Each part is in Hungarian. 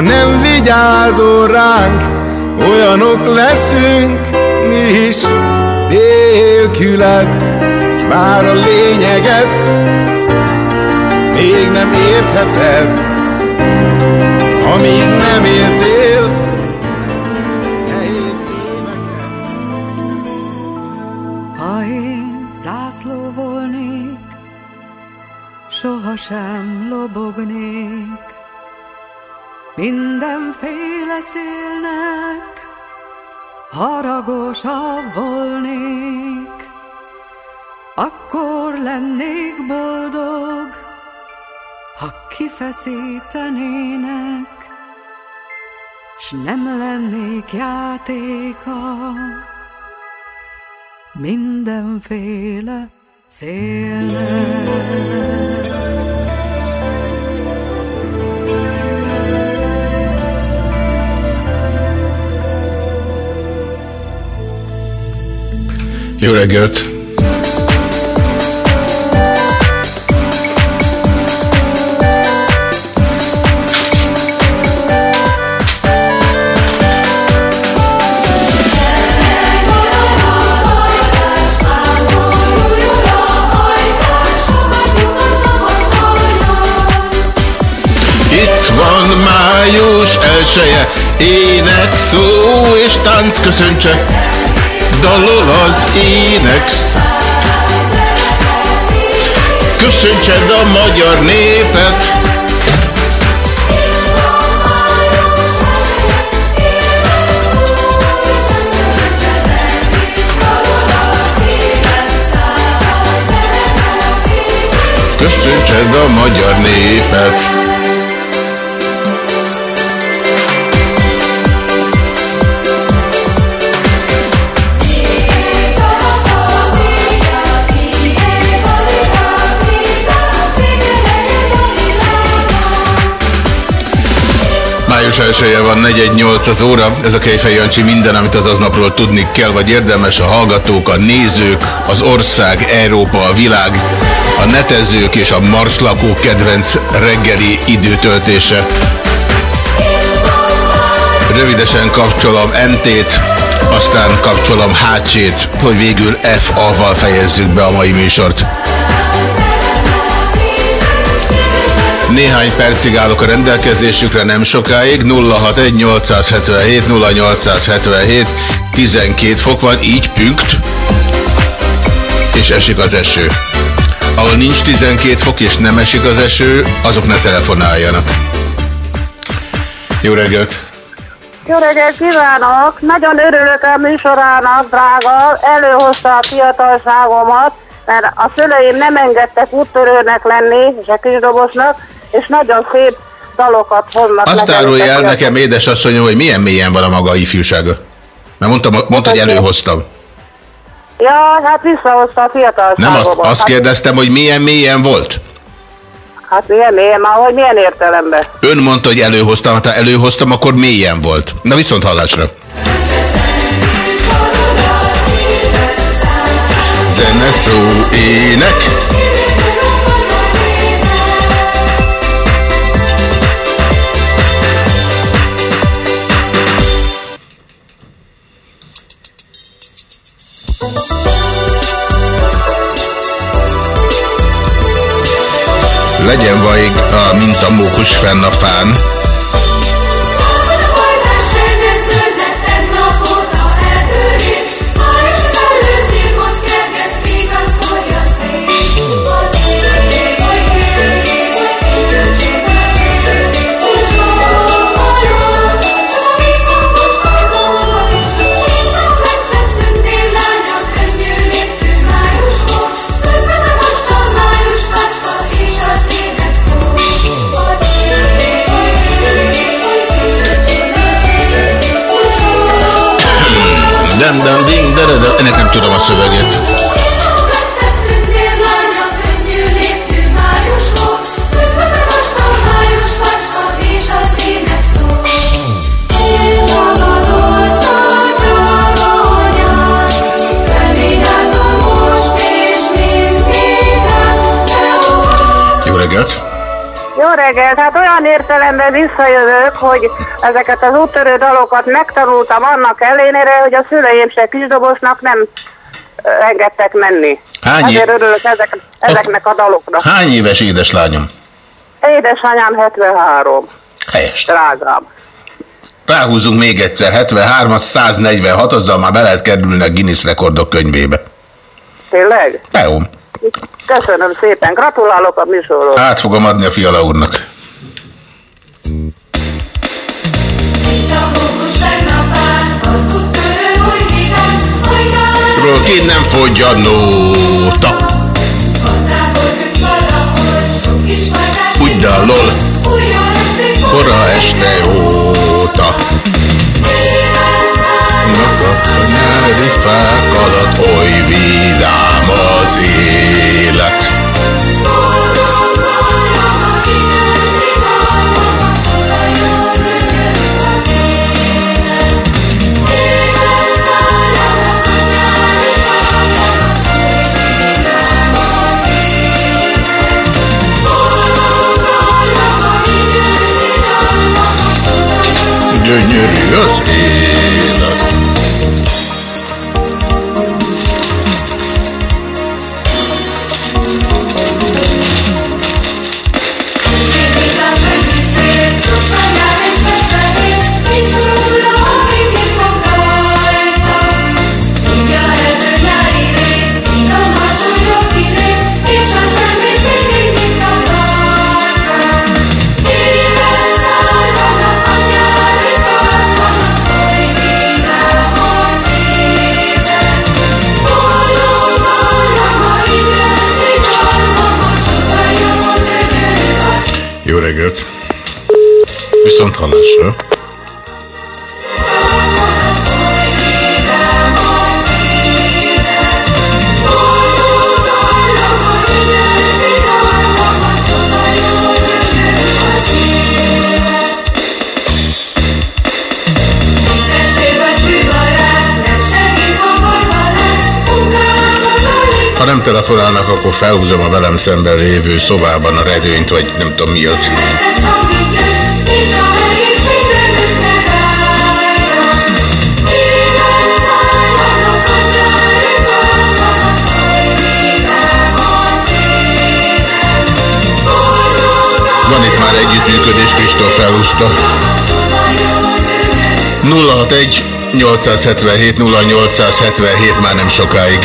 ha nem vigyázol ránk, olyanok leszünk mi is. Nélküled, s bár a lényeget még nem értheted, amíg nem éltél volnék, akkor lennék boldog, ha kifeszítenének, s nem lennék játéka mindenféle szélnek. Jó reggelt! Május elsője, ének, szó és tánc köszöntse. Dalol az énex. Köszöntsed a magyar népet. Köszöntsed a magyar népet. Május 1 van 418 az óra, ez a Kejfej Jancsi minden, amit az aznapról tudni kell, vagy érdemes a hallgatók, a nézők, az ország, Európa, a világ, a netezők és a marslakók kedvenc reggeli időtöltése. Rövidesen kapcsolom NT-t, aztán kapcsolom HC-t, hogy végül FA-val fejezzük be a mai műsort. Néhány percig állok a rendelkezésükre, nem sokáig. 061 877 0877 12 fok van, így pünkt, és esik az eső. Ahol nincs 12 fok és nem esik az eső, azok ne telefonáljanak. Jó reggelt! Jó reggelt kívánok! Nagyon örülök a műsorának, drága. Előhozta a fiatalságomat, mert a szüleim nem engedtek úttörőnek lenni, és a kisdobosnak, és nagyon szép dalokat hoznak Azt árulja el nekem, édesasszonyom, hogy milyen mélyen van a maga ifjúsága. Mert mondtam, mondta, hogy előhoztam. Ja, hát visszahozta a fiatalságomat. Nem azt, azt hát, kérdeztem, hogy milyen mélyen volt. hát milyen, milyen, már hogy milyen értelemben? Ön mondta, hogy előhoztam, hát ha előhoztam, akkor mélyen volt. Na viszont hallásra. Zene, szó, ének. Legyen vajig, a, mint a mókus fenn a fán. Dem, dem, ding, da, da, da. Ennek nem tudom a szövegét. Reggelt! Hát olyan értelemben visszajövök, hogy ezeket az úttörő dalokat megtanultam annak ellenére, hogy a szüleim se kisdobosnak nem engedtek menni. Hány Ezért örülök ezek, ezeknek a daloknak. Hány éves édeslányom? Édesanyám 73, Helyes. drágám. Ráhúzunk még egyszer, 73-at, 146, azzal már be lehet kerülni a Guinness rekordok könyvébe. Tényleg? Jó. Köszönöm szépen, gratulálok a műsorhoz. Át fogom adni a fiala úrnak. Ki nem fogy a nóta. Úgy dallol, kora este óta. A nyári fák alatt oly vidám az élet. Telefonálnak, akkor felhúzom a velem szemben lévő szobában a redőnyt, vagy nem tudom mi az. Van itt már együttműködés, Kristóf felhúzta. 061 877 0877 már nem sokáig.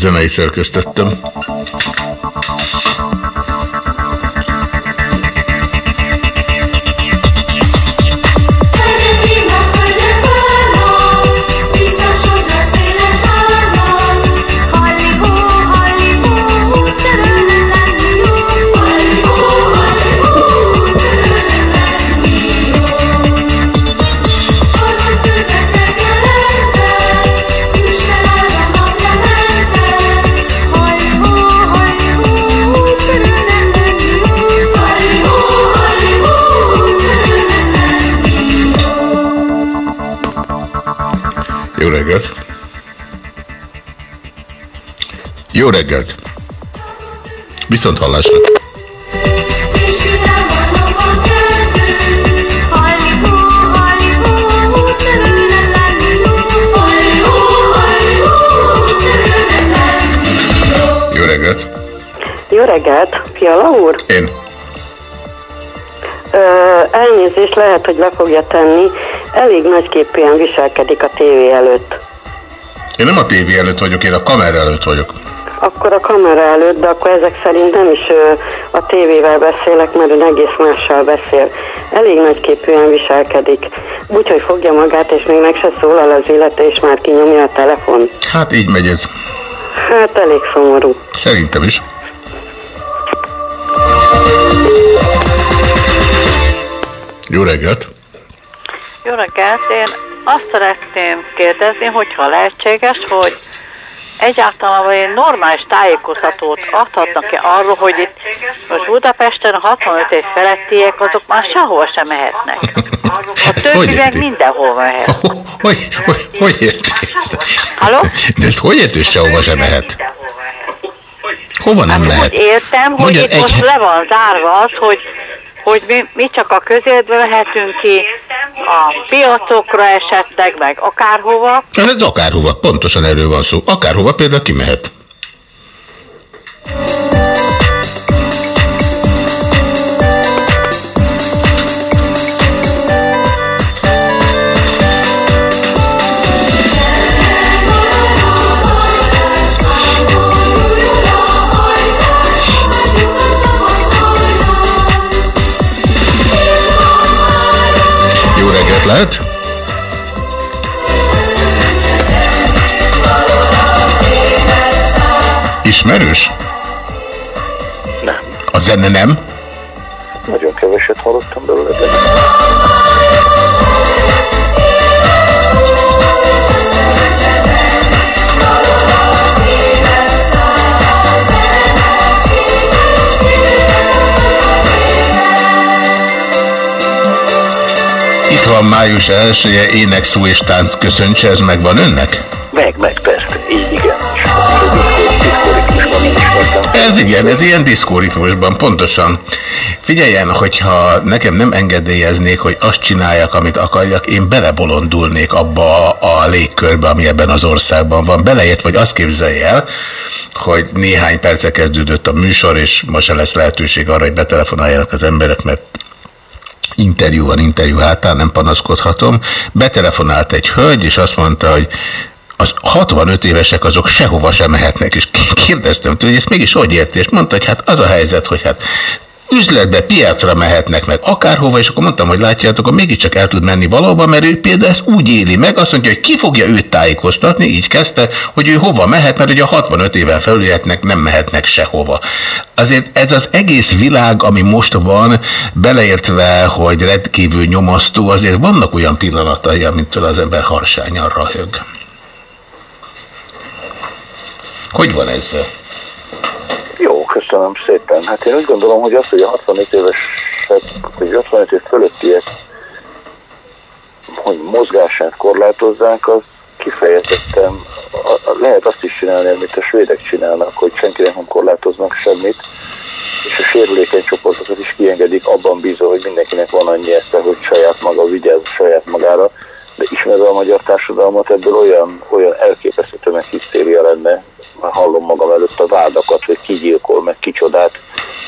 Zenei szerkesztettem. Jó reggelt! Viszont hallásra! Jó reggelt! Jó reggelt, Fiala úr! Én. Ö, elnézést lehet, hogy le fogja tenni. Elég nagyképűen viselkedik a tévé előtt. Én nem a tévé előtt vagyok, én a kamera előtt vagyok. Akkor a kamera előtt, de akkor ezek szerint nem is a tévével beszélek, mert ön egész mással beszél. Elég nagyképűen viselkedik. Úgyhogy fogja magát, és még meg se szólal az illető, és már kinyomja a telefon. Hát így megy ez. Hát elég szomorú. Szerintem is. Jó reggelt! Jó reggelt! Én azt szeretném kérdezni, hogyha lehetséges, hogy egyáltalán egy normális tájékoztatót adhatnak-e arról, hogy itt most Budapesten a 65 év felettiek azok már sehova sem mehetnek. A többiek mindenhol mehet. Hogy, hogy, hogy érti? Halló? De ezt hogy érti, sehova sem mehet? Hova nem mehet? Úgy értem, hogy Mondjon itt egy- most le van zárva az, hogy hogy mi, mi csak a közértbe mehetünk ki, a piacokra esetleg, meg akárhova. Hát ez akárhova, pontosan erről van szó. Akárhova például kimehet. Ismerős? Nem. A zene nem? Nagyon keveset hallottam belőle, Itt van május 1 -e, ének, szó és tánc köszöntse, ez megvan önnek? meg, meg, Ez igen, ez ilyen diszkóritmusban, pontosan. Figyeljen, hogyha nekem nem engedélyeznék, hogy azt csináljak, amit akarjak, én belebolondulnék abba a légkörbe, ami ebben az országban van. Beleért, vagy azt képzelje el, hogy néhány perce kezdődött a műsor, és most se lesz lehetőség arra, hogy betelefonáljanak az emberek, mert interjú van, interjú hátán, nem panaszkodhatom. Betelefonált egy hölgy, és azt mondta, hogy az 65 évesek azok sehova sem mehetnek, és kérdeztem tőle, hogy ezt mégis hogy érti, és mondta, hogy hát az a helyzet, hogy hát üzletbe, piacra mehetnek meg akárhova, és akkor mondtam, hogy látjátok, akkor mégiscsak el tud menni valahova, mert ő például ezt úgy éli meg, azt mondja, hogy ki fogja őt tájékoztatni, így kezdte, hogy ő hova mehet, mert ugye a 65 éven felülieknek nem mehetnek sehova. Azért ez az egész világ, ami most van, beleértve, hogy rendkívül nyomasztó, azért vannak olyan pillanatai, amitől az ember harsányan rahög. Hogy van ezzel? Jó, köszönöm szépen. Hát én úgy gondolom, hogy az, hogy a 65 évesek, vagy 65 év fölöttiek hogy mozgását korlátozzák, az kifejezetten lehet azt is csinálni, amit a svédek csinálnak, hogy senkinek nem korlátoznak semmit, és a sérülékeny csoportokat is kiengedik, abban bízva, hogy mindenkinek van annyi esze, hogy saját maga vigyáz saját magára, de ismerve a magyar társadalmat, ebből olyan, olyan elképesztő tömeghisztéria lenne, már hallom magam előtt a vádakat, hogy ki gyilkol, meg kicsodát,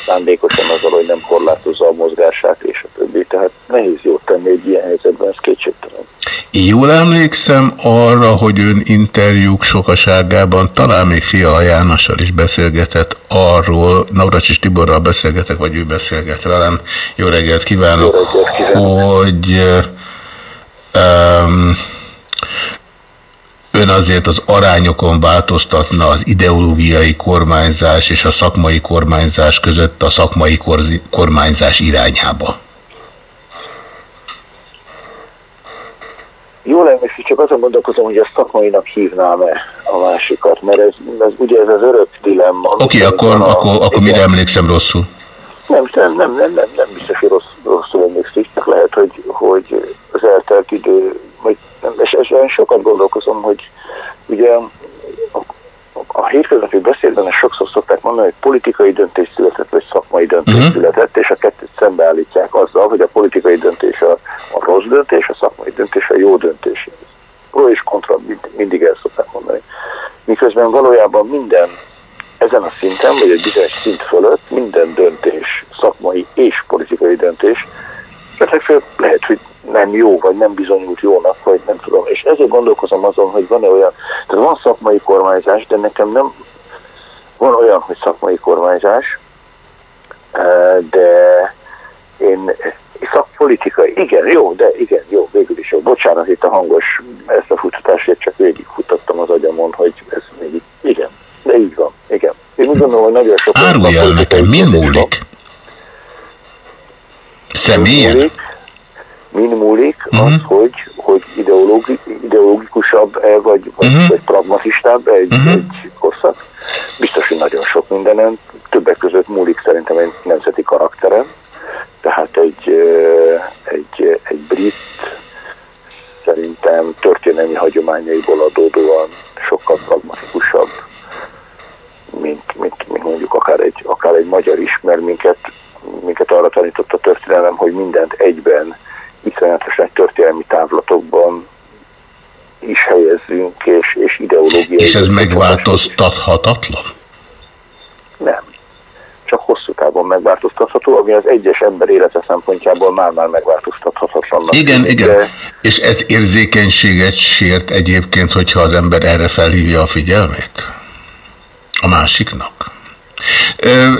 szándékosan azzal, hogy nem korlátozza a mozgását, és a többi. Tehát nehéz jót tenni egy ilyen helyzetben, ez kétségtelen. Jól emlékszem arra, hogy ön interjúk sokaságában talán még Fiala Jánossal is beszélgetett arról, Navracsis Tiborral beszélgetek, vagy ő beszélget velem. Jó reggelt kívánok, Jó reggelt kívánok. hogy um, ön azért az arányokon változtatna az ideológiai kormányzás és a szakmai kormányzás között a szakmai kormányzás irányába. Jó lenne, és csak azon gondolkozom, hogy ezt szakmainak hívnám-e a másikat, mert ez, ez ugye ez az örök dilemma. Oké, okay, akkor, a, akkor, akkor mire emlékszem rosszul? Nem, nem, nem, nem, nem, nem biztos, hogy rossz, rosszul emlékszik, lehet, hogy, hogy az eltelt idő, vagy nem, és ezen sokat gondolkozom, hogy ugye a hétköznapi beszédben ezt sokszor szokták mondani, hogy politikai döntés született, vagy szakmai döntés uh-huh. született, és a kettőt szembeállítják azzal, hogy a politikai döntés a, a rossz döntés, a szakmai döntés a jó döntés. Pro és kontra mindig el szokták mondani. Miközben valójában minden ezen a szinten, vagy egy bizonyos szint fölött minden döntés, szakmai és politikai döntés, legfeljebb lehet, hogy nem jó, vagy nem bizonyult jónak, vagy nem tudom. És ezért gondolkozom azon, hogy van-e olyan, tehát van szakmai kormányzás, de nekem nem van olyan, hogy szakmai kormányzás, eh, de én szakpolitikai, igen, jó, de igen, jó, végül is jó. Bocsánat, itt a hangos, ezt a futatásért csak végig futottam az agyamon, hogy ez még igen, de így van, igen. Én úgy gondolom, hogy nagyon sok... Árulj el nekem, min múlik? Személyen? Múlik, min múlik uh-huh. az, hogy, hogy ideológi, ideológikusabb -e, vagy, vagy, uh-huh. vagy pragmatistább egy, uh-huh. egy korszak. Biztos, hogy nagyon sok mindenen, többek között múlik szerintem egy nemzeti karakterem, tehát egy, egy, egy brit szerintem történelmi hagyományaiból adódóan sokkal pragmatikusabb, mint, mint, mint mondjuk akár egy, akár egy magyar is, mert minket, minket arra tanított a történelem, hogy mindent egyben iszonyatos nagy történelmi távlatokban is helyezzünk, és, és ideológiai... És ez megváltoztathatatlan? Nem. Csak hosszú távon megváltoztatható, ami az egyes ember élete szempontjából már-már megváltoztathatatlan. Igen, igen. De... És ez érzékenységet sért egyébként, hogyha az ember erre felhívja a figyelmét? A másiknak?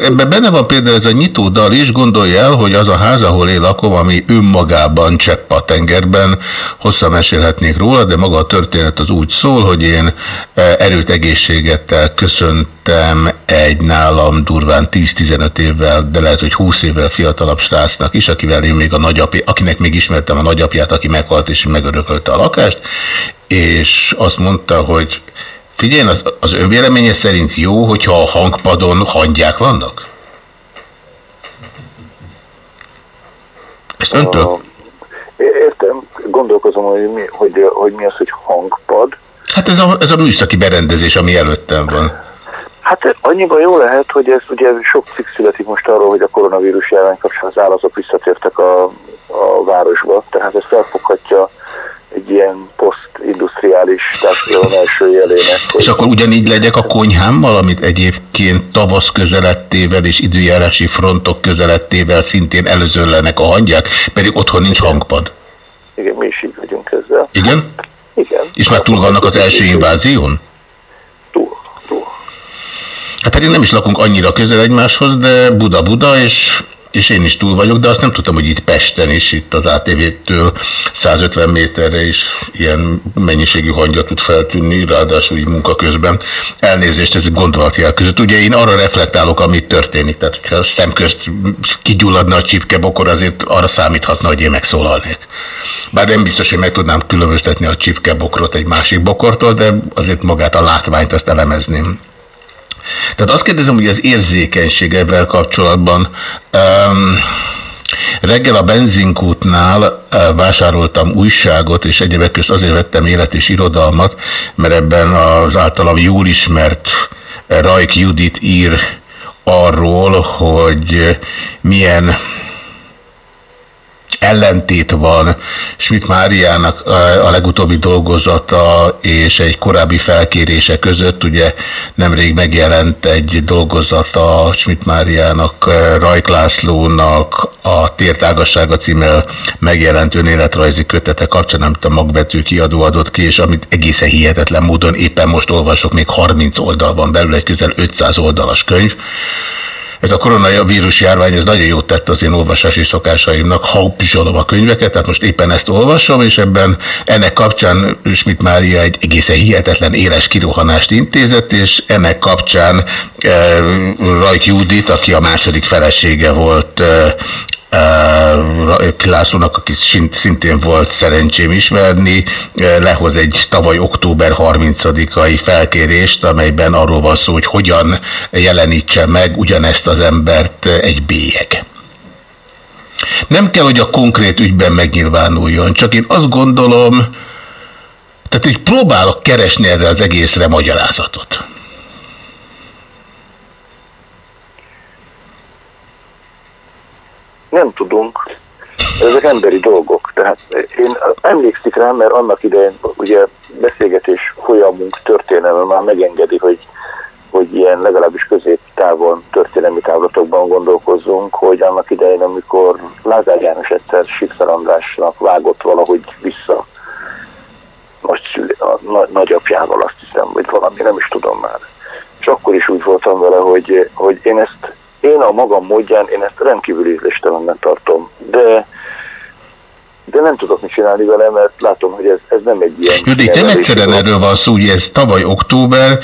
Ebben benne van például ez a nyitó dal is, gondolja el, hogy az a ház, ahol én lakom, ami önmagában csepp a tengerben, hosszan mesélhetnék róla, de maga a történet az úgy szól, hogy én erőt egészségettel köszöntem egy nálam durván 10-15 évvel, de lehet, hogy 20 évvel fiatalabb srácnak is, akivel én még a nagyapja, akinek még ismertem a nagyapját, aki meghalt és megörökölte a lakást, és azt mondta, hogy Figyelj, az, az önvéleménye szerint jó, hogyha a hangpadon hangyák vannak? Ezt öntől? Értem, gondolkozom, hogy mi, hogy, hogy mi az, hogy hangpad. Hát ez a, ez a műszaki berendezés, ami előttem van. Hát annyiban jó lehet, hogy ez ugye sok cikk születik most arról, hogy a koronavírus jelen kapcsán az állatok visszatértek a, a városba, tehát ez felfoghatja egy ilyen posztindustriális társadalom első jelének. És akkor ugyanígy legyek a konyhámmal, amit egyébként tavasz közelettével és időjárási frontok közelettével szintén előzöllenek a hangyák, pedig otthon nincs hangpad. Igen, mi is így vagyunk ezzel. Igen? Igen. És már túl vannak az első invázión? Túl, túl. Hát pedig nem is lakunk annyira közel egymáshoz, de Buda-Buda, és és én is túl vagyok, de azt nem tudtam, hogy itt Pesten is, itt az ATV-től 150 méterre is ilyen mennyiségű hangja tud feltűnni, ráadásul így munka közben. Elnézést, ez gondolati között. Ugye én arra reflektálok, amit történik, tehát hogyha a szemközt kigyulladna a csipkebokor, azért arra számíthatna, hogy én megszólalnék. Bár nem biztos, hogy meg tudnám különböztetni a csipkebokrot egy másik bokortól, de azért magát a látványt azt elemezném. Tehát azt kérdezem, hogy az érzékenység ebben kapcsolatban um, Reggel a benzinkútnál vásároltam újságot, és egyébek közt azért vettem élet és irodalmat, mert ebben az általam jól ismert Rajk Judit ír arról, hogy milyen ellentét van Schmidt Máriának a legutóbbi dolgozata és egy korábbi felkérése között. Ugye nemrég megjelent egy dolgozata Schmidt Máriának, Rajk Lászlónak a Tértágassága címmel megjelent önéletrajzi kötete kapcsán, amit a magbetű kiadó adott ki, és amit egészen hihetetlen módon éppen most olvasok, még 30 oldal van belül, egy közel 500 oldalas könyv. Ez a koronavírus járvány, ez nagyon jót tett az én olvasási szokásaimnak, ha pizsolom a könyveket, tehát most éppen ezt olvasom, és ebben ennek kapcsán Schmidt Mária egy egészen hihetetlen éles kirohanást intézett, és ennek kapcsán e, Rajk Judit, aki a második felesége volt e, Lászlónak, aki szintén volt szerencsém ismerni, lehoz egy tavaly október 30-ai felkérést, amelyben arról van szó, hogy hogyan jelenítse meg ugyanezt az embert egy bélyeg. Nem kell, hogy a konkrét ügyben megnyilvánuljon, csak én azt gondolom, tehát hogy próbálok keresni erre az egészre magyarázatot. Nem tudunk, ezek emberi dolgok. Tehát én emlékszik rám, mert annak idején ugye beszélgetés folyamunk történelme már megengedi, hogy, hogy ilyen legalábbis középtávon, történelmi távlatokban gondolkozzunk, hogy annak idején, amikor Lázár János egyszer Siffer Andrásnak vágott valahogy vissza, most a nagyapjával azt hiszem, vagy valami, nem is tudom már. És akkor is úgy voltam vele, hogy, hogy én ezt én a magam módján, én ezt rendkívül ízléstelennek tartom, de de nem tudok mit csinálni vele, mert látom, hogy ez, ez nem egy ilyen... Judit, nem egyszerűen erről van szó, hogy ez tavaly október...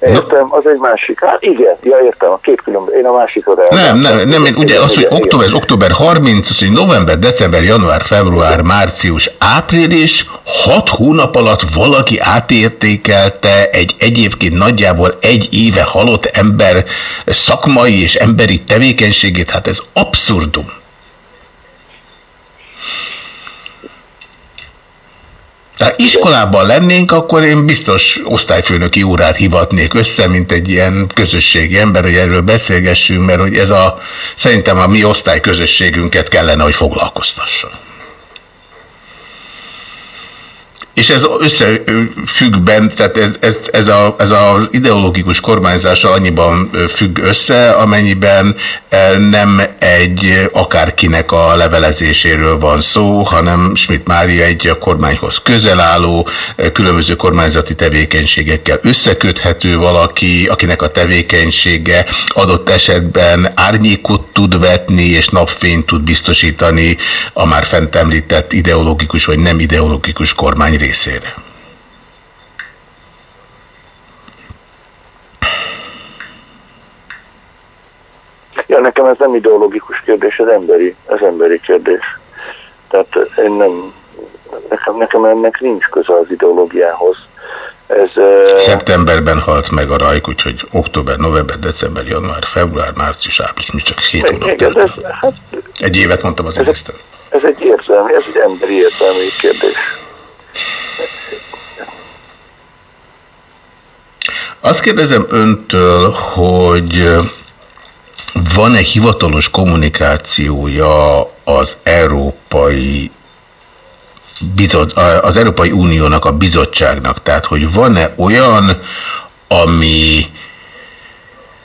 Értem, az egy másik. Hát igen, ja értem, a két különböző, én a másikra Nem, nem, nem, ugye az, hogy október, október 30, az, hogy november, december, január, február, március, április, hat hónap alatt valaki átértékelte egy egyébként nagyjából egy éve halott ember szakmai és emberi tevékenységét, hát ez abszurdum. Ha iskolában lennénk, akkor én biztos osztályfőnöki órát hivatnék össze, mint egy ilyen közösségi ember, hogy erről beszélgessünk, mert hogy ez a, szerintem a mi osztályközösségünket kellene, hogy foglalkoztasson. És ez összefügg bent, tehát ez, ez, ez, a, ez az ideológikus kormányzással annyiban függ össze, amennyiben nem egy akárkinek a levelezéséről van szó, hanem Schmidt Mária egy a kormányhoz közel álló, különböző kormányzati tevékenységekkel összeköthető valaki, akinek a tevékenysége adott esetben árnyékot tud vetni, és napfényt tud biztosítani a már fent említett ideológikus vagy nem ideológikus kormány részére. Ja, nekem ez nem ideológikus kérdés, ez emberi, ez emberi kérdés. Tehát én nem, nekem, nekem ennek nincs köze az ideológiához. Ez, Szeptemberben halt meg a rajk, úgyhogy október, november, december, január, február, március, április, mi csak hét hónap ez, hát, Egy évet mondtam az egészten. Ez egy érzelmi, ez egy emberi érzelmi kérdés. Azt kérdezem öntől, hogy van-e hivatalos kommunikációja az Európai bizot, az Európai Uniónak, a bizottságnak, tehát hogy van-e olyan, ami,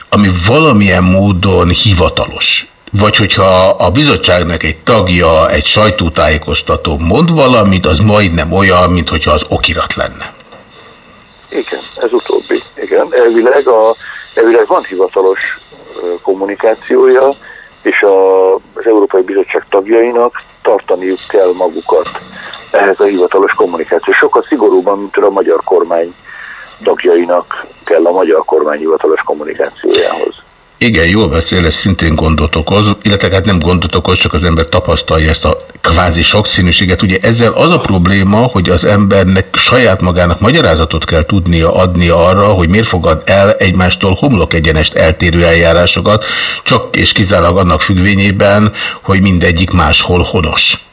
ami valamilyen módon hivatalos, vagy hogyha a bizottságnak egy tagja egy sajtótájékoztató mond valamit, az majdnem olyan, mint hogyha az okirat lenne. Igen, ez utóbbi. Igen, elvileg, a, elvileg van hivatalos kommunikációja, és a, az Európai Bizottság tagjainak tartaniuk kell magukat ehhez a hivatalos kommunikáció. Sokkal szigorúban, mint a magyar kormány tagjainak kell a magyar kormány hivatalos kommunikációjához. Igen, jól beszél, ez szintén gondot okoz, illetve hát nem gondot okoz, csak az ember tapasztalja ezt a kvázi sokszínűséget. Ugye ezzel az a probléma, hogy az embernek saját magának magyarázatot kell tudnia adni arra, hogy miért fogad el egymástól homlok egyenest eltérő eljárásokat, csak és kizárólag annak függvényében, hogy mindegyik máshol honos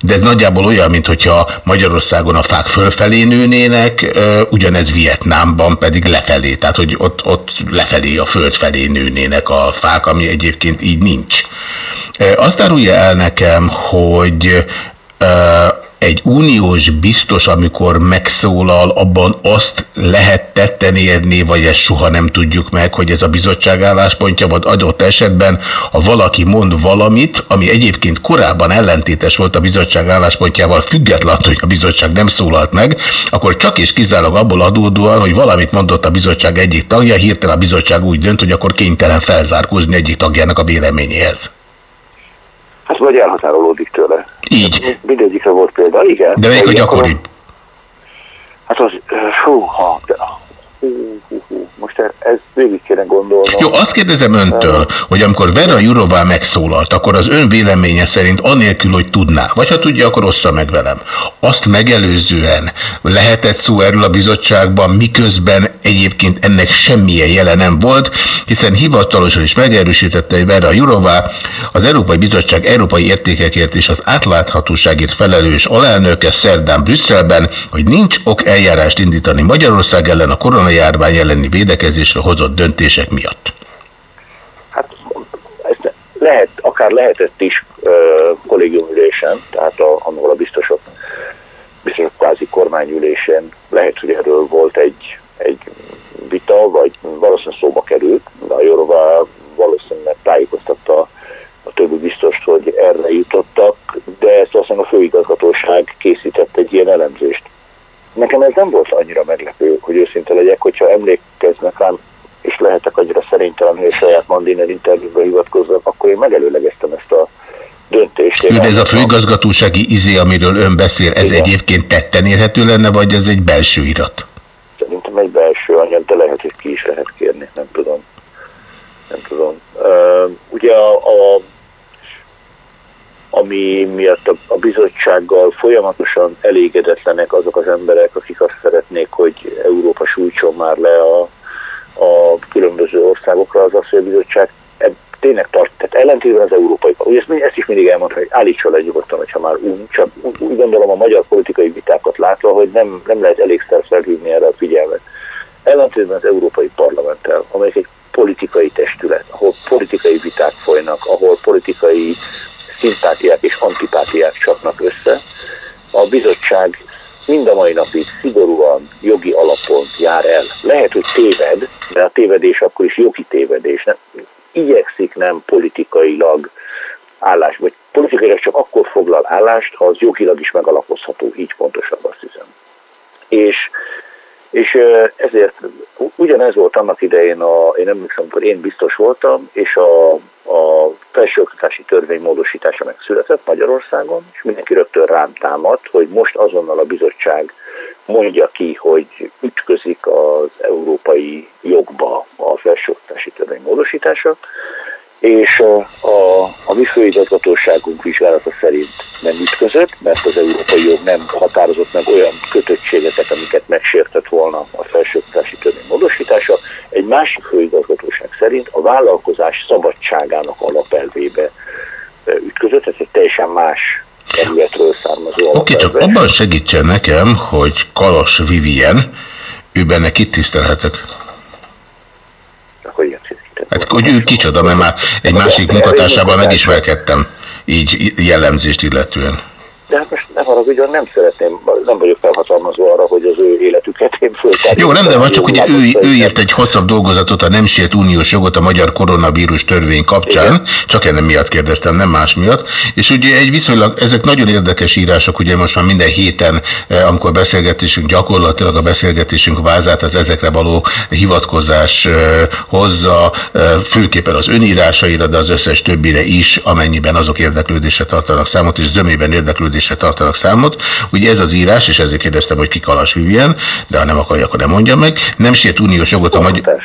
de ez nagyjából olyan, mint hogyha Magyarországon a fák fölfelé nőnének, ugyanez Vietnámban pedig lefelé, tehát hogy ott, ott lefelé, a föld felé nőnének a fák, ami egyébként így nincs. Azt árulja el nekem, hogy egy uniós biztos, amikor megszólal, abban azt lehet tetten érni, vagy ezt soha nem tudjuk meg, hogy ez a bizottság álláspontja, vagy adott esetben, ha valaki mond valamit, ami egyébként korábban ellentétes volt a bizottság álláspontjával, függetlenül, hogy a bizottság nem szólalt meg, akkor csak és kizárólag abból adódóan, hogy valamit mondott a bizottság egyik tagja, hirtelen a bizottság úgy dönt, hogy akkor kénytelen felzárkózni egyik tagjának a véleményéhez. Hát vagy elhatárolódik tőle. Így. Mindegyikre volt példa, igen. De melyik a gyakoribb? Hát az, ha, de, hú, hú, hú, most e- ez végig kéne gondolnom. Jó, azt kérdezem öntől, hogy amikor Vera Jurová megszólalt, akkor az ön véleménye szerint anélkül, hogy tudná, vagy ha tudja, akkor ossza meg velem. Azt megelőzően lehetett szó erről a bizottságban, miközben egyébként ennek semmilyen jele nem volt, hiszen hivatalosan is megerősítette hogy Vera Jurová, az Európai Bizottság Európai Értékekért és az átláthatóságért felelős alelnöke szerdán Brüsszelben, hogy nincs ok eljárást indítani Magyarország ellen a koronajárvány elleni védekezésre hozott döntések miatt. Ezt lehet, akár lehetett is uh, kollégiumülésen, tehát a, ahol a biztosok, biztosok kvázi kormányülésen lehet, hogy erről volt egy, egy vita, vagy valószínűleg szóba került, de a Jorova valószínűleg tájékoztatta a többi biztost, hogy erre jutottak, de ezt valószínűleg a főigazgatóság készített egy ilyen elemzést. Nekem ez nem volt annyira meglepő, hogy őszinte legyek, hogyha emlékeznek rám, és lehetek annyira szerénytelen, hogy a saját Mandiner interjúba hivatkozzak, akkor én megelőlegeztem ezt a döntést. Én de ez a főigazgatósági izé, amiről ön beszél, ez egyébként tetten érhető lenne, vagy ez egy belső irat? Szerintem egy belső anyag, de lehet, hogy ki is lehet kérni, nem tudom. Nem tudom. Uh, ugye a, a ami miatt a, a bizottsággal folyamatosan elégedetlenek azok az emberek, akik azt szeretnék, hogy Európa sújtson már le a, a különböző országokra, az az, hogy a bizottság tényleg tart, tehát ellentétben az európai, ugye ezt, ezt is mindig elmondta, hogy állítson le nyugodtan, hogyha már úgy, csak úgy gondolom a magyar politikai vitákat látva, hogy nem, nem lehet elégszer felhívni erre a figyelmet. Ellentétben az Európai Parlamenttel, amelyik egy politikai testület, ahol politikai viták folynak, ahol politikai szimpátiák és antipátiák csapnak össze, a bizottság mind a mai napig szigorúan jogi alapon jár el. Lehet, hogy téved, de a tévedés akkor is jogi tévedés. Nem? Igyekszik nem politikailag állás, vagy politikailag csak akkor foglal állást, ha az jogilag is megalapozható, így pontosabb azt hiszem. És, és ezért ugyanez volt annak idején, a, én emlékszem, amikor én biztos voltam, és a, a felsőoktatási törvény módosítása megszületett Magyarországon, és mindenki rögtön rám támadt, hogy most azonnal a bizottság mondja ki, hogy ütközik az európai jogba a felsőoktatási törvény módosítása, és a, a, mi főigazgatóságunk vizsgálata szerint nem ütközött, mert az európai jog nem határozott meg olyan kötöttségeket, amiket megsértett volna a felsőoktatási törvény módosítása. Egy másik főigazgatóság szerint a vállalkozás szabadságának alapelvébe ütközött, ez egy teljesen más területről származó Oké, csak abban segítsen nekem, hogy Kalas Vivien, ő benne kit tisztelhetek? Hát, hogy ő kicsoda, mert már egy másik munkatársával megismerkedtem, így jellemzést illetően. De hát most ne haragudjon, nem szeretném, nem vagyok felhatalmazva arra, hogy az ő életüket én föltárjam. Jó, rendben van, csak ugye ő, ő írt egy hosszabb dolgozatot a nem sért uniós jogot a magyar koronavírus törvény kapcsán, Igen. csak ennek miatt kérdeztem, nem más miatt, és ugye egy viszonylag, ezek nagyon érdekes írások, ugye most már minden héten, eh, amikor beszélgetésünk, gyakorlatilag a beszélgetésünk vázát az ezekre való hivatkozás eh, hozza, eh, főképpen az önírásaira, de az összes többire is, amennyiben azok érdeklődésre tartanak számot, és zömében érdeklődésre tartanak számot. Ugye ez az írás, és ezért kérdeztem, hogy ki Kalas Vivien, de ha nem akarja, akkor nem mondja meg. Nem sért uniós jogot a magyar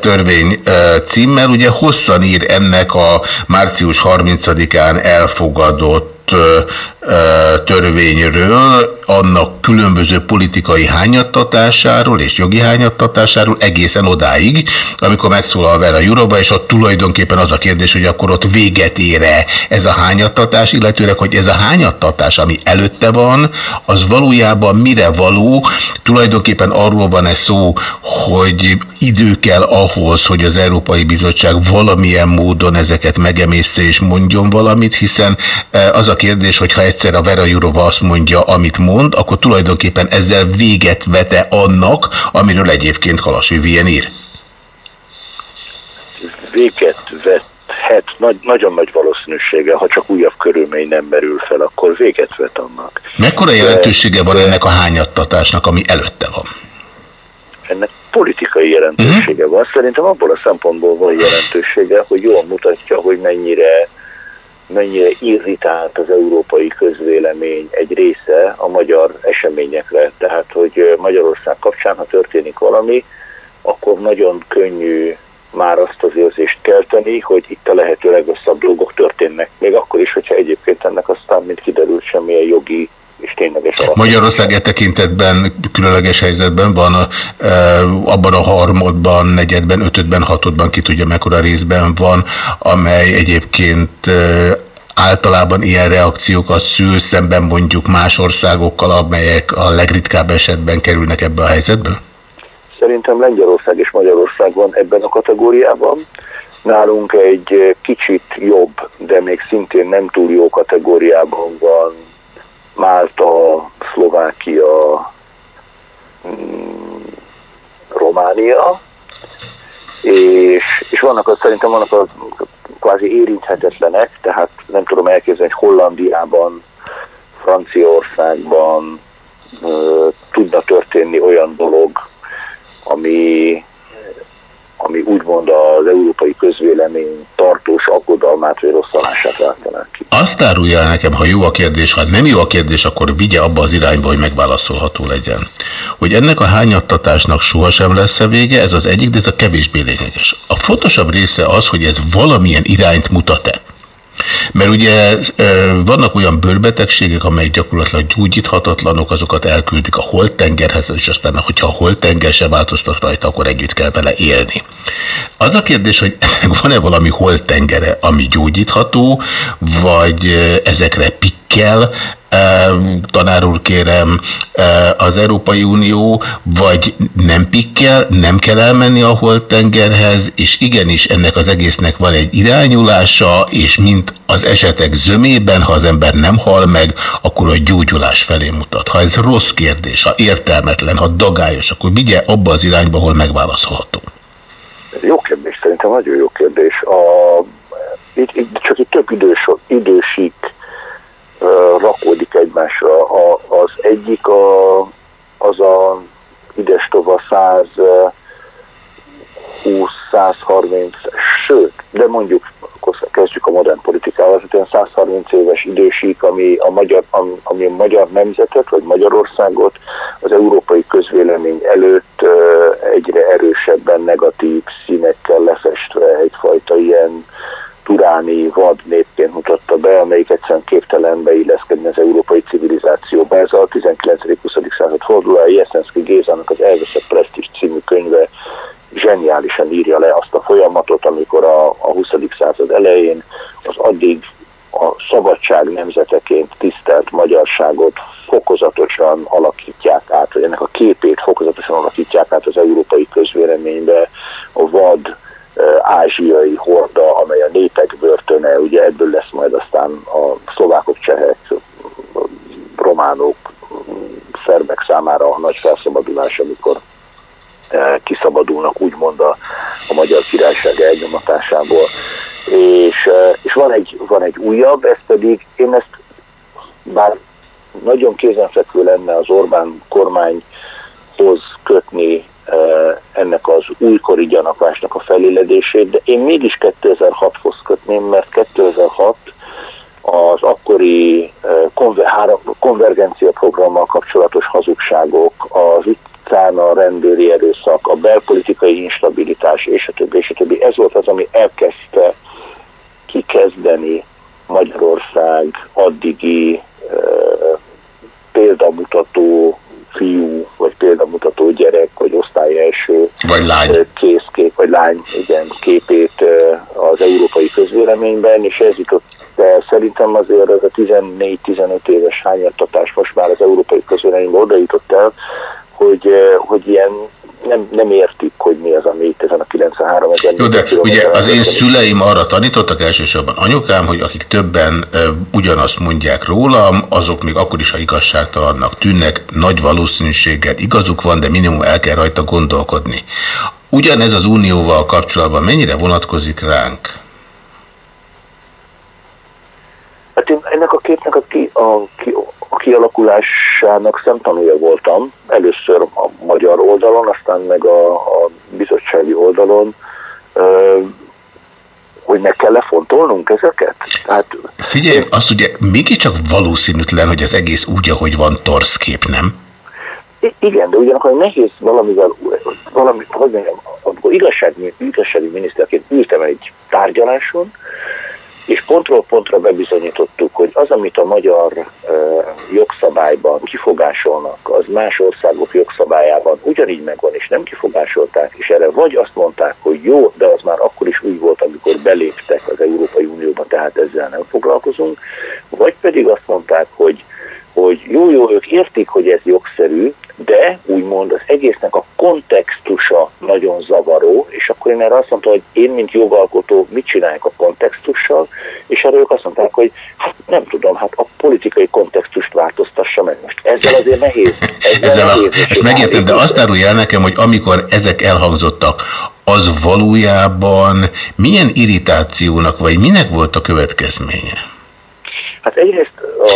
törvény címmel. Ugye hosszan ír ennek a március 30-án elfogadott törvényről, annak különböző politikai hányattatásáról és jogi hányattatásáról egészen odáig, amikor megszólal Vera Jurova, és ott tulajdonképpen az a kérdés, hogy akkor ott véget ére ez a hányattatás, illetőleg, hogy ez a hányattatás, ami előtte van, az valójában mire való, tulajdonképpen arról van ez szó, hogy idő kell ahhoz, hogy az Európai Bizottság valamilyen módon ezeket megemészse és mondjon valamit, hiszen az a kérdés, hogy ha egyszer a Vera Jurova azt mondja, amit mond, akkor tulajdonképpen ezzel véget vete annak, amiről egyébként Kalas Vivien ír. Véget vethet nagy, nagyon nagy valószínűséggel, ha csak újabb körülmény nem merül fel, akkor véget vet annak. Mekkora jelentősége van ennek a hányattatásnak, ami előtte van? Ennek politikai jelentősége van. Szerintem abból a szempontból van jelentősége, hogy jól mutatja, hogy mennyire mennyire irritált az európai közvélemény egy része a magyar eseményekre. Tehát, hogy Magyarország kapcsán, ha történik valami, akkor nagyon könnyű már azt az érzést kelteni, hogy itt a lehető legrosszabb dolgok történnek. Még akkor is, hogyha egyébként ennek aztán, mint kiderült, semmilyen jogi és tényleges alap. Magyarország e tekintetben különleges helyzetben van, e, abban a harmadban, negyedben, ötödben, hatodban, ki tudja mekkora részben van, amely egyébként e, általában ilyen reakciókat szül szemben mondjuk más országokkal, amelyek a legritkább esetben kerülnek ebbe a helyzetbe? Szerintem Lengyelország és Magyarország van ebben a kategóriában. Nálunk egy kicsit jobb, de még szintén nem túl jó kategóriában van Málta, Szlovákia, mm, Románia, és, és vannak az, szerintem vannak a kvázi érinthetetlenek, tehát nem tudom elképzelni, hogy Hollandiában, Franciaországban tudna történni olyan dolog, ami, ami úgymond az európai közvélemény tartós aggodalmát vagy rosszalását váltaná ki. Azt árulja el nekem, ha jó a kérdés, ha nem jó a kérdés, akkor vigye abba az irányba, hogy megválaszolható legyen. Hogy ennek a hányattatásnak sohasem lesz a vége, ez az egyik, de ez a kevésbé lényeges. A fontosabb része az, hogy ez valamilyen irányt mutat-e. Mert ugye vannak olyan bőrbetegségek, amelyek gyakorlatilag gyógyíthatatlanok, azokat elküldik a holtengerhez, és aztán, hogyha a holtenger se változtat rajta, akkor együtt kell vele élni. Az a kérdés, hogy van-e valami holtengere, ami gyógyítható, vagy ezekre pikkel, tanár úr kérem, az Európai Unió, vagy nem pikkel, nem kell elmenni a holtengerhez, és igenis ennek az egésznek van egy irányulása, és mint az esetek zömében, ha az ember nem hal meg, akkor a gyógyulás felé mutat. Ha ez rossz kérdés, ha értelmetlen, ha dagályos, akkor vigye abba az irányba, ahol megválaszolható. Jó kérdés, szerintem nagyon jó kérdés. A, itt, itt csak itt több idős, idősik rakódik egymásra. A, az egyik a, az a idestova 120-130, sőt, de mondjuk akkor kezdjük a modern politikával, az olyan 130 éves idősík, ami a, magyar, ami a magyar nemzetet, vagy Magyarországot az európai közvélemény előtt egyre erősebben negatív színekkel lefestve egyfajta ilyen turáni vad népként mutatta be, amelyik egyszerűen képtelen beilleszkedni az európai civilizációba. Ez a 19.-20. század fordulója Jeszenszki Gézának az Elveszett Presztis című könyve zseniálisan írja le azt a folyamatot, amikor a, a 20. század elején az addig a szabadság nemzeteként tisztelt magyarságot fokozatosan alakítják át, vagy ennek a képét fokozatosan alakítják át az európai közvéleménybe, a vad ázsiai horda, amely a népek börtöne, ugye ebből lesz majd aztán a szlovákok, csehek, románok, szerbek számára a nagy felszabadulás, amikor kiszabadulnak úgymond a, a magyar királyság elnyomatásából. És, és van, egy, van egy újabb, ez pedig én ezt bár nagyon kézenfekvő lenne az Orbán kormányhoz kötni ennek az újkori gyanakvásnak a feléledését, de én mégis 2006-hoz kötném, mert 2006 az akkori konvergencia programmal kapcsolatos hazugságok, az utcán a rendőri erőszak, a belpolitikai instabilitás, és a többi, és a többi. Ez volt az, ami elkezdte kikezdeni Magyarország addigi Vagy lány. készkép, vagy lány, igen, képét ö, az európai közvéleményben, és ez jutott el szerintem azért ez a 14-15 éves hányattatás most már az európai közvéleményben oda jutott el, hogy, ö, hogy ilyen nem, nem értik, hogy mi az, ami itt ezen a 93 ezer. Jó, de ugye az én szüleim arra tanítottak, elsősorban anyukám, hogy akik többen ö, ugyanazt mondják rólam, azok még akkor is, ha igazságtalannak tűnnek, nagy valószínűséggel igazuk van, de minimum el kell rajta gondolkodni. Ugyanez az unióval kapcsolatban mennyire vonatkozik ránk? Hát én ennek a képnek a, ki, a, ki, a kialakulásának szemtanúja voltam. Először a magyar oldalon, aztán meg a, a bizottsági oldalon, hogy meg kell lefontolnunk ezeket. Tehát Figyelj, azt ugye mégiscsak valószínűtlen, hogy az egész úgy, ahogy van, torszkép, nem? Igen, de ugyanakkor nehéz valamivel, valami, hogy mondjam, amikor igazság, igazsági miniszterként ültem egy tárgyaláson, és pontról pontra bebizonyítottuk, hogy az, amit a magyar uh, jogszabályban kifogásolnak, az más országok jogszabályában ugyanígy megvan, és nem kifogásolták, és erre vagy azt mondták, hogy jó, de az már akkor is úgy volt, amikor beléptek az Európai Unióba, tehát ezzel nem foglalkozunk, vagy pedig azt mondták, hogy hogy jó, jó, ők értik, hogy ez jogszerű, de úgymond az egésznek a kontextusa nagyon zavaró, és akkor én erre azt mondtam, hogy én, mint jogalkotó, mit csináljak a kontextussal, és erre ők azt mondták, hogy hát nem tudom, hát a politikai kontextust változtassa meg. Most ezzel azért nehéz. Ezzel, Ezzel a, nehéz ezt megértem, de azt árulj el nekem, hogy amikor ezek elhangzottak, az valójában milyen irritációnak, vagy minek volt a következménye?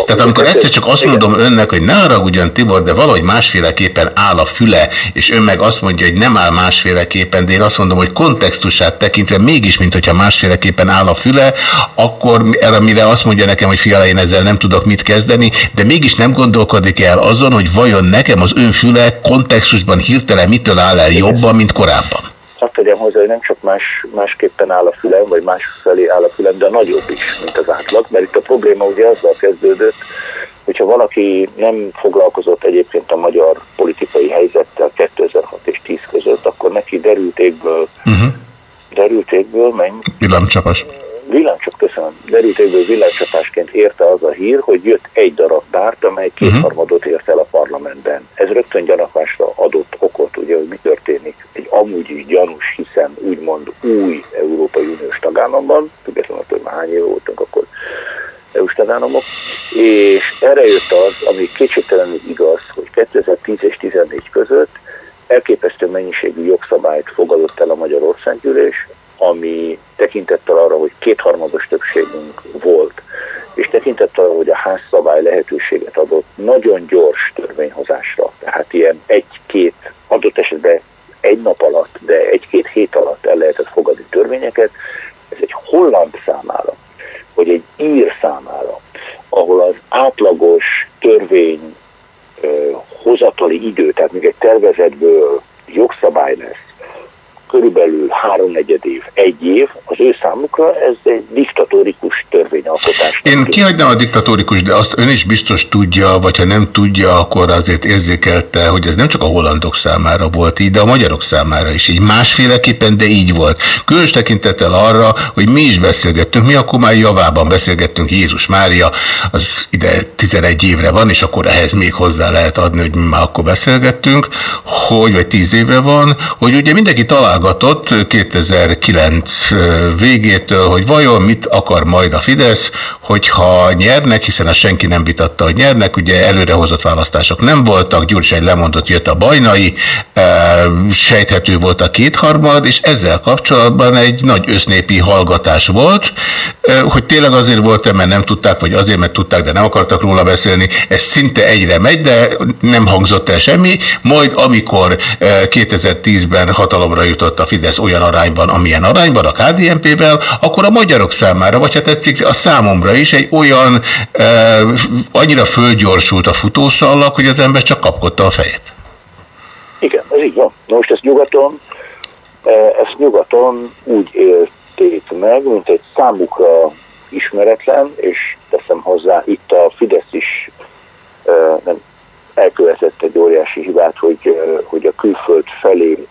Hát Tehát amikor egyszer csak azt mondom önnek, hogy ne haragudjon Tibor, de valahogy másféleképpen áll a füle, és ön meg azt mondja, hogy nem áll másféleképpen, de én azt mondom, hogy kontextusát tekintve mégis, mint hogyha másféleképpen áll a füle, akkor erre mire azt mondja nekem, hogy fiala, én ezzel nem tudok mit kezdeni, de mégis nem gondolkodik el azon, hogy vajon nekem az ön füle kontextusban hirtelen mitől áll el jobban, mint korábban. Tegyem hozzá, hogy nem csak más, másképpen áll a fülem, vagy más felé áll a fülem, de nagyobb is, mint az átlag, mert itt a probléma ugye azzal kezdődött, hogyha valaki nem foglalkozott egyébként a magyar politikai helyzettel 2006 és 10 között, akkor neki derültékből, Uh-huh. derültékből mennyi? Villámcsapás. Villámcsap, köszönöm. Derültékből villámcsapásként érte az a hír, hogy jött egy darab párt, amely kétharmadot ért el a parlamentben. Ez rögtön gyanakvásra adott okot, ugye, hogy mi történik egy amúgy is gyanús, új Európai Uniós tagállamban, függetlenül attól, hogy már hány éve voltunk akkor EU-s tagállamok, és erre jött az, ami kétségtelenül igaz, hogy 2010 és 2014 között elképesztő mennyiségű jogszabályt fogadott el a Magyar Országgyűlés, ami tekintettel arra, hogy kétharmados többségünk volt, és tekintettel arra, hogy a házszabály lehetőséget adott nagyon gyors törvényhozásra, tehát ilyen egy-két, adott esetben egy nap alatt, de egy-két hét alatt el lehetett fogadni törvényeket, ez egy holland számára, vagy egy ír számára, ahol az átlagos törvény ö, hozatali idő, tehát még egy tervezetből jogszabály lesz, körülbelül háromnegyed év, egy év, az ő számukra ez egy diktatórikus törvényalkotás. Én kihagynám a diktatórikus, de azt ön is biztos tudja, vagy ha nem tudja, akkor azért érzékelte, hogy ez nem csak a hollandok számára volt így, de a magyarok számára is így. Másféleképpen, de így volt. Különös tekintettel arra, hogy mi is beszélgettünk, mi akkor már javában beszélgettünk Jézus Mária, az ide 11 évre van, és akkor ehhez még hozzá lehet adni, hogy mi már akkor beszélgettünk, hogy, vagy 10 évre van, hogy ugye mindenki találgatott 2009 végétől, hogy vajon mit akar majd a Fidesz, hogyha nyernek, hiszen a senki nem vitatta, hogy nyernek, ugye előrehozott választások nem voltak, Gyurcsány lemondott, jött a bajnai, sejthető volt a kétharmad, és ezzel kapcsolatban egy nagy össznépi hallgatás volt, hogy tényleg azért volt-e, mert nem tudták, vagy azért, mert tudták, de nem akartak róla beszélni, ez szinte egyre megy, de nem hangzott el semmi, majd amikor 2010-ben hatalomra jutott a Fidesz olyan arányban, amilyen arányban a KDNP-vel, akkor a magyarok számára, vagy ha tetszik, a számomra is egy olyan annyira fölgyorsult a futószallag, hogy az ember csak kapkodta a fejét. Igen, ez így van. Na most ezt nyugaton, ezt nyugaton úgy élték meg, mint egy számukra ismeretlen, és teszem hozzá, itt a Fidesz is nem elkövetett egy óriási hibát, hogy, hogy a külföld felé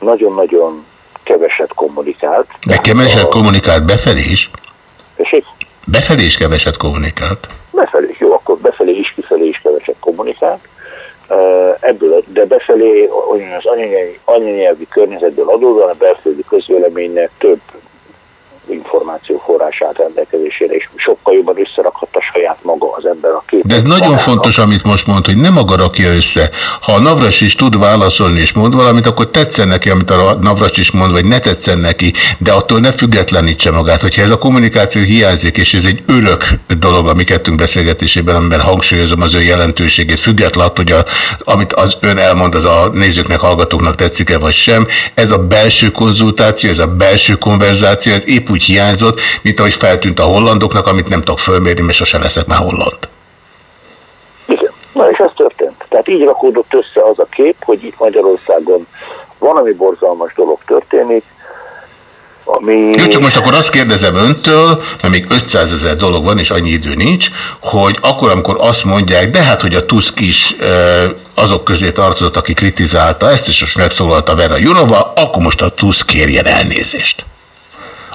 nagyon nagyon-nagyon keveset kommunikált. De keveset kommunikált befelé is? Tessék? Befelé is keveset kommunikált. Befelé, jó, akkor befelé is, kifelé is keveset kommunikált. Ebből, de befelé az anyanyelvi, anyanyelvi környezetből adódóan a belföldi közvéleménynek több információforrását rendelkezésére, és sokkal jobban összerakhatta saját maga az ember a két. De ez nagyon fontos, amit most mond, hogy nem maga rakja össze. Ha a Navras is tud válaszolni és mond valamit, akkor tetszen neki, amit a Navras is mond, vagy ne tetszen neki, de attól ne függetlenítse magát. Hogyha ez a kommunikáció hiányzik, és ez egy örök dolog a mi kettünk beszélgetésében, amiben hangsúlyozom az ő jelentőségét, független attól, hogy a, amit az ön elmond, az a nézőknek, hallgatóknak tetszik-e vagy sem. Ez a belső konzultáció, ez a belső konverzáció, ez épp úgy hiányzott, mint ahogy feltűnt a hollandoknak, amit nem tudok fölmérni, mert sose leszek már holland. Igen, na és ez történt. Tehát így rakódott össze az a kép, hogy itt Magyarországon valami borzalmas dolog történik, ami... Jó, csak most akkor azt kérdezem öntől, mert még 500 ezer dolog van, és annyi idő nincs, hogy akkor, amikor azt mondják, de hát, hogy a Tusk is azok közé tartozott, aki kritizálta ezt, és most megszólalta Vera Jurova, akkor most a Tusk kérjen elnézést.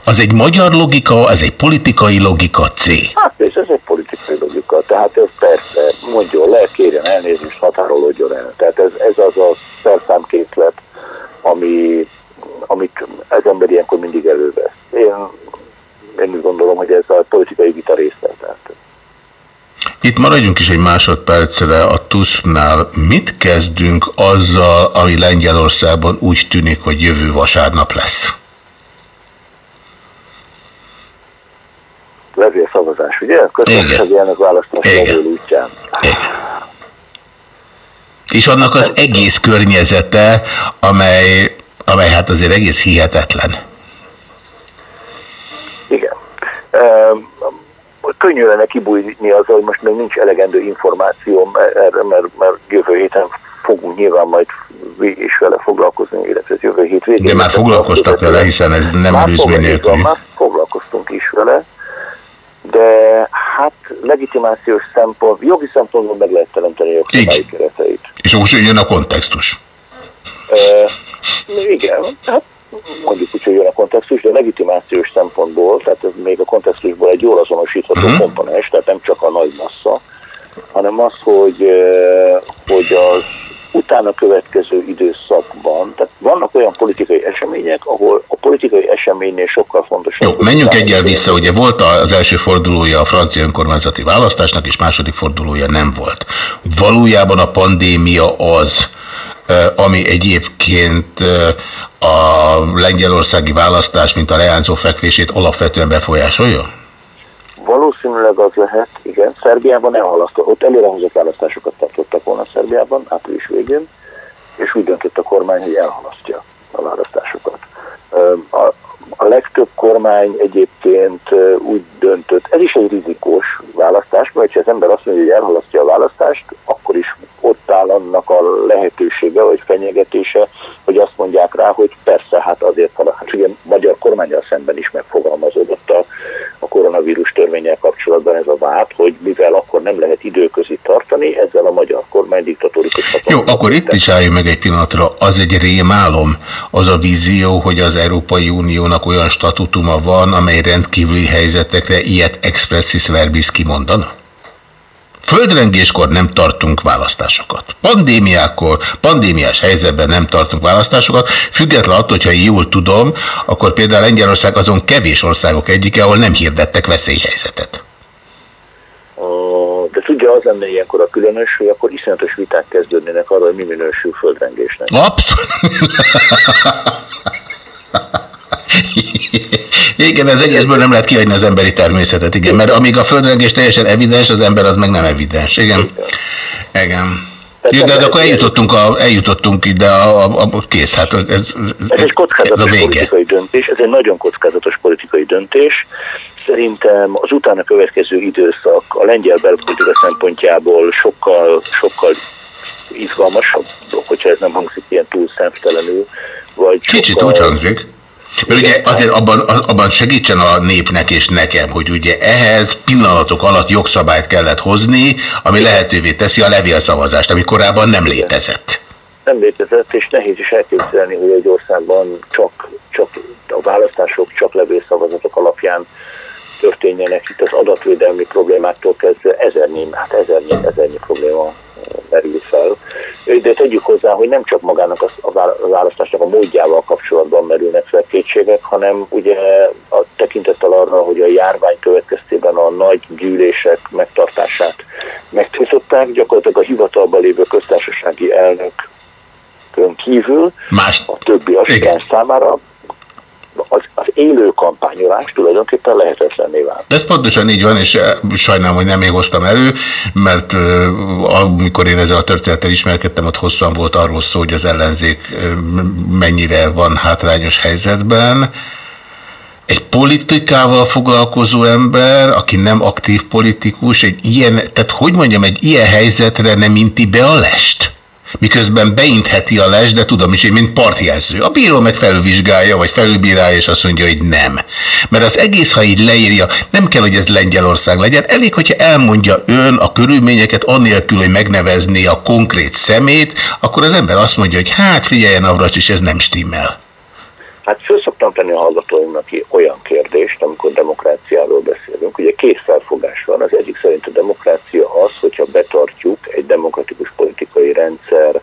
Az egy magyar logika, ez egy politikai logika, C. Hát ez, ez egy politikai logika, tehát ez persze, mondjon le, kérjen elnézést, határolódjon el. Tehát ez, ez az a szerszámkészlet, ami, amit ez ember ilyenkor mindig elővesz. Én, én úgy gondolom, hogy ez a politikai vita része. Tehát. Itt maradjunk is egy másodpercre a TUSZ-nál. Mit kezdünk azzal, ami Lengyelországban úgy tűnik, hogy jövő vasárnap lesz? Levélszavazás, ugye? Köztársasági elnök választás levél útján. Igen. És annak az egész környezete, amely, amely hát azért egész hihetetlen. Igen. Um, könnyű lenne kibújni azzal, hogy most még nincs elegendő információm erre, mert, mert jövő héten fogunk nyilván majd is vele foglalkozni, illetve jövő hét végén. De már foglalkoztak vele, hiszen ez nem előzmény nélkül. Már foglalkoztunk is vele, de hát legitimációs szempont, jogi szempontból meg lehet teremteni a jogszabályi kereteit. És most jön a kontextus. E, igen, hát mondjuk úgy, hogy jön a kontextus, de legitimációs szempontból, tehát ez még a kontextusból egy jól azonosítható uh-huh. komponens, tehát nem csak a nagy massza, hanem az, hogy, hogy az utána következő időszakban, tehát vannak olyan politikai események, ahol a politikai eseménynél sokkal fontosabb. Jó, menjünk egyel vissza, ugye volt az első fordulója a francia önkormányzati választásnak, és második fordulója nem volt. Valójában a pandémia az, ami egyébként a lengyelországi választás, mint a leányzó fekvését alapvetően befolyásolja? Valószínűleg az lehet, igen. Szerbiában elhalasztott, ott előrehozott választásokat tartottak volna Szerbiában, április végén, és úgy döntött a kormány, hogy elhalasztja a választásokat. A, a legtöbb kormány egyébként úgy döntött, ez is egy rizikós választás, mert ha az ember azt mondja, hogy elhalasztja a választást, akkor is ott áll annak a lehetősége, vagy fenyegetése, hogy azt mondják rá, hogy persze, hát azért, hát ugye magyar kormányjal szemben is megfogalmazódott a, a koronavírus törvényel kapcsolatban ez a vád, hogy mivel akkor nem lehet időközi tartani, ezzel a magyar kormány diktatórikus Jó, akkor itt is álljunk meg egy pillanatra. Az egy rémálom, az a vízió, hogy az Európai Uniónak olyan statutuma van, amely rendkívüli helyzetekre ilyet expressis verbis kimondana? Földrengéskor nem tartunk választásokat. Pandémiákor, pandémiás helyzetben nem tartunk választásokat, független attól, hogyha jól tudom, akkor például Lengyelország azon kevés országok egyike, ahol nem hirdettek veszélyhelyzetet. De tudja, az lenne ilyenkor a különös, hogy akkor iszonyatos viták kezdődnének arról, hogy mi minősül földrengésnek. Abszolút. Igen, ez egészből nem lehet kihagyni az emberi természetet, igen, mert amíg a földrengés teljesen evidens, az ember az meg nem evidens, igen. Igen. Jó, de, de akkor eljutottunk, a, eljutottunk ide, a, a, a kész, hát ez, ez, ez egy kockázatos ez a vége. politikai döntés, ez egy nagyon kockázatos politikai döntés. Szerintem az utána következő időszak a lengyel belpolitika szempontjából sokkal, sokkal izgalmasabb, hogyha ez nem hangzik ilyen túl szemtelenül. Vagy Kicsit sokkal, úgy hangzik. Mert ugye azért abban, abban segítsen a népnek és nekem, hogy ugye ehhez pillanatok alatt jogszabályt kellett hozni, ami lehetővé teszi a levélszavazást, ami korábban nem létezett. nem létezett, és nehéz is elképzelni, hogy egy országban csak, csak a választások csak levélszavazatok alapján történjenek itt az adatvédelmi problémáktól kezdve ezernyi, hát ezernyi, ezernyi probléma eh, merül fel. De tegyük hozzá, hogy nem csak magának a választásnak a módjával kapcsolatban merülnek fel kétségek, hanem ugye a tekintettel arra, hogy a járvány következtében a nagy gyűlések megtartását megtiltották, gyakorlatilag a hivatalban lévő köztársasági elnök kívül Más. a többi aspiráns számára az, az élő kampányolás tulajdonképpen lehetetlenné vált. Ez pontosan így van, és eh, sajnálom, hogy nem én hoztam elő, mert uh, amikor én ezzel a történettel ismerkedtem, ott hosszan volt arról szó, hogy az ellenzék uh, mennyire van hátrányos helyzetben. Egy politikával foglalkozó ember, aki nem aktív politikus, egy ilyen, tehát hogy mondjam, egy ilyen helyzetre nem inti be a lest? Miközben beintheti a les, de tudom is én, mint partjelző. A bíró meg felvizsgálja, vagy felülbírálja, és azt mondja, hogy nem. Mert az egész, ha így leírja, nem kell, hogy ez Lengyelország legyen, elég, hogyha elmondja ön a körülményeket, annélkül, hogy megnevezni a konkrét szemét, akkor az ember azt mondja, hogy hát figyeljen, Avracs, és ez nem stimmel. Hát szoktam tenni a hallgatóimnak olyan kérdést, amikor demokráciáról beszélünk. Ugye két felfogás van. Az egyik szerint a demokrácia az, hogyha betartjuk egy demokratikus politikai rendszer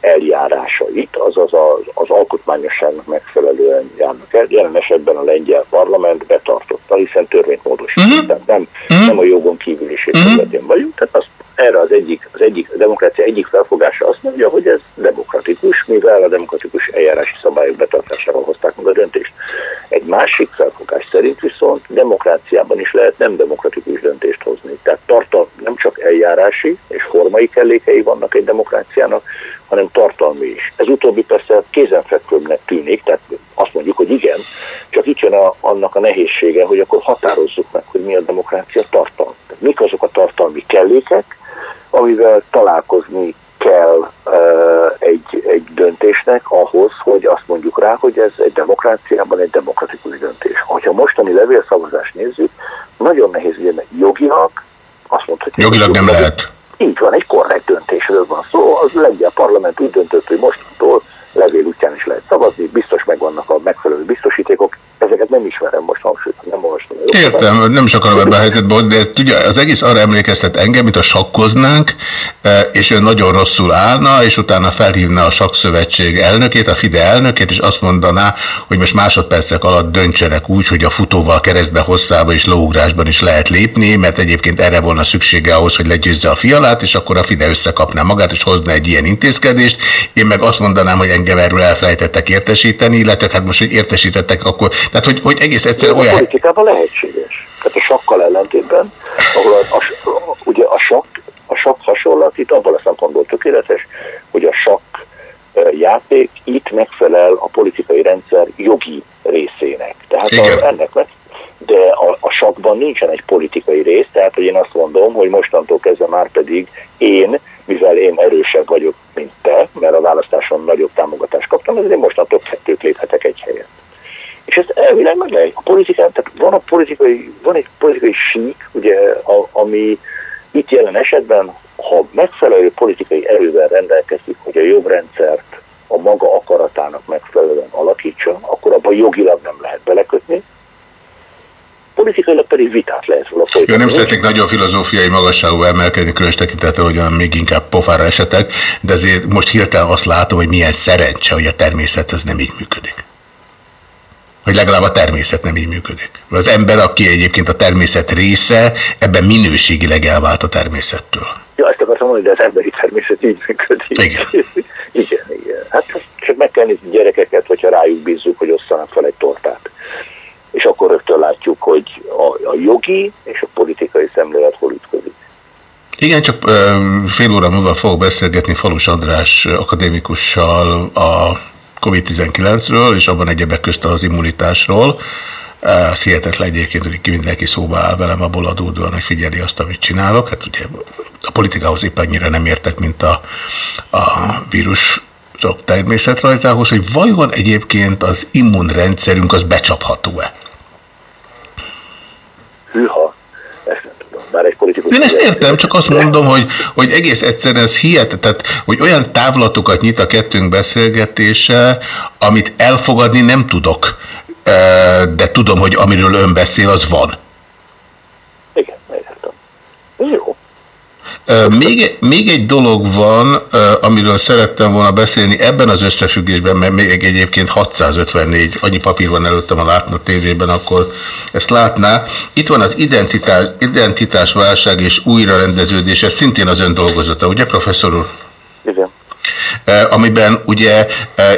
eljárásait, azaz az, az alkotmányosságnak megfelelően járnak el. Jelen esetben a lengyel parlament betartotta, hiszen törvényt módosított. Uh-huh. Nem, uh-huh. nem a jogon kívüliség uh-huh. területén vagyunk, tehát azt erre az egyik, az egyik, a demokrácia egyik felfogása azt mondja, hogy ez demokratikus, mivel a demokratikus eljárási szabályok betartásával hozták meg a döntést. Egy másik felfogás szerint viszont demokráciában is lehet nem demokratikus döntést hozni. Tehát tartal, nem csak eljárási és formai kellékei vannak egy demokráciának, hanem tartalmi is. Ez utóbbi persze kézenfekvőbbnek tűnik, tehát azt mondjuk, hogy igen, csak itt jön a, annak a nehézsége, hogy akkor határozzuk meg, hogy mi a demokrácia tartalma. Mik azok a tartalmi kellékek, amivel találkozni kell egy, egy döntésnek ahhoz, hogy azt mondjuk rá, hogy ez egy demokráciában egy demokratikus döntés. Ha mostani levélszavazást nézzük, nagyon nehéz, ugye jogilag azt mondhatjuk. Jogilag nem lehet. Így van, egy korrekt döntésről van szó. Az lengyel parlament úgy döntött, hogy mostantól levél útján is lehet szavazni, biztos megvannak a megfelelő biztosítékok, ezeket nem ismerem most hangsúlyt, nem olvastam. Értem, nem is akarom ebben a helyzetben, de tudja, az egész arra emlékeztet engem, mint a sakkoznánk, e, és ő nagyon rosszul állna, és utána felhívna a sakszövetség elnökét, a FIDE elnökét, és azt mondaná, hogy most másodpercek alatt döntsenek úgy, hogy a futóval keresztbe hosszába és lóugrásban is lehet lépni, mert egyébként erre volna szüksége ahhoz, hogy legyőzze a fialát, és akkor a FIDE összekapná magát, és hozna egy ilyen intézkedést. Én meg azt mondanám, hogy engem erről elfelejtettek értesíteni, illetve hát most, hogy értesítettek, akkor tehát, hogy, hogy egész egyszerűen olyan... A politikában lehetséges. Tehát a sakkal ellentétben, ahol a, a, a, ugye a sakk, a sakk hasonlat itt abban a szempontból tökéletes, hogy a sakk játék itt megfelel a politikai rendszer jogi részének. Tehát a, ennek meg, de a, a sakban nincsen egy politikai rész, tehát hogy én azt mondom, hogy mostantól kezdve már pedig én, mivel én erősebb vagyok, mint te, mert a választáson nagyobb támogatást kaptam, ezért mostantól kettőt léphetek egy helyet. És ezt elvileg meg lehet. A politikán, tehát van, a politikai, van egy politikai sík, ugye, a, ami itt jelen esetben, ha megfelelő politikai erővel rendelkezik, hogy a jogrendszert a maga akaratának megfelelően alakítsa, akkor abban jogilag nem lehet belekötni, politikailag pedig vitát lehet róla folytatni. nem szeretnék nagyon filozófiai magasságú emelkedni, különös tekintettel, hogy olyan még inkább pofára esetek, de azért most hirtelen azt látom, hogy milyen szerencse, hogy a természet ez nem így működik hogy legalább a természet nem így működik. Az ember, aki egyébként a természet része, ebben minőségileg elvált a természettől. Ja, ezt akartam mondani, de az emberi természet így működik. Igen. igen, igen. Hát csak meg kell nézni gyerekeket, hogyha rájuk bízzuk, hogy osszanak fel egy tortát. És akkor rögtön látjuk, hogy a, a jogi és a politikai szemlélet hol ütközik. Igen, csak fél óra múlva fogok beszélgetni Falus András akadémikussal a COVID-19-ről, és abban egyebek közt az immunitásról. Ez hihetetlen egyébként, hogy mindenki szóba áll velem abból adódóan, hogy figyeli azt, amit csinálok. Hát ugye a politikához éppen annyira nem értek, mint a, a vírus természetrajzához, hogy vajon egyébként az immunrendszerünk az becsapható-e? Hűha. Bár egy politikus. Én ezt értem, csak azt mondom, hogy, hogy egész egyszerűen ez hihet, tehát hogy olyan távlatokat nyit a kettőnk beszélgetése, amit elfogadni nem tudok, de tudom, hogy amiről ön beszél, az van. Igen, értem. Ez jó. Még, még egy dolog van, amiről szerettem volna beszélni ebben az összefüggésben, mert még egyébként 654, annyi papír van előttem, ha látna tévében, akkor ezt látná. Itt van az identitás, identitásválság és újrarendeződés, ez szintén az ön dolgozata, ugye professzor úr? Igen. Amiben ugye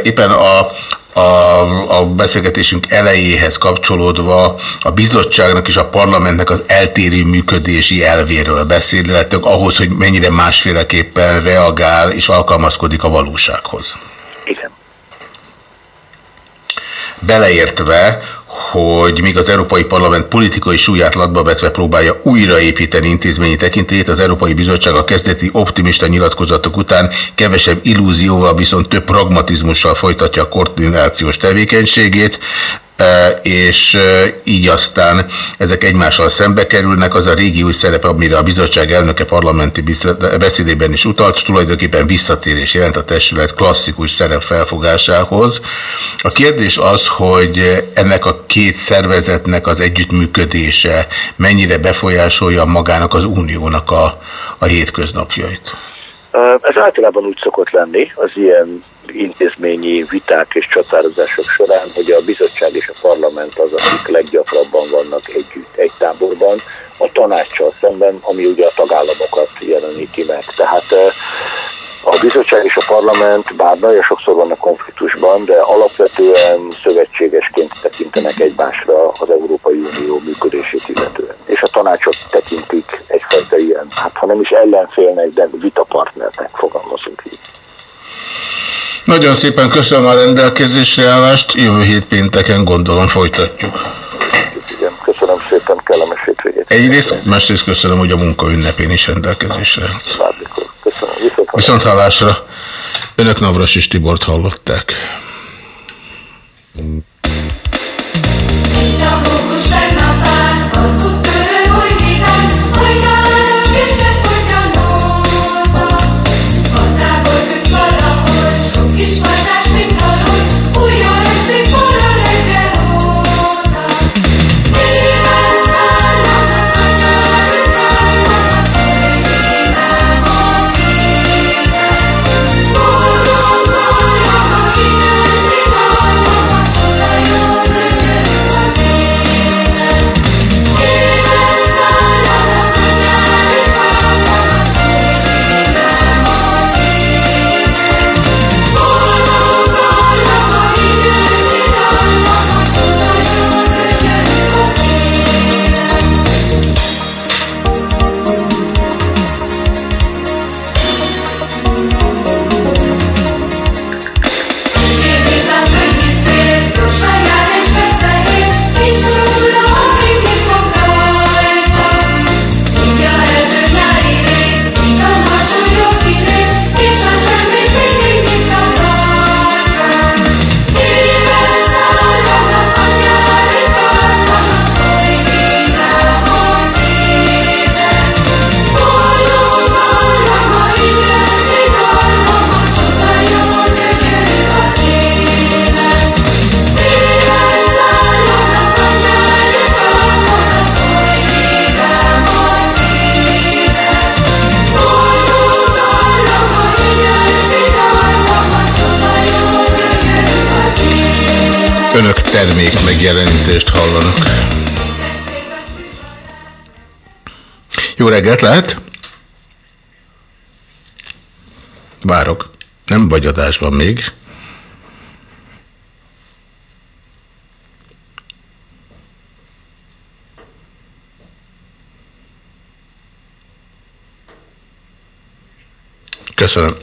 éppen a, a, a beszélgetésünk elejéhez kapcsolódva a bizottságnak és a parlamentnek az eltérő működési elvéről beszél, illetve ahhoz, hogy mennyire másféleképpen reagál és alkalmazkodik a valósághoz. Igen. Beleértve, hogy míg az Európai Parlament politikai súlyát latba vetve próbálja újraépíteni intézményi tekintélyét, az Európai Bizottság a kezdeti optimista nyilatkozatok után kevesebb illúzióval, viszont több pragmatizmussal folytatja a koordinációs tevékenységét, és e, így aztán ezek egymással szembe kerülnek. Az a régi új szerep, amire a bizottság elnöke parlamenti beszédében is utalt, tulajdonképpen visszatérés jelent a testület klasszikus szerep felfogásához. A kérdés az, hogy ennek a két szervezetnek az együttműködése mennyire befolyásolja magának az uniónak a, a hétköznapjait. Ez általában úgy szokott lenni az ilyen intézményi viták és csatározások során, hogy a bizottság és a parlament az, akik leggyakrabban vannak együtt egy táborban, a tanácssal szemben, ami ugye a tagállamokat jeleníti meg. Tehát a bizottság és a parlament bár nagyon sokszor vannak konfliktusban, de alapvetően szövetségesként tekintenek egymásra az Európai Unió működését illetően. És a tanácsot tekintik egyfajta ilyen, hát ha nem is ellenfélnek, de vitapartnernek fogalmazunk így. Nagyon szépen köszönöm a rendelkezésre állást, jövő hét pénteken gondolom folytatjuk. Igen, köszönöm szépen, kellemes hétvégét. Egyrészt, másrészt köszönöm, hogy a munka ünnepén is rendelkezésre. Köszönöm. Viszont Viszont hallásra. Önök Navras és Tibort hallották. Önök termék megjelenítést hallanak. Jó reggelt lehet? Várok. Nem vagy adásban még. Köszönöm.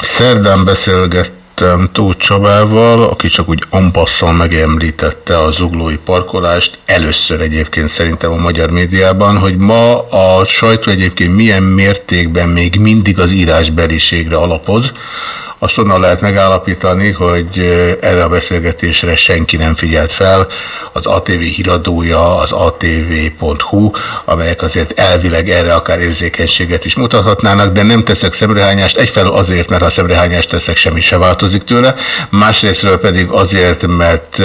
Szerdán beszélgettem Tóth Csabával, aki csak úgy ampasszal megemlítette a zuglói parkolást, először egyébként szerintem a magyar médiában, hogy ma a sajtó egyébként milyen mértékben még mindig az írásbeliségre alapoz, azt onnan lehet megállapítani, hogy erre a beszélgetésre senki nem figyelt fel. Az ATV híradója, az atv.hu, amelyek azért elvileg erre akár érzékenységet is mutathatnának, de nem teszek szemrehányást, egyfelől azért, mert ha szemrehányást teszek, semmi se változik tőle, másrésztről pedig azért, mert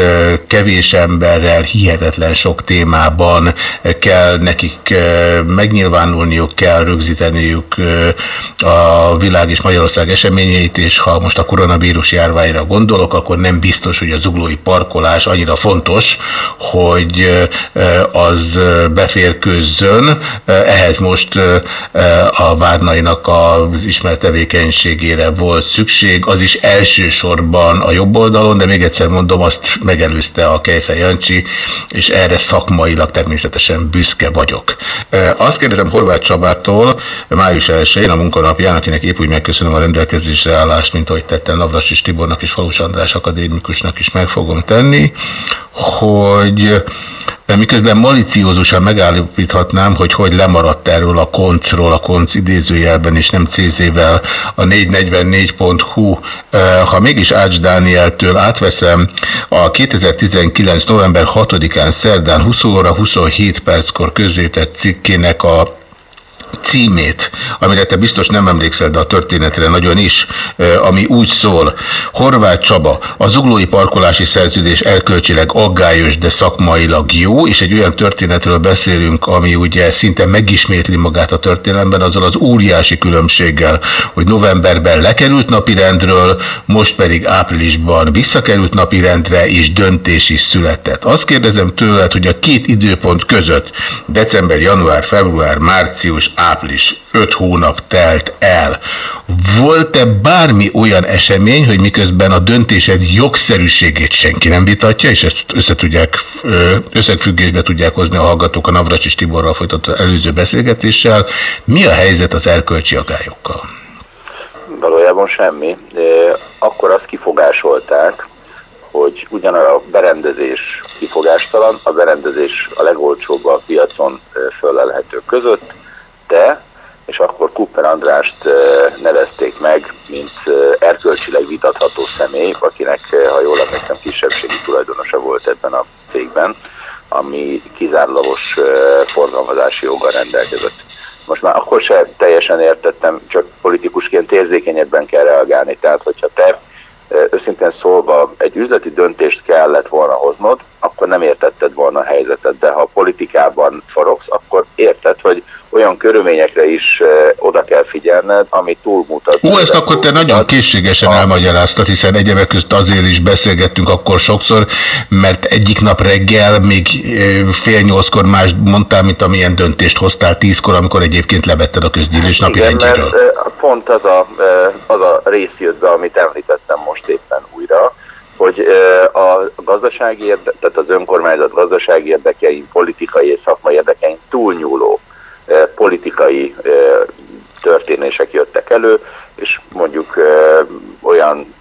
kevés emberrel hihetetlen sok témában kell nekik megnyilvánulniuk, kell rögzíteniük a világ és Magyarország eseményeit, és ha most a koronavírus járványra gondolok, akkor nem biztos, hogy a zuglói parkolás annyira fontos, hogy az beférkőzzön. Ehhez most a Várnainak az ismert tevékenységére volt szükség, az is elsősorban a jobb oldalon, de még egyszer mondom, azt megelőzte a Kejfej Jancsi, és erre szakmailag természetesen büszke vagyok. Azt kérdezem Horváth Csabától, május 1-én a munkanapján, akinek épp úgy megköszönöm a rendelkezésre állást, mint ahogy tettem Navras Tibornak és Falus András akadémikusnak is meg fogom tenni, hogy miközben maliciózusan megállapíthatnám, hogy hogy lemaradt erről a koncról, a konc idézőjelben és nem CZ-vel a 444.hu. Ha mégis Ács Dánieltől átveszem a 2019. november 6-án szerdán 20 óra 27 perckor közzétett cikkének a címét, amire te biztos nem emlékszel, de a történetre nagyon is, ami úgy szól, Horváth Csaba, a zuglói parkolási szerződés erkölcsileg aggályos, de szakmailag jó, és egy olyan történetről beszélünk, ami ugye szinte megismétli magát a történelemben, azzal az óriási különbséggel, hogy novemberben lekerült napirendről, most pedig áprilisban visszakerült napirendre, és döntés is született. Azt kérdezem tőled, hogy a két időpont között, december, január, február, március, április, öt hónap telt el. Volt-e bármi olyan esemény, hogy miközben a döntésed jogszerűségét senki nem vitatja, és ezt össze tudják, összefüggésbe tudják hozni a hallgatók a Navracsis Tiborral folytatott előző beszélgetéssel, mi a helyzet az erkölcsi agályokkal? Valójában semmi. Akkor azt kifogásolták, hogy ugyan a berendezés kifogástalan, a berendezés a legolcsóbb a piacon fölelhető között, de, és akkor Cooper Andrást nevezték meg, mint erkölcsileg vitatható személy, akinek, ha jól emlékszem, kisebbségi tulajdonosa volt ebben a cégben, ami kizárólagos forgalmazási joggal rendelkezett. Most már akkor se teljesen értettem, csak politikusként érzékenyebben kell reagálni. Tehát, hogyha te őszintén szólva egy üzleti döntést kellett volna hoznod, akkor nem értetted volna a helyzetet, de ha politikában forogsz, akkor érted, hogy olyan körülményekre is oda kell figyelned, ami túlmutat. Ó, ezt akkor te nagyon készségesen elmagyaráztad, hiszen egyebek között azért is beszélgettünk akkor sokszor, mert egyik nap reggel még fél nyolckor más mondtál, mint amilyen döntést hoztál tízkor, amikor egyébként levetted a közgyűlés napi Igen, rendjéről. mert pont az a, az a rész jött be, amit említettem most éppen újra, hogy a gazdasági érde, tehát az önkormányzat gazdasági érdekein, politikai és szakmai érdekein túlnyúló politikai történések jöttek elő, és mondjuk olyan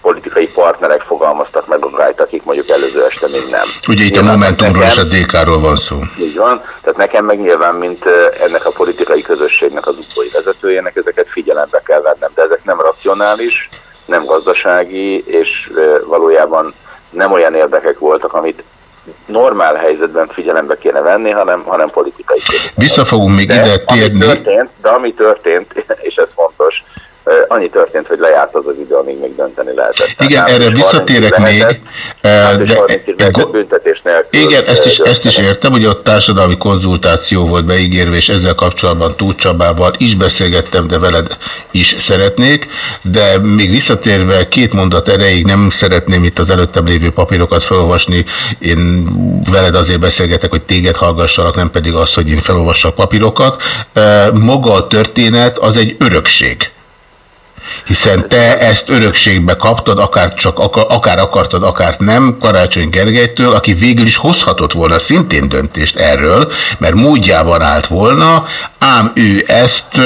politikai partnerek fogalmaztak meg aggályt, akik mondjuk előző este még nem. Ugye itt a Momentumról és a DK-ról van szó. Így van, tehát nekem meg nyilván, mint ennek a politikai közösségnek az utói vezetőjének, ezeket figyelembe kell vennem, de ezek nem racionális, nem gazdasági, és valójában nem olyan érdekek voltak, amit normál helyzetben figyelembe kéne venni, hanem, hanem politikai kérdések. Vissza fogunk még de, ide térni. Ami történt, de ami történt, és ez fontos, annyi történt, hogy lejárt az az idő, amíg még dönteni lehetett. Igen, erre visszatérek még. De, de, igen, ezt is, ezt is értem, hogy ott társadalmi konzultáció volt beígérve, és ezzel kapcsolatban Tóth Csabával is beszélgettem, de veled is szeretnék, de még visszatérve két mondat erejéig nem szeretném itt az előttem lévő papírokat felolvasni, én veled azért beszélgetek, hogy téged hallgassalak, nem pedig az, hogy én felolvassak papírokat. Maga a történet az egy örökség hiszen te ezt örökségbe kaptad, akár, csak, akár akartad, akár nem, Karácsony Gergelytől, aki végül is hozhatott volna szintén döntést erről, mert módjában állt volna, ám ő ezt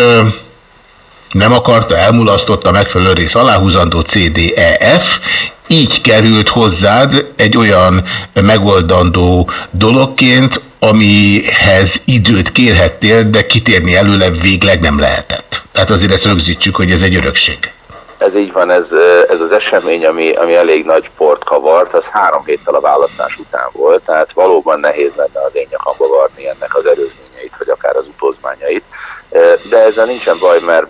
nem akarta, elmulasztotta megfelelő rész aláhúzandó CDEF, így került hozzád egy olyan megoldandó dologként, amihez időt kérhettél, de kitérni előle végleg nem lehetett. Tehát azért ezt rögzítsük, hogy ez egy örökség. Ez így van, ez, ez az esemény, ami, ami elég nagy port kavart, az három héttel a választás után volt, tehát valóban nehéz lenne az én nyakamba varni ennek az előzményeit, vagy akár az utózmányait. De ezzel nincsen baj, mert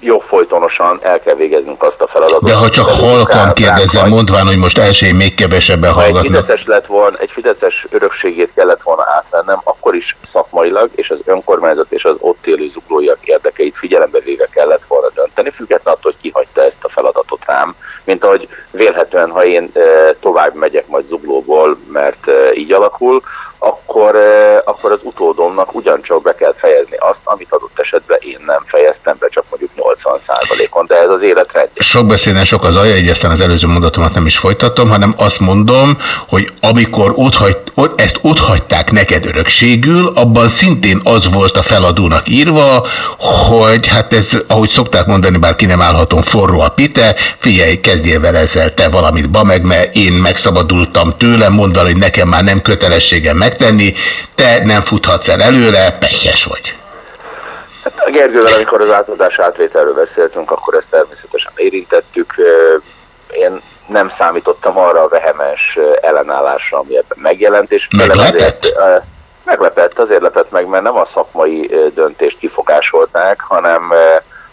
jó folytonosan el kell végeznünk azt a feladatot. De ha csak halkan kérdezem, mondván, hogy most elsőjén még kevesebben ha egy hallgatnak. fideszes, lett volna, egy fideszes örökségét kellett volna átvennem, akkor is szakmailag és az önkormányzat és az ott élő zuglóiak érdekeit figyelembe véve kellett volna dönteni, függetlenül attól, hogy kihagyta ezt a feladatot rám. Mint ahogy vélhetően, ha én e, tovább megyek majd zuglóból, mert e, így alakul, akkor, akkor az utódomnak ugyancsak be kell fejezni azt, amit adott esetben én nem fejeztem be, csak mondjuk 80%-on, de ez az élet rendje. Sok beszéden sok az alja, így aztán az előző mondatomat nem is folytatom, hanem azt mondom, hogy amikor ott hagy, ezt ott hagyták neked örökségül, abban szintén az volt a feladónak írva, hogy hát ez, ahogy szokták mondani, bár ki nem állhatom forró a pite, figyelj, kezdjél vele ezzel te valamit, ba meg, mert én megszabadultam tőlem, mondva, hogy nekem már nem kötelességem megtenni, te nem futhatsz el előle, pehjes vagy. Hát a Gergővel, amikor az átadás átvételről beszéltünk, akkor ezt természetesen érintettük. Én nem számítottam arra a vehemens ellenállásra, ami ebben megjelent. És Meglepett? Azért, meglepett, azért lepett meg, mert nem a szakmai döntést kifogásolták, hanem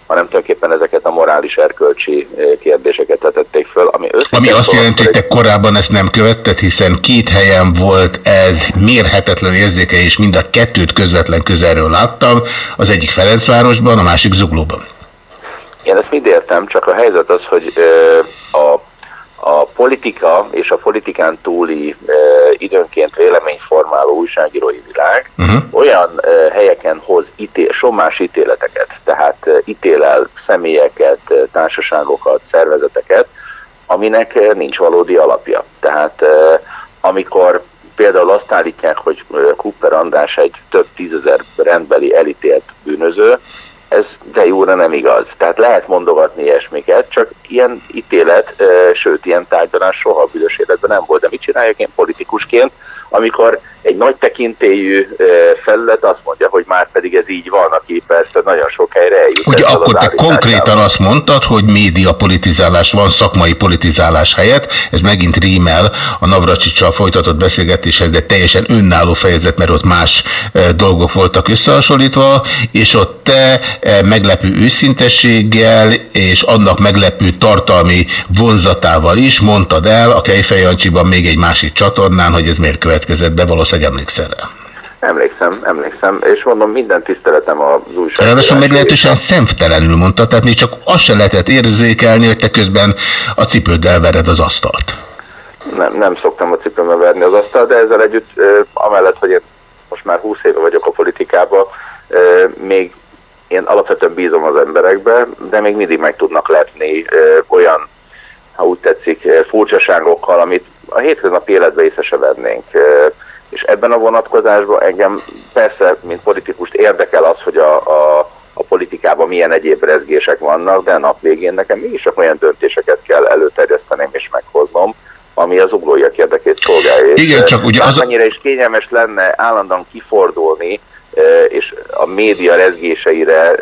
hanem tulajdonképpen ezeket a morális erkölcsi kérdéseket vetették föl, ami Ami azt jelenti, hogy te korábban ezt nem követted, hiszen két helyen volt ez mérhetetlen érzéke, és mind a kettőt közvetlen közelről láttam, az egyik Ferencvárosban, a másik Zuglóban. Én ezt mind értem, csak a helyzet az, hogy ö, a, a politika és a politikán túli ö, időnként véleményformáló újságírói világ uh-huh. olyan ö, helyeken hoz ítél, sommás ítéleteket, tehát ö, ítélel személyeket, ö, társaságokat, szervezeteket, aminek ö, nincs valódi alapja. Tehát ö, amikor például azt állítják, hogy ö, Cooper András egy több tízezer rendbeli elítélt bűnöző, ez de jóra nem igaz. Tehát lehet mondogatni ilyesmiket, csak ilyen ítélet, sőt, ilyen tárgyalás soha a büdös életben nem volt. De mit csináljak én politikusként, amikor egy nagy tekintélyű felület azt mondja, hogy már pedig ez így van, aki persze nagyon sok helyre eljut. Ugye akkor te konkrétan azt mondtad, hogy média politizálás van szakmai politizálás helyett, ez megint rímel a Navracsicsal folytatott beszélgetéshez, de teljesen önálló fejezet, mert ott más dolgok voltak összehasonlítva, és ott te meglepő őszintességgel és annak meglepő tartalmi vonzatával is mondtad el a Kejfej még egy másik csatornán, hogy ez miért következett be, valószínűleg emlékszel rá. Emlékszem, emlékszem, és mondom, minden tiszteletem az újság. Ráadásul meglehetősen szemtelenül mondta, tehát még csak azt se lehetett érzékelni, hogy te közben a cipőddel vered az asztalt. nem, nem szoktam a cipőmbe verni az asztal, de ezzel együtt, amellett, hogy én most már 20 éve vagyok a politikában, még én alapvetően bízom az emberekbe, de még mindig meg tudnak lepni olyan, ha úgy tetszik, furcsaságokkal, amit a hétköznapi életbe észre se vennénk. És ebben a vonatkozásban engem persze, mint politikust érdekel az, hogy a, a, a politikában milyen egyéb rezgések vannak, de a nap végén nekem mégis csak olyan döntéseket kell előterjesztenem és meghoznom, ami az uglóiak érdekét szolgálja. És, Igen, csak ugye az- Annyira is kényelmes lenne állandóan kifordulni, és a média rezgéseire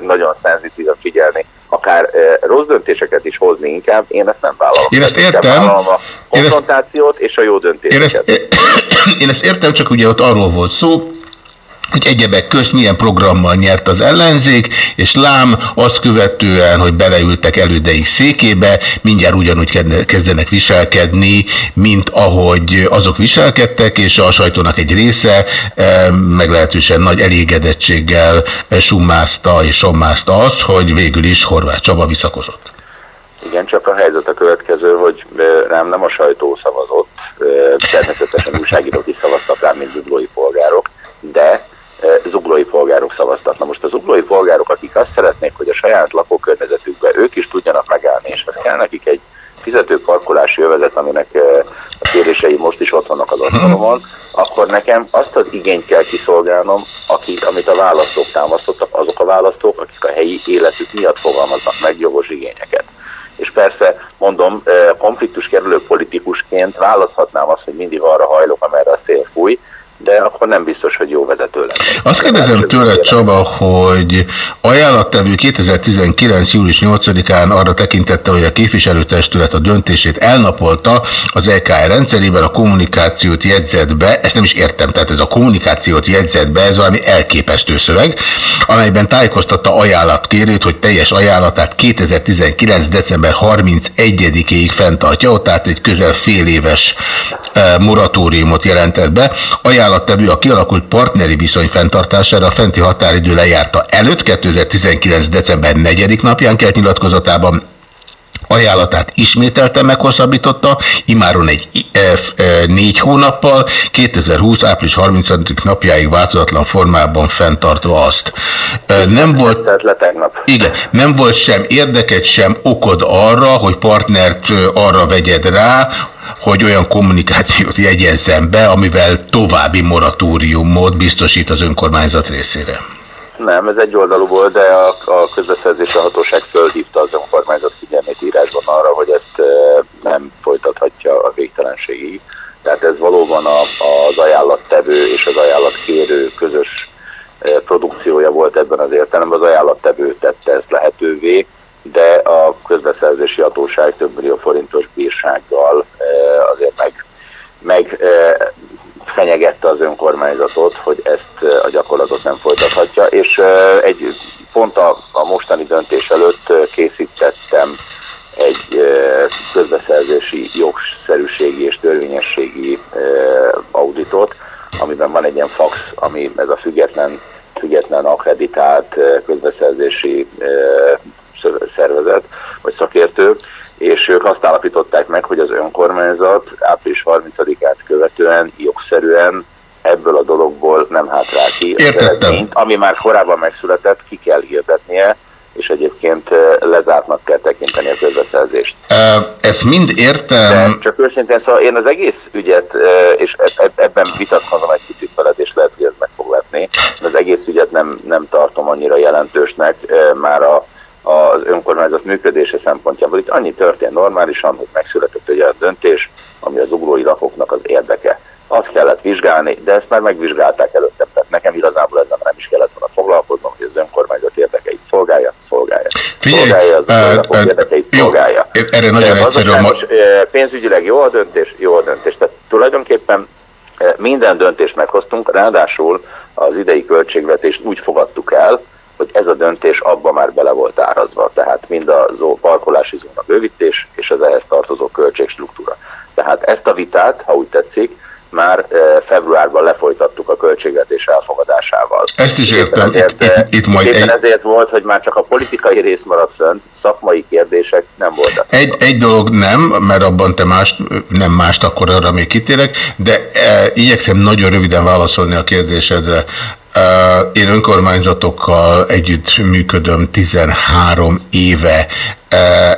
nagyon szenzitíven figyelni, akár rossz döntéseket is hozni inkább, én ezt nem vállalom. Én ezt értem. vállalom a Én ezt- konfrontációt és a jó döntéseket. Én ezt, én ezt értem, csak ugye ott arról volt szó, hogy egyebek közt milyen programmal nyert az ellenzék, és lám azt követően, hogy beleültek elődeik székébe, mindjárt ugyanúgy kezd- kezdenek viselkedni, mint ahogy azok viselkedtek, és a sajtónak egy része eh, meglehetősen nagy elégedettséggel eh, summázta és sommázta azt, hogy végül is Horváth Csaba visszakozott. Igen, csak a helyzet a következő, hogy ö, rám nem a sajtó szavazott, természetesen újságírók is szavaztak rám, mint zuglói polgárok, de zuglói polgárok szavaztak. Na most a zuglói polgárok, akik azt szeretnék, hogy a saját lakókörnyezetükben ők is tudjanak megállni, és az kell nekik egy fizető parkolási övezet, aminek ö, a kérései most is ott vannak az asztalomon, akkor nekem azt az igényt kell kiszolgálnom, akik, amit a választók támasztottak, azok a választók, akik a helyi életük miatt fogalmaznak meg jogos igényeket. És persze, mondom, eh, konfliktus kerülő politikusként választhatnám azt, hogy mindig arra hajlok, amerre a szél fúj, de akkor nem biztos, hogy jó vezető lenne. Azt kérdezem tőled, Csaba, hogy ajánlattevő 2019. július 8-án arra tekintettel, hogy a képviselőtestület a döntését elnapolta az EKR rendszerében, a kommunikációt jegyzett be, ezt nem is értem, tehát ez a kommunikációt jegyzett be, ez valami elképesztő szöveg, amelyben tájékoztatta ajánlatkérőt, hogy teljes ajánlatát 2019. december 31-ig fenntartja, tehát egy közel fél éves eh, moratóriumot jelentett be. Ajánlattevő a kialakult partneri viszony fenntartására a fenti határidő lejárta előtt 2019. december 4. napján kelt nyilatkozatában ajánlatát ismételten meghosszabbította, imáron egy F, négy hónappal, 2020. április 30. napjáig változatlan formában fenntartva azt. Nem volt, igen, nem volt sem érdeket, sem okod arra, hogy partnert arra vegyed rá, hogy olyan kommunikációt jegyezzen be, amivel további moratóriumot biztosít az önkormányzat részére. Nem, ez egy oldalú volt, de a, a közbeszerzési hatóság fölhívta az önkormányzat figyelmét írásban arra, hogy ezt nem folytathatja a végtelenségig. Tehát ez valóban a, az ajánlattevő és az ajánlatkérő közös produkciója volt ebben az értelemben. Az ajánlattevő tette ezt lehetővé, de a közbeszerzési hatóság több millió forintos bírsággal azért meg, meg fenyegette az önkormányzatot, hogy ezt a gyakorlatot nem folytathatja, és egy pont a, a mostani döntés előtt készítettem egy közbeszerzési jogszerűségi és törvényességi auditot, amiben van egy ilyen fax, ami ez a független, független akreditált közbeszerzési szervezet, vagy szakértők, és ők azt állapították meg, hogy az önkormányzat április 30-át követően jogszerűen ebből a dologból nem hátrál ki. Értettem. Ami már korábban megszületett, ki kell hirdetnie, és egyébként lezártnak kell tekinteni a közbeszerzést. Ezt mind értem. De csak őszintén, szóval én az egész ügyet, és e- e- ebben vitatkozom egy kicsit veled, és lehet, hogy ez meg fog letni, de az egész ügyet nem, nem tartom annyira jelentősnek, már a önkormányzat működése szempontjából. Itt annyi történt normálisan, hogy megszületett egy olyan döntés, ami az uglói lakoknak az érdeke. Azt kellett vizsgálni, de ezt már megvizsgálták előttem. Tehát nekem igazából ezzel nem is kellett volna foglalkoznom, hogy az önkormányzat érdekeit szolgálja, szolgálja. Figyelj, szolgálja az uh, uh, érdekeit jó, szolgálja. Erre nagyon egyszerű. Most, pénzügyileg jó a döntés, jó a döntés. Tehát tulajdonképpen minden döntést meghoztunk, ráadásul az idei költségvetést úgy fogadtuk el, hogy ez a döntés abba már bele volt árazva, tehát mind a zó, parkolási zóna bővítés és az ehhez tartozó költségstruktúra. Tehát ezt a vitát, ha úgy tetszik, már e, februárban lefolytattuk a költségvetés elfogadásával. Ezt is értem. Ezért, itt, itt, itt majd egy... egy... ezért volt, hogy már csak a politikai rész maradt fönt, szakmai kérdések nem voltak. Egy, egy dolog nem, mert abban te mást, nem mást, akkor arra még kitérek, de e, igyekszem nagyon röviden válaszolni a kérdésedre. Én önkormányzatokkal együtt működöm 13 éve.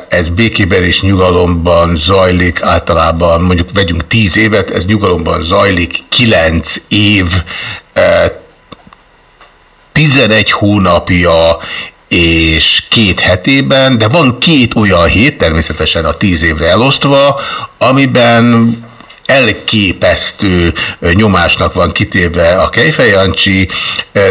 Ez békében és nyugalomban zajlik, általában mondjuk vegyünk 10 évet, ez nyugalomban zajlik 9 év, 11 hónapja és két hetében, de van két olyan hét, természetesen a tíz évre elosztva, amiben elképesztő nyomásnak van kitéve a Kejfejancsi,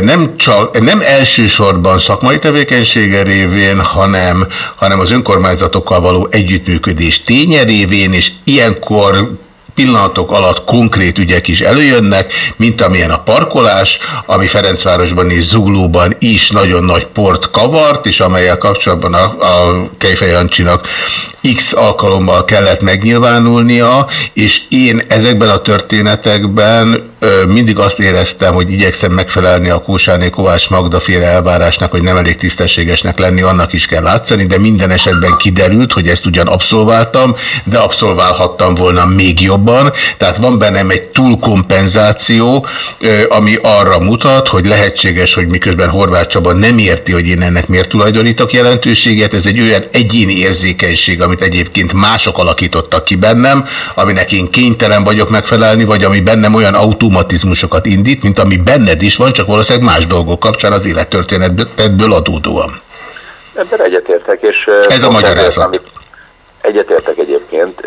nem, csak, nem elsősorban szakmai tevékenysége révén, hanem, hanem az önkormányzatokkal való együttműködés tényerévén, és ilyenkor pillanatok alatt konkrét ügyek is előjönnek, mint amilyen a parkolás, ami Ferencvárosban és Zuglóban is nagyon nagy port kavart, és amelyel kapcsolatban a, a Kejfej Jancsinak x alkalommal kellett megnyilvánulnia, és én ezekben a történetekben mindig azt éreztem, hogy igyekszem megfelelni a Kósáné Kovács Magda féle elvárásnak, hogy nem elég tisztességesnek lenni, annak is kell látszani, de minden esetben kiderült, hogy ezt ugyan abszolváltam, de abszolválhattam volna még jobban, tehát van bennem egy túlkompenzáció, ami arra mutat, hogy lehetséges, hogy miközben Horváth Csaba nem érti, hogy én ennek miért tulajdonítok jelentőséget, ez egy olyan egyéni érzékenység, amit egyébként mások alakítottak ki bennem, aminek én kénytelen vagyok megfelelni, vagy ami bennem olyan automatizmusokat indít, mint ami benned is van, csak valószínűleg más dolgok kapcsán az élettörténetből adódóan. Ebben egyetértek, és... Ez a magyarázat. Egyetértek egyébként,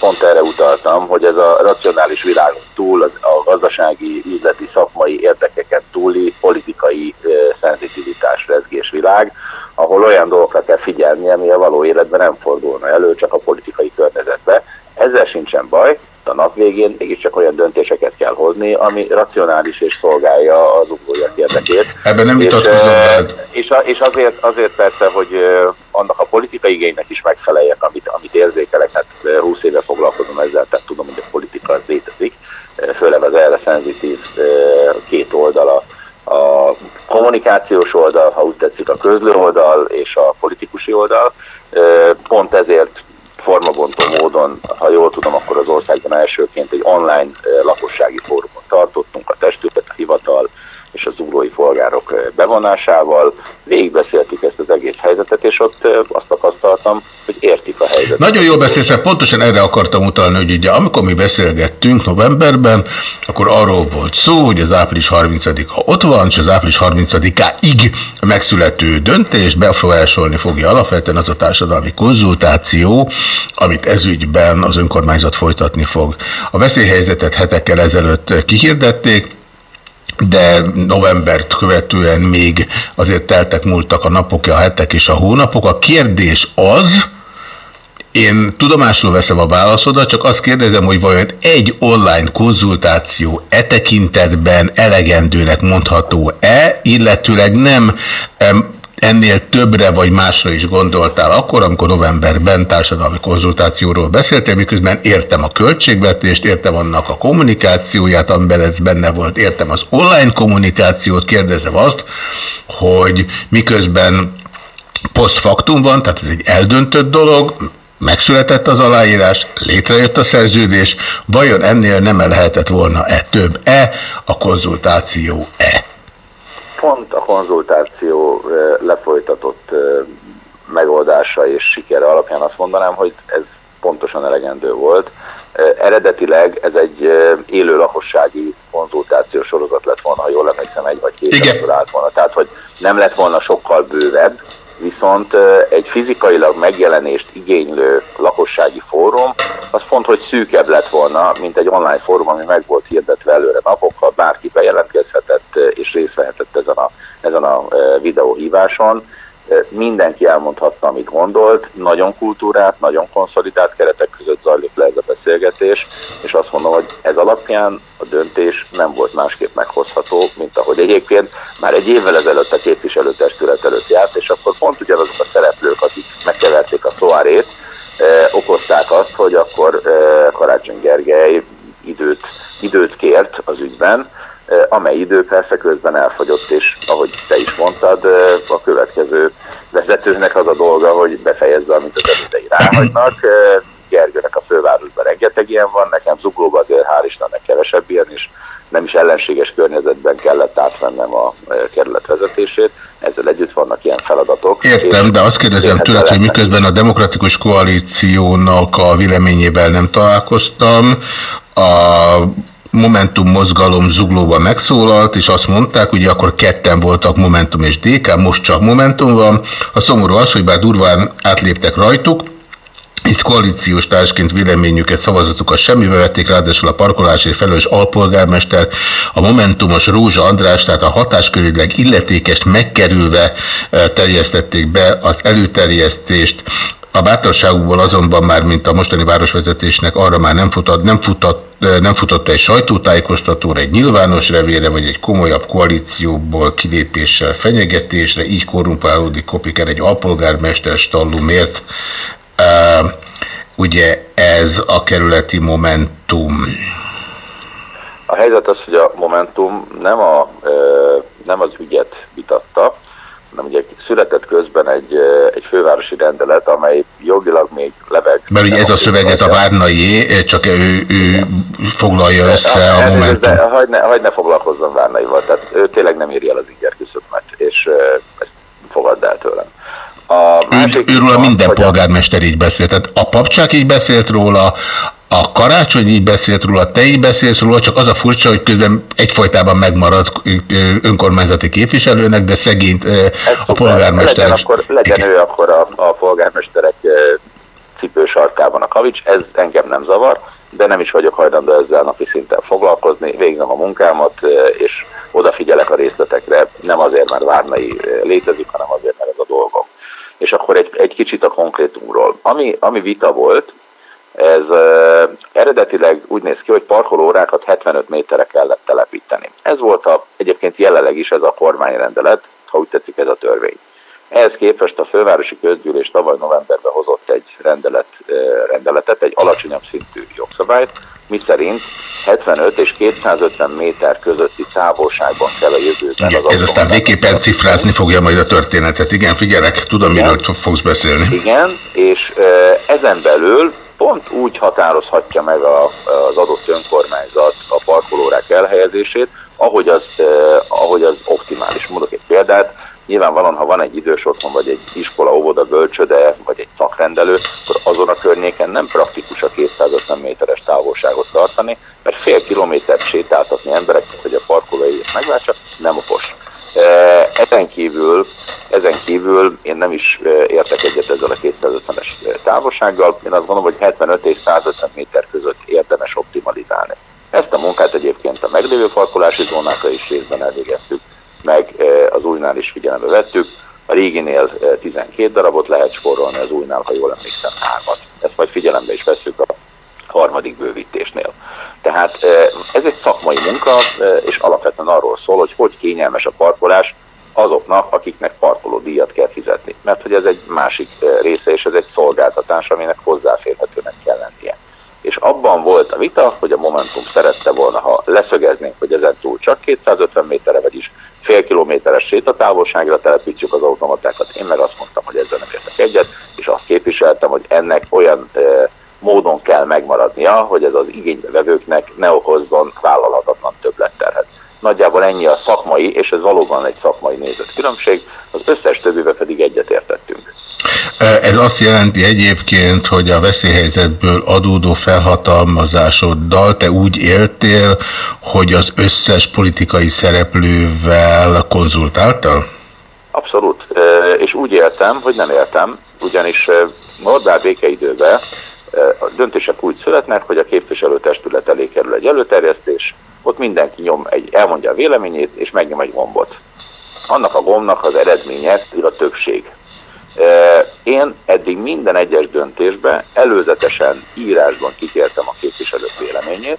pont erre utaltam, hogy ez a racionális világon túl a gazdasági, üzleti, szakmai érdekeken túli politikai szenzitivitás rezgés világ, ahol olyan dolgokra kell figyelni, ami a való életben nem fordulna elő, csak a politikai környezetbe. Ezzel sincsen baj, a nap végén mégiscsak olyan döntéseket kell hozni, ami racionális és szolgálja az ugójak érdekét. Ebben nem vitatkozom veled. És, és azért, azért persze, hogy annak a politikai igénynek is megfeleljek, amit, amit érzékelek, hát 20 éve foglalkozom ezzel, tehát tudom, hogy a politika az létezik, főleg az erre szenzitív két oldala a kommunikációs oldal, ha úgy tetszik, a közlő oldal és a politikusi oldal. Pont ezért formabontó módon, ha jól tudom, akkor az országban elsőként egy online lakossági fórumot tartottunk, a testület, a hivatal és az zuglói polgárok bevonásával. Végigbeszéltük ezt az egész helyzetet, és ott azt tapasztaltam, hogy értik a helyzetet. Nagyon jól beszélsz, pontosan erre akartam utalni, hogy ugye amikor mi beszélgettünk novemberben, akkor arról volt szó, hogy az április 30-a ott van, és az április 30-áig megszülető döntés befolyásolni fogja alapvetően az a társadalmi konzultáció, amit ezügyben az önkormányzat folytatni fog. A veszélyhelyzetet hetekkel ezelőtt kihirdették, de novembert követően még azért teltek múltak a napok, a hetek és a hónapok. A kérdés az, én tudomásul veszem a válaszodat, csak azt kérdezem, hogy vajon egy online konzultáció e tekintetben elegendőnek mondható-e, illetőleg nem ennél többre vagy másra is gondoltál akkor, amikor novemberben társadalmi konzultációról beszéltél, miközben értem a költségvetést, értem annak a kommunikációját, amiben ez benne volt, értem az online kommunikációt, kérdezem azt, hogy miközben posztfaktum van, tehát ez egy eldöntött dolog, megszületett az aláírás, létrejött a szerződés, vajon ennél nem lehetett volna-e több-e, a konzultáció-e? Pont a konzultáció lefolytatott megoldása és sikere alapján azt mondanám, hogy ez pontosan elegendő volt. Eredetileg ez egy élő lakossági konzultáció sorozat lett volna, ha jól emlékszem, egy vagy két állt volna. Tehát, hogy nem lett volna sokkal bővebb, viszont egy fizikailag megjelenést igénylő lakossági fórum, az pont, hogy szűkebb lett volna, mint egy online fórum, ami meg volt hirdetve előre napokkal, bárki bejelentkezhetett és részt vehetett ezen a, ezen a videóhíváson mindenki elmondhatta, amit gondolt, nagyon kultúrát, nagyon konszolidált keretek között zajlik le ez a beszélgetés, és azt mondom, hogy ez alapján a döntés nem volt másképp meghozható, mint ahogy egyébként már egy évvel ezelőtt a képviselőtestület előtt járt, és akkor pont ugyanazok a szereplők, akik megkeverték a szóárét, eh, okozták azt, hogy akkor eh, Karácsony Gergely időt, időt kért az ügyben, amely idő persze közben elfogyott, és ahogy te is mondtad, a következő vezetőnek az a dolga, hogy befejezze, amit az előzei ráhagynak. Gergőnek a fővárosban rengeteg ilyen van, nekem zuglóban azért hál' Istennek kevesebb ilyen, és nem is ellenséges környezetben kellett átvennem a kerület vezetését. Ezzel együtt vannak ilyen feladatok. Értem, de azt kérdezem tőled, hogy miközben a demokratikus koalíciónak a véleményével nem találkoztam, a Momentum mozgalom zuglóban megszólalt, és azt mondták, hogy akkor ketten voltak Momentum és DK, most csak Momentum van. A szomorú az, hogy bár durván átléptek rajtuk, hisz koalíciós társként véleményüket, szavazatukat semmibe vették, ráadásul a parkolásért felelős alpolgármester, a Momentumos Rózsa András, tehát a hatáskörileg illetékest megkerülve eh, terjesztették be az előterjesztést, a bátorságukból azonban már, mint a mostani városvezetésnek arra már nem, futott, nem, futott, nem futott egy sajtótájékoztatóra, egy nyilvános revére, vagy egy komolyabb koalícióból kilépéssel, fenyegetésre, így korrumpálódik Kopiker egy alpolgármester stallumért. Uh, ugye ez a kerületi Momentum. A helyzet az, hogy a Momentum nem, a, nem az ügyet vitatta, hanem ugye született közben egy, egy fővárosi rendelet, amely jogilag még leveg. Mert ugye ez a szöveg, ez a Várnai, csak ő, ő foglalja össze a momentum. De hagyd ne, hagy ne foglalkozzon Várnaival, tehát ő tényleg nem írja el az ingerküszöbmet, és ezt fogadd el tőlem. A ő, őről a minden polgármester így beszélt. Tehát a papcsák így beszélt róla, a karácsony így beszélt róla, te így beszélsz róla, csak az a furcsa, hogy közben egyfajtában megmarad önkormányzati képviselőnek, de szegényt Ez a polgármester. Legyen, akkor, legyen ő akkor a, a polgármesterek cipősarkában a kavics, ez engem nem zavar, de nem is vagyok hajlandó ezzel napi szinten foglalkozni, végzem a munkámat, és odafigyelek a részletekre, nem azért, mert Várnai létezik, hanem azért, mert ez a dolgom. És akkor egy, egy kicsit a konkrétumról. Ami, ami vita volt, ez uh, eredetileg úgy néz ki, hogy parkolórákat 75 méterre kellett telepíteni. Ez volt a, egyébként jelenleg is ez a kormányrendelet, ha úgy tetszik ez a törvény. Ehhez képest a fővárosi közgyűlés tavaly novemberben hozott egy rendelet, rendeletet, egy alacsonyabb szintű jogszabályt, miszerint 75 és 250 méter közötti távolságban kell a jövőben Igen, az ez aztán végképpen cifrázni fogja majd a történetet. Igen, figyelek, tudom, Igen. miről fogsz beszélni. Igen, és ezen belül pont úgy határozhatja meg a, az adott önkormányzat a parkolórák elhelyezését, ahogy az, eh, ahogy az optimális. Mondok egy példát, nyilvánvalóan, ha van egy idős otthon, vagy egy iskola, óvoda, bölcsöde, vagy egy szakrendelő, akkor azon a környéken nem praktikus a 250 méteres távolságot tartani, mert fél kilométert sétáltatni embereket, hogy a parkolóiért megváltsa, nem okos. Ezen kívül, ezen kívül én nem is értek egyet ezzel a 250-es eh, távolsággal. Én azt gondolom, hogy 75 és 150 méter között érdemes optimalizálni. Ezt a munkát egyébként a meglévő parkolási zónákra is részben elvégeztük, meg az újnál is figyelembe vettük. A réginél 12 darabot lehet sporolni, az újnál, ha jól emlékszem, hármat. Ezt majd figyelembe is veszük a harmadik bővítésnél. Tehát ez egy szakmai munka, és alapvetően arról szól, hogy hogy kényelmes a parkolás azoknak, akiknek parkoló díjat kell fizetni. Mert hogy ez egy másik része, és ez egy szolgáltatás, aminek hozzáférhetőnek kell lennie. És abban volt a vita, hogy a Momentum szerette volna, ha leszögeznénk, hogy ezen túl csak 250 méterre, vagyis fél kilométeres sétatávolságra telepítsük az automatákat. Én meg azt mondtam, hogy ezzel nem értek egyet, és azt képviseltem, hogy ennek olyan e, módon kell megmaradnia, hogy ez az igénybevevőknek ne okozzon vállalhatatlan többletterhet. Nagyjából ennyi a szakmai, és ez valóban egy szakmai nézet különbség, az összes többivel pedig egyetértettünk. Ez azt jelenti egyébként, hogy a veszélyhelyzetből adódó felhatalmazásoddal te úgy éltél, hogy az összes politikai szereplővel konzultáltál? Abszolút. És úgy éltem, hogy nem éltem, ugyanis normál békeidőben a döntések úgy születnek, hogy a képviselőtestület elé kerül egy előterjesztés, ott mindenki nyom egy, elmondja a véleményét, és megnyom egy gombot. Annak a gombnak az eredménye a többség. Én eddig minden egyes döntésben előzetesen írásban kikértem a képviselők véleményét,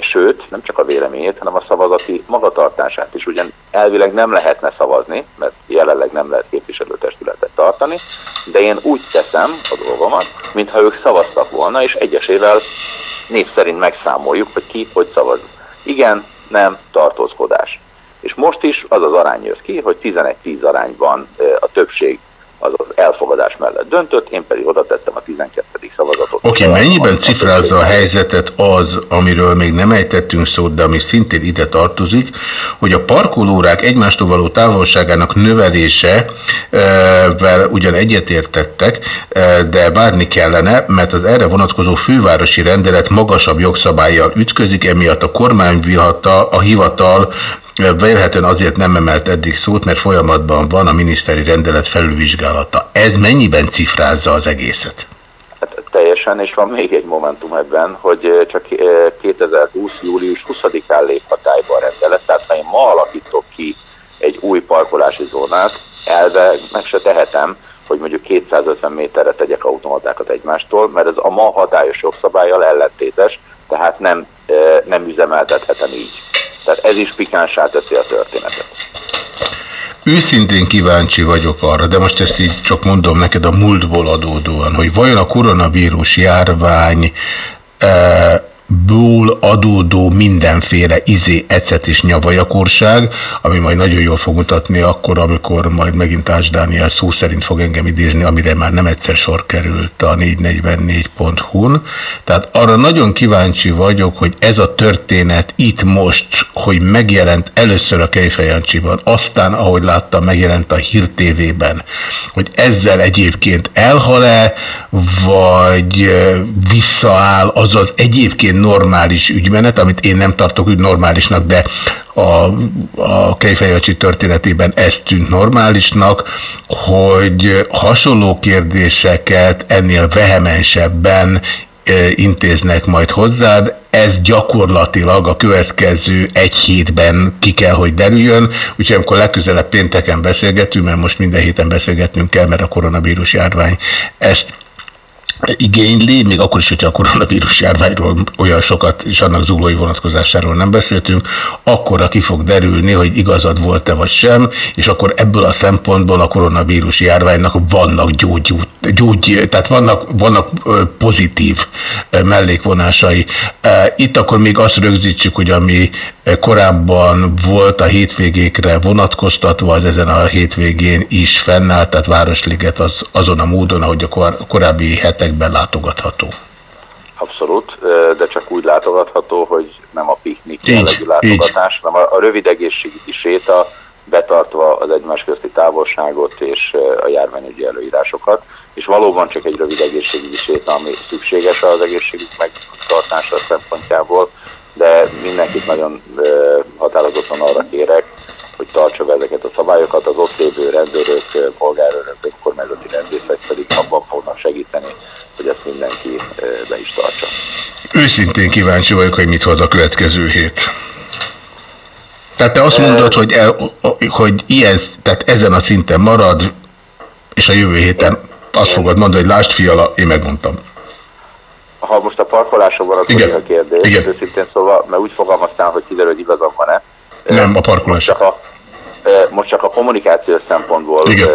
sőt, nem csak a véleményét, hanem a szavazati magatartását is. Ugyan elvileg nem lehetne szavazni, mert jelenleg nem lehet képviselőtestületet tartani, de én úgy teszem a dolgomat, mintha ők szavaztak volna, és egyesével név szerint megszámoljuk, hogy ki hogy szavaz. Igen, nem, tartózkodás. És most is az az arány jött ki, hogy 11-10 arányban a többség az az elfogadás mellett döntött, én pedig oda tettem a 12. szavazatot. Oké, okay, mennyiben cifrázza a helyzetet az, amiről még nem ejtettünk szót, de ami szintén ide tartozik, hogy a parkolórák egymástól való távolságának növelése vel ugyan egyetértettek, de várni kellene, mert az erre vonatkozó fővárosi rendelet magasabb jogszabályjal ütközik, emiatt a kormányvihata, a hivatal Vélhetően azért nem emelt eddig szót, mert folyamatban van a miniszteri rendelet felülvizsgálata. Ez mennyiben cifrázza az egészet? Hát teljesen, és van még egy momentum ebben, hogy csak 2020. július 20-án lép hatályba a rendelet, tehát ha én ma alakítok ki egy új parkolási zónát, elve meg se tehetem, hogy mondjuk 250 méterre tegyek automatákat egymástól, mert ez a ma hatályos jogszabályjal ellentétes, tehát nem, nem üzemeltethetem így. Tehát ez is pikánsá teszi a történetet. Őszintén kíváncsi vagyok arra, de most ezt így csak mondom neked a múltból adódóan, hogy vajon a koronavírus járvány e ból adódó mindenféle izé, ecet és nyavajakorság, ami majd nagyon jól fog mutatni akkor, amikor majd megint Ács Dániel szó szerint fog engem idézni, amire már nem egyszer sor került a 444.hu-n. Tehát arra nagyon kíváncsi vagyok, hogy ez a történet itt most, hogy megjelent először a Kejfejancsiban, aztán, ahogy láttam, megjelent a Hír TV-ben, hogy ezzel egyébként elhal-e, vagy visszaáll, azaz egyébként normális ügymenet, amit én nem tartok úgy normálisnak, de a, a Kejfejacsi történetében ez tűnt normálisnak, hogy hasonló kérdéseket ennél vehemensebben intéznek majd hozzád, ez gyakorlatilag a következő egy hétben ki kell, hogy derüljön, úgyhogy amikor legközelebb pénteken beszélgetünk, mert most minden héten beszélgetnünk kell, mert a koronavírus járvány ezt igényli, még akkor is, hogyha a koronavírus járványról olyan sokat és annak zúlói vonatkozásáról nem beszéltünk, akkor ki fog derülni, hogy igazad volt-e vagy sem, és akkor ebből a szempontból a koronavírus járványnak vannak gyógy, gyógy tehát vannak, vannak pozitív mellékvonásai. Itt akkor még azt rögzítsük, hogy ami korábban volt a hétvégékre vonatkoztatva, az ezen a hétvégén is fennállt, tehát Városliget az, azon a módon, ahogy a kor, korábbi hetekben látogatható. Abszolút, de csak úgy látogatható, hogy nem a piknik jellegű látogatás, így. hanem a, a rövid egészségügyi séta, betartva az egymás közti távolságot és a járványügyi előírásokat, és valóban csak egy rövid egészségügyi séta, ami szükséges az egészségügy megtartása szempontjából, de mindenkit nagyon határozottan arra kérek, hogy tartsa be ezeket a szabályokat, az ott lévő rendőrök, polgárőrök, kormányzati rendészek pedig abban fognak segíteni, hogy ezt mindenki be is tartsa. Őszintén kíváncsi vagyok, hogy mit hoz a következő hét. Tehát te azt mondod, hogy, el, hogy ilyen, tehát ezen a szinten marad, és a jövő héten azt fogod mondani, hogy lásd fiala, én megmondtam ha most a parkolásra vonatkozik a kérdés, Igen. őszintén szóval, mert úgy fogalmaztál, hogy kiderül, hogy igazam van-e. Nem, a parkolás. Most csak a, most csak a kommunikációs szempontból Igen.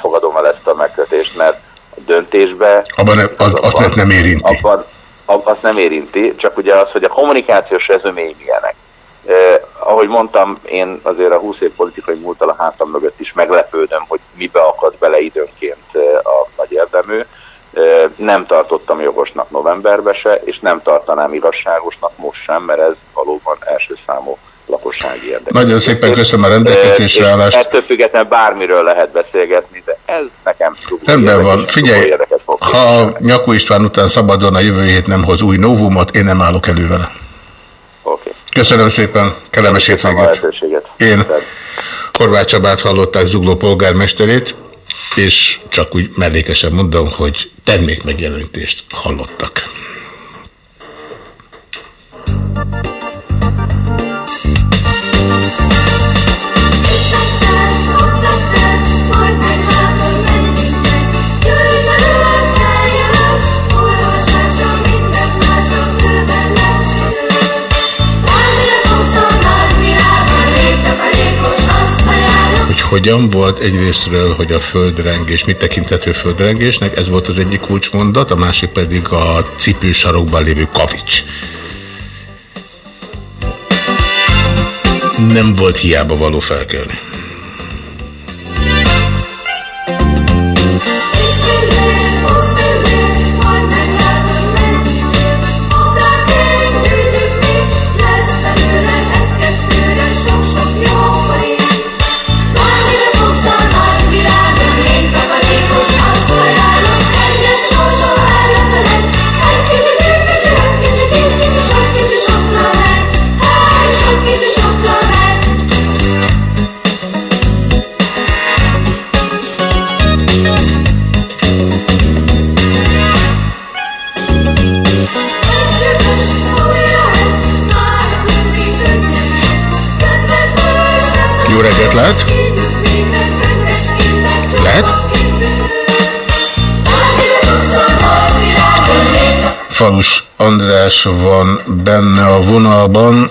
fogadom el ezt a megkötést, mert a döntésbe... Abban ne, az, azt abban, nem érinti. Abban, azt nem érinti, csak ugye az, hogy a kommunikációs rezömény milyenek. Eh, ahogy mondtam, én azért a 20 év politikai múltal a hátam mögött is meglepődöm, hogy mibe akad bele időnként a nagy érdemű nem tartottam jogosnak novemberbe se, és nem tartanám igazságosnak most sem, mert ez valóban első számú lakossági érdek. Nagyon szépen köszönöm a rendelkezésre állást. Ettől függetlenül bármiről lehet beszélgetni, de ez nekem Rendben van. Figyelj, ha Nyakó István után szabadon a jövő hét nem hoz új novumot, én nem állok elő vele. Okay. Köszönöm szépen, kellemes hétvégét. Én Horváth Csabát hallották Zugló polgármesterét és csak úgy mellékesen mondom, hogy termékmegjelenítést hallottak. Hogyan volt egyrésztről, hogy a földrengés, mit tekinthető földrengésnek, ez volt az egyik kulcsmondat, a másik pedig a cipősarokban lévő kavics. Nem volt hiába való felkelni. Lehet? Lehet? Falus András van benne a vonalban.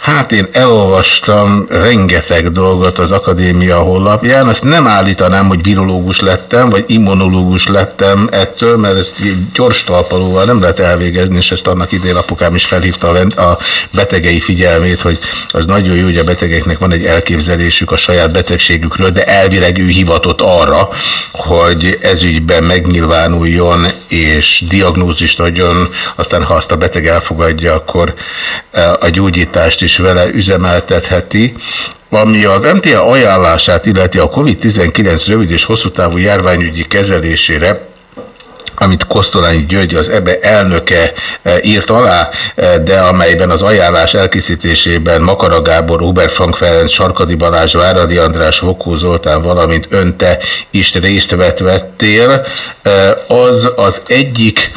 Hát én elolvastam rengeteg dolgot az akadémia honlapján, azt nem állítanám, hogy virológus lettem, vagy immunológus lettem ettől, mert ezt gyors talpalóval nem lehet elvégezni, és ezt annak idén apukám is felhívta a betegei figyelmét, hogy az nagyon jó, hogy a betegeknek van egy elképzelésük a saját betegségükről, de elvileg ő hivatott arra, hogy ezügyben megnyilvánuljon, és diagnózist adjon, aztán ha azt a beteg elfogadja, akkor eh, a gyógyítást is is vele üzemeltetheti, ami az MTA ajánlását illeti a COVID-19 rövid és hosszú távú járványügyi kezelésére, amit Kosztolányi György, az EBE elnöke eh, írt alá, eh, de amelyben az ajánlás elkészítésében Makara Gábor, Uber Frank Ferenc, Sarkadi Balázs, Váradi András, Vokó Zoltán, valamint önte is részt vett vettél, az az egyik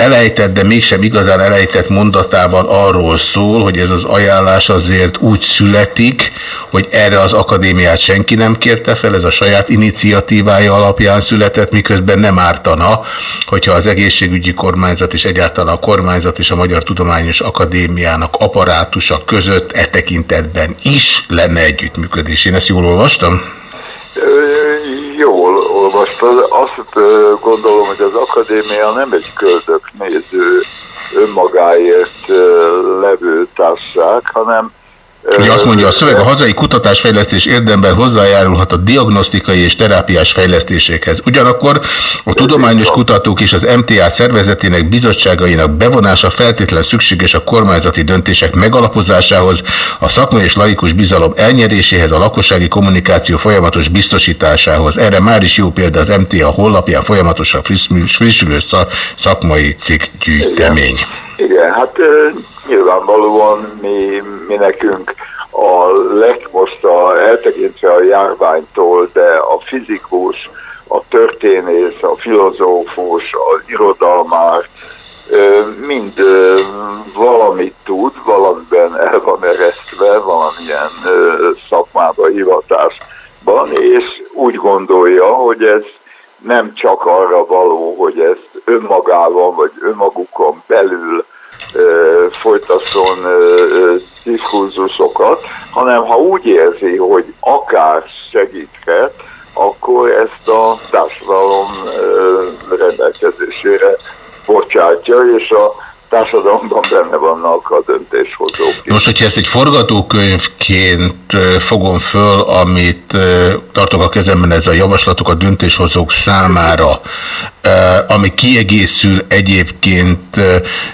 elejtett, de mégsem igazán elejtett mondatában arról szól, hogy ez az ajánlás azért úgy születik, hogy erre az akadémiát senki nem kérte fel, ez a saját iniciatívája alapján született, miközben nem ártana, hogyha az egészségügyi kormányzat és egyáltalán a kormányzat és a Magyar Tudományos Akadémiának apparátusa között e tekintetben is lenne együttműködés. Én ezt jól olvastam? Olvastad. Azt gondolom, hogy az akadémia nem egy köldöknéző önmagáért levő társaság, hanem Ugye azt mondja a szöveg, a hazai kutatásfejlesztés érdemben hozzájárulhat a diagnosztikai és terápiás fejlesztésekhez. Ugyanakkor a tudományos kutatók és az MTA szervezetének bizottságainak bevonása feltétlen szükséges a kormányzati döntések megalapozásához, a szakmai és laikus bizalom elnyeréséhez, a lakossági kommunikáció folyamatos biztosításához. Erre már is jó példa az MTA honlapján folyamatosan frissülő szakmai cikkgyűjtemény. Igen, Igen hát nyilvánvalóan mi, mi nekünk a leg, most a, eltekintve a járványtól, de a fizikus, a történész, a filozófus, az irodalmár, mind valamit tud, valamiben el van eresztve, valamilyen szakmába, hivatásban, és úgy gondolja, hogy ez nem csak arra való, hogy ezt önmagában vagy önmagukon belül folytasson diskurzusokat, hanem ha úgy érzi, hogy akár segíthet, akkor ezt a társadalom rendelkezésére bocsátja, és a társadalomban benne vannak a döntéshozók. Most, hogyha ezt egy forgatókönyvként fogom föl, amit tartok a kezemben, ez a javaslatok a döntéshozók számára, ami kiegészül egyébként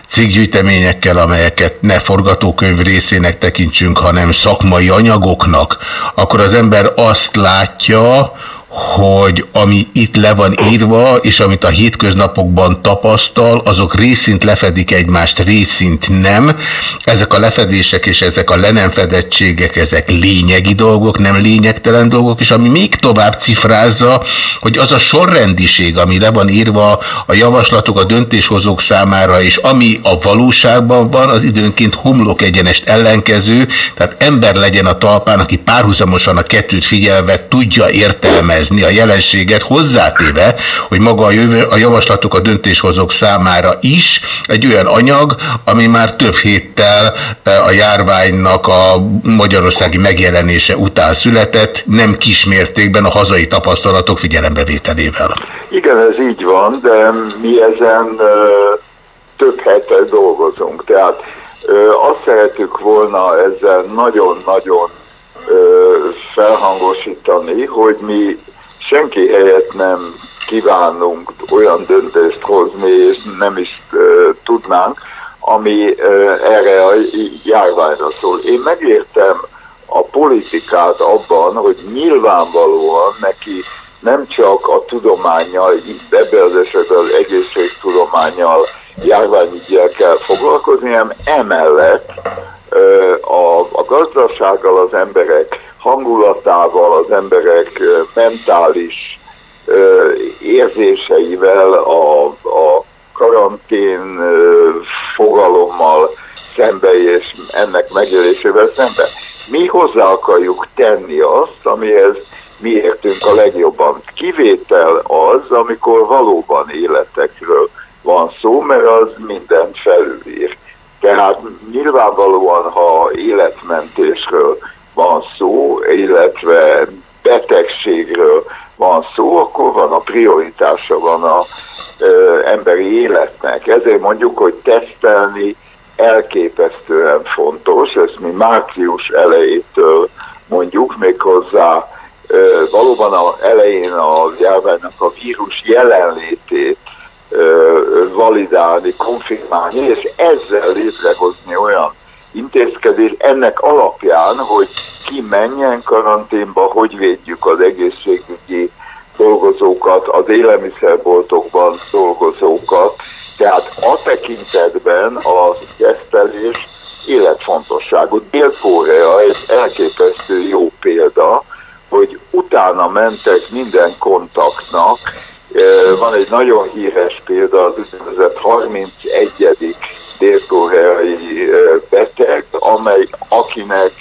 cikkgyűjteményekkel, amelyeket ne forgatókönyv részének tekintsünk, hanem szakmai anyagoknak, akkor az ember azt látja, hogy ami itt le van írva, és amit a hétköznapokban tapasztal, azok részint lefedik egymást, részint nem. Ezek a lefedések és ezek a le nem fedettségek, ezek lényegi dolgok, nem lényegtelen dolgok, és ami még tovább cifrázza, hogy az a sorrendiség, ami le van írva a javaslatok a döntéshozók számára, és ami a valóságban van, az időnként homlok egyenest ellenkező, tehát ember legyen a talpán, aki párhuzamosan a kettőt figyelve tudja értelmezni, érezni a jelenséget, hozzátéve, hogy maga a, jövő, a javaslatok a döntéshozók számára is egy olyan anyag, ami már több héttel e, a járványnak a magyarországi megjelenése után született, nem kismértékben a hazai tapasztalatok figyelembevételével. Igen, ez így van, de mi ezen több hete dolgozunk. Tehát azt szeretük volna ezzel nagyon-nagyon felhangosítani, hogy mi senki helyett nem kívánunk olyan döntést hozni, és nem is uh, tudnánk, ami uh, erre a járványra szól. Én megértem a politikát abban, hogy nyilvánvalóan neki nem csak a tudományjal, ebben az esetben az egészségtudományjal, járványügyel kell foglalkozni, hanem emellett a, a gazdasággal, az emberek hangulatával, az emberek mentális érzéseivel, a, a karantén fogalommal szembe és ennek megélésével szembe. Mi hozzá akarjuk tenni azt, amihez mi értünk a legjobban. Kivétel az, amikor valóban életekről van szó, mert az mindent felülír. Tehát nyilvánvalóan, ha életmentésről van szó, illetve betegségről van szó, akkor van a prioritása van a ö, emberi életnek. Ezért mondjuk, hogy tesztelni elképesztően fontos, ezt mi március elejétől mondjuk méghozzá ö, valóban a elején a járványnak a vírus jelenlétét ö, validálni, konfirmálni, és ezzel létrehozni olyan intézkedés ennek alapján, hogy ki menjen karanténba, hogy védjük az egészségügyi dolgozókat, az élelmiszerboltokban dolgozókat, tehát a tekintetben a tesztelés életfontosságú. Dél-Korea egy elképesztő jó példa, hogy utána mentek minden kontaktnak. Van egy nagyon híres példa, az úgynevezett 31. dél-koreai beteg, amely, akinek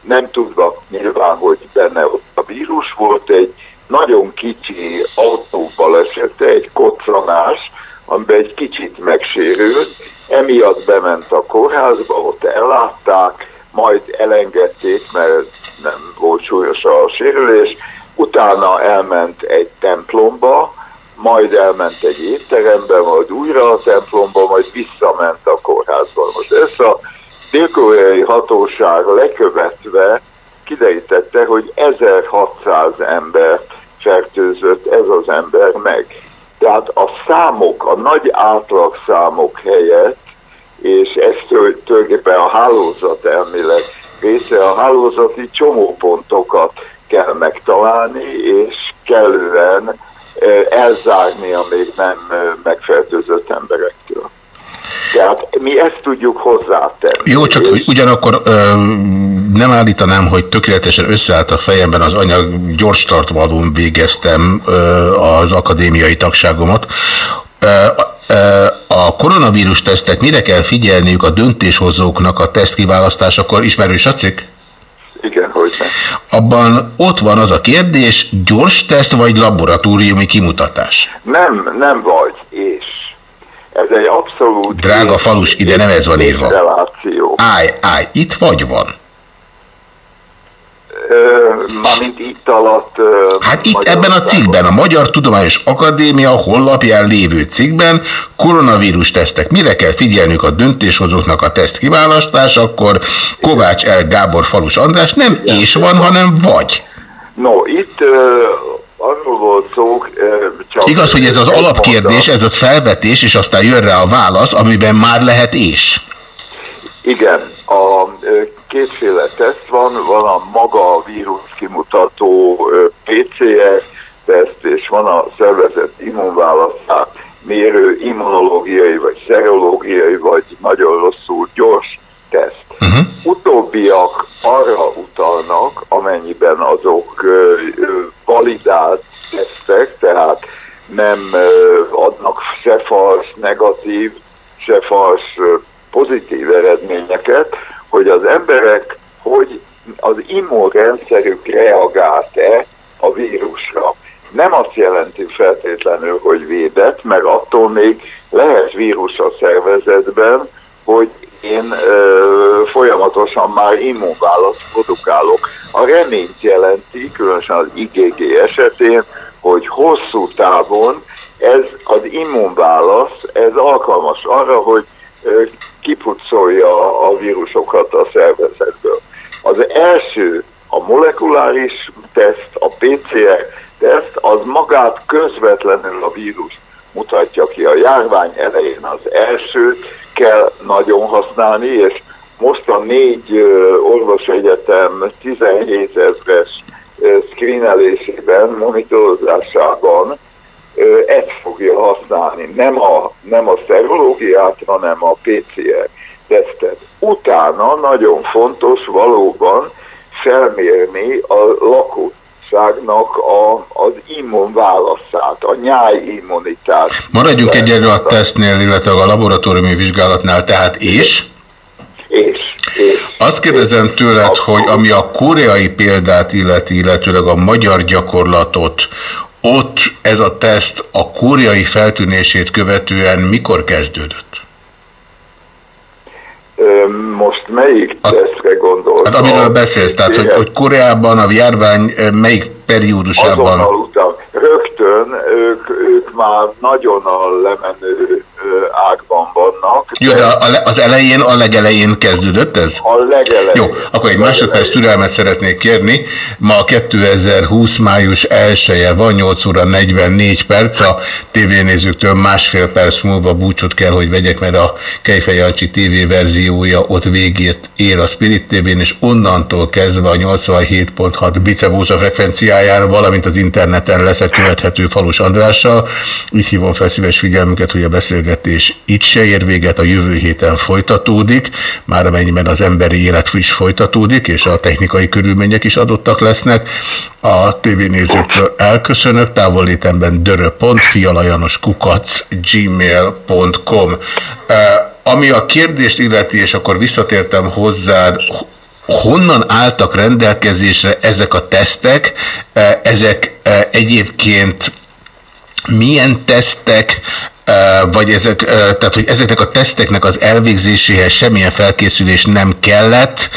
nem tudva nyilván, hogy benne ott a vírus volt, egy nagyon kicsi autóval esette, egy koccanás, amiben egy kicsit megsérült, emiatt bement a kórházba, ott ellátták, majd elengedték, mert nem volt súlyos a sérülés, utána elment egy templomba, majd elment egy étterembe, majd újra a templomba, majd visszament a kórházba. Most ez a dél hatóság lekövetve kiderítette, hogy 1600 ember fertőzött ez az ember meg. Tehát a számok, a nagy átlagszámok helyett, és ez tulajdonképpen a hálózat elmélet része, a hálózati csomópontokat kell megtalálni, és kellően elzárni a még nem megfertőzött emberektől. Tehát mi ezt tudjuk hozzátenni. Jó, csak ugyanakkor ö, nem állítanám, hogy tökéletesen összeállt a fejemben az anyag, gyors tartalmon végeztem ö, az akadémiai tagságomat. Ö, ö, a koronavírus tesztek mire kell figyelniük a döntéshozóknak a teszt kiválasztásakor? Ismerős a cikk? Igen, hogy nem. Abban ott van az a kérdés, gyors teszt vagy laboratóriumi kimutatás? Nem, nem vagy, és ez egy abszolút... Drága falus, ide nem ez van írva. Reláció. Állj, állj, itt vagy van? Mármint itt alatt... Hát itt ebben a cikkben, a Magyar Tudományos Akadémia honlapján lévő cikkben koronavírus tesztek. Mire kell figyelnünk a döntéshozóknak a teszt kiválasztásakor? Kovács El Gábor Falus András nem és van, hanem vagy. No, itt arról volt szó, csak... Igaz, hogy ez az alapkérdés, ez az felvetés, és aztán jön rá a válasz, amiben már lehet és. Igen, a kétféle teszt van, van a maga vírus kimutató PCR teszt, és van a szervezet immunválasztát mérő immunológiai, vagy szerológiai, vagy nagyon rosszul gyors teszt. Uh-huh. Utóbbiak arra utalnak, amennyiben azok validált tesztek, tehát nem adnak se fals negatív, se fals pozitív eredményeket, hogy az emberek, hogy az immunrendszerük reagált-e a vírusra. Nem azt jelenti feltétlenül, hogy védett, mert attól még lehet vírus a szervezetben, hogy én ö, folyamatosan már immunválaszt produkálok. A reményt jelenti, különösen az IgG esetén, hogy hosszú távon ez az immunválasz, ez alkalmas arra, hogy kipucolja a vírusokat a szervezetből. Az első, a molekuláris teszt, a PCR teszt, az magát közvetlenül a vírus mutatja ki. A járvány elején az elsőt kell nagyon használni, és most a négy orvosegyetem 17 ezres screenelésében, monitorozásában ezt fogja használni, nem a, nem a szerológiát, hanem a PCR tesztet. Utána nagyon fontos valóban felmérni a lakosságnak a, az immunválaszát, a nyájimmunitát. Maradjunk egyelőre a tesztnél, illetve a laboratóriumi vizsgálatnál, tehát és? És. és Azt kérdezem tőled, hogy ami a koreai példát illeti, illetőleg a magyar gyakorlatot, ott ez a teszt a koreai feltűnését követően mikor kezdődött? Most melyik tesztre gondolsz? Hát amiről beszélsz, tehát hogy, hogy Koreában a járvány melyik periódusában? Azonnal után. Rögtön ők, ők már nagyon a lemenő ágban vannak. Jó, de az elején, a legelején kezdődött ez? A legelején. Jó, akkor egy másodperc türelmet szeretnék kérni. Ma 2020. május 1-e van, 8 óra 44 perc. A tévénézőktől másfél perc múlva búcsot kell, hogy vegyek, mert a Kejfej Jancsi TV verziója ott végét ér a Spirit TV-n, és onnantól kezdve a 87.6 bicebúza frekvenciáján, valamint az interneten leszek követhető Falus Andrással. Itt hívom fel szíves figyelmüket, hogy a beszélgetés itt se ér véget, a jövő héten folytatódik, már amennyiben az emberi élet friss folytatódik, és a technikai körülmények is adottak lesznek. A tévénézőktől elköszönök, távollétemben dörö.fialajanoskukac gmail.com Ami a kérdést illeti, és akkor visszatértem hozzád, honnan álltak rendelkezésre ezek a tesztek, ezek egyébként milyen tesztek, vagy ezek, eh, tehát hogy ezeknek a teszteknek az elvégzéséhez semmilyen felkészülés nem kellett,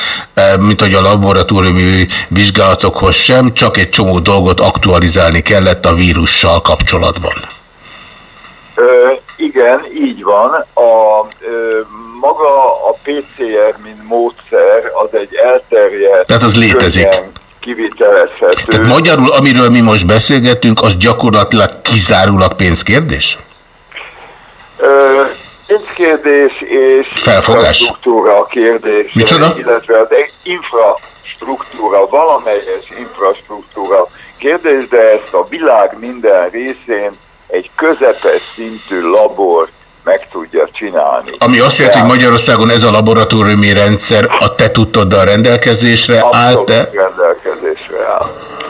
mint hogy a laboratóriumi vizsgálatokhoz sem, csak egy csomó dolgot aktualizálni kellett a vírussal kapcsolatban. Ö, igen, így van. A, ö, maga a PCR, mint módszer, az egy elterjedt, Tehát az létezik. könnyen kivitelezhető. Tehát magyarul, amiről mi most beszélgetünk, az gyakorlatilag kizárólag pénzkérdés? Ö, pénzkérdés és Felfogás. infrastruktúra kérdés. Micsoda? Illetve az infrastruktúra, valamelyes infrastruktúra kérdés, de ezt a világ minden részén egy közepes szintű labor meg tudja csinálni. Ami azt jelenti, hogy Magyarországon ez a laboratóriumi rendszer a te tudtoddal rendelkezésre áll-e?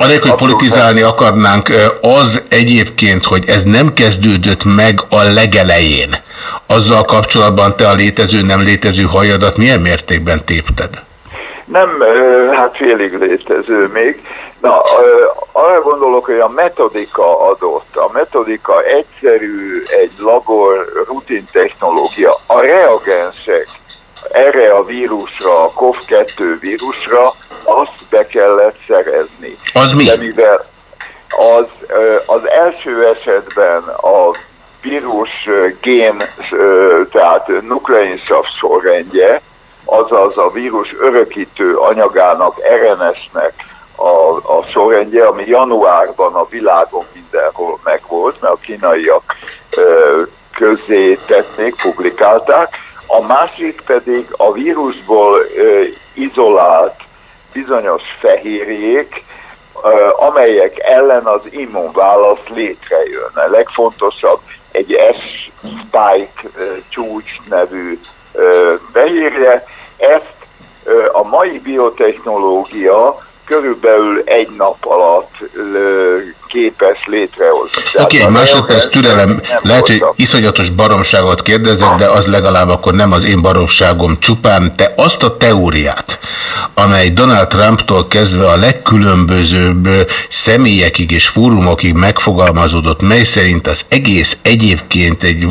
Anélkül, hogy politizálni akarnánk, az egyébként, hogy ez nem kezdődött meg a legelején. Azzal kapcsolatban te a létező, nem létező hajadat milyen mértékben tépted? Nem, hát félig létező még. Na, arra gondolok, hogy a metodika adott. A metodika egyszerű, egy labor, rutin technológia. A reagensek erre a vírusra, a COV-2 vírusra, be kellett szerezni. Az mi? De mivel az, az első esetben a vírus gén, tehát nukleinsav sorrendje, azaz a vírus örökítő anyagának, RNS-nek a, a sorrendje, ami januárban a világon mindenhol megvolt, mert a kínaiak ö, közé tették, publikálták. A másik pedig a vírusból ö, izolált bizonyos fehérjék, amelyek ellen az immunválasz létrejön. A legfontosabb egy S-spike csúcs nevű fehérje. Ezt a mai biotechnológia körülbelül egy nap alatt képes létrehozni. Oké, egy másodperc türelem. nem Lehet, hogy iszonyatos baromságot kérdezek, de az legalább akkor nem az én baromságom csupán. Te azt a teóriát, amely Donald Trumptól kezdve a legkülönbözőbb személyekig és fórumokig megfogalmazódott, mely szerint az egész egyébként egy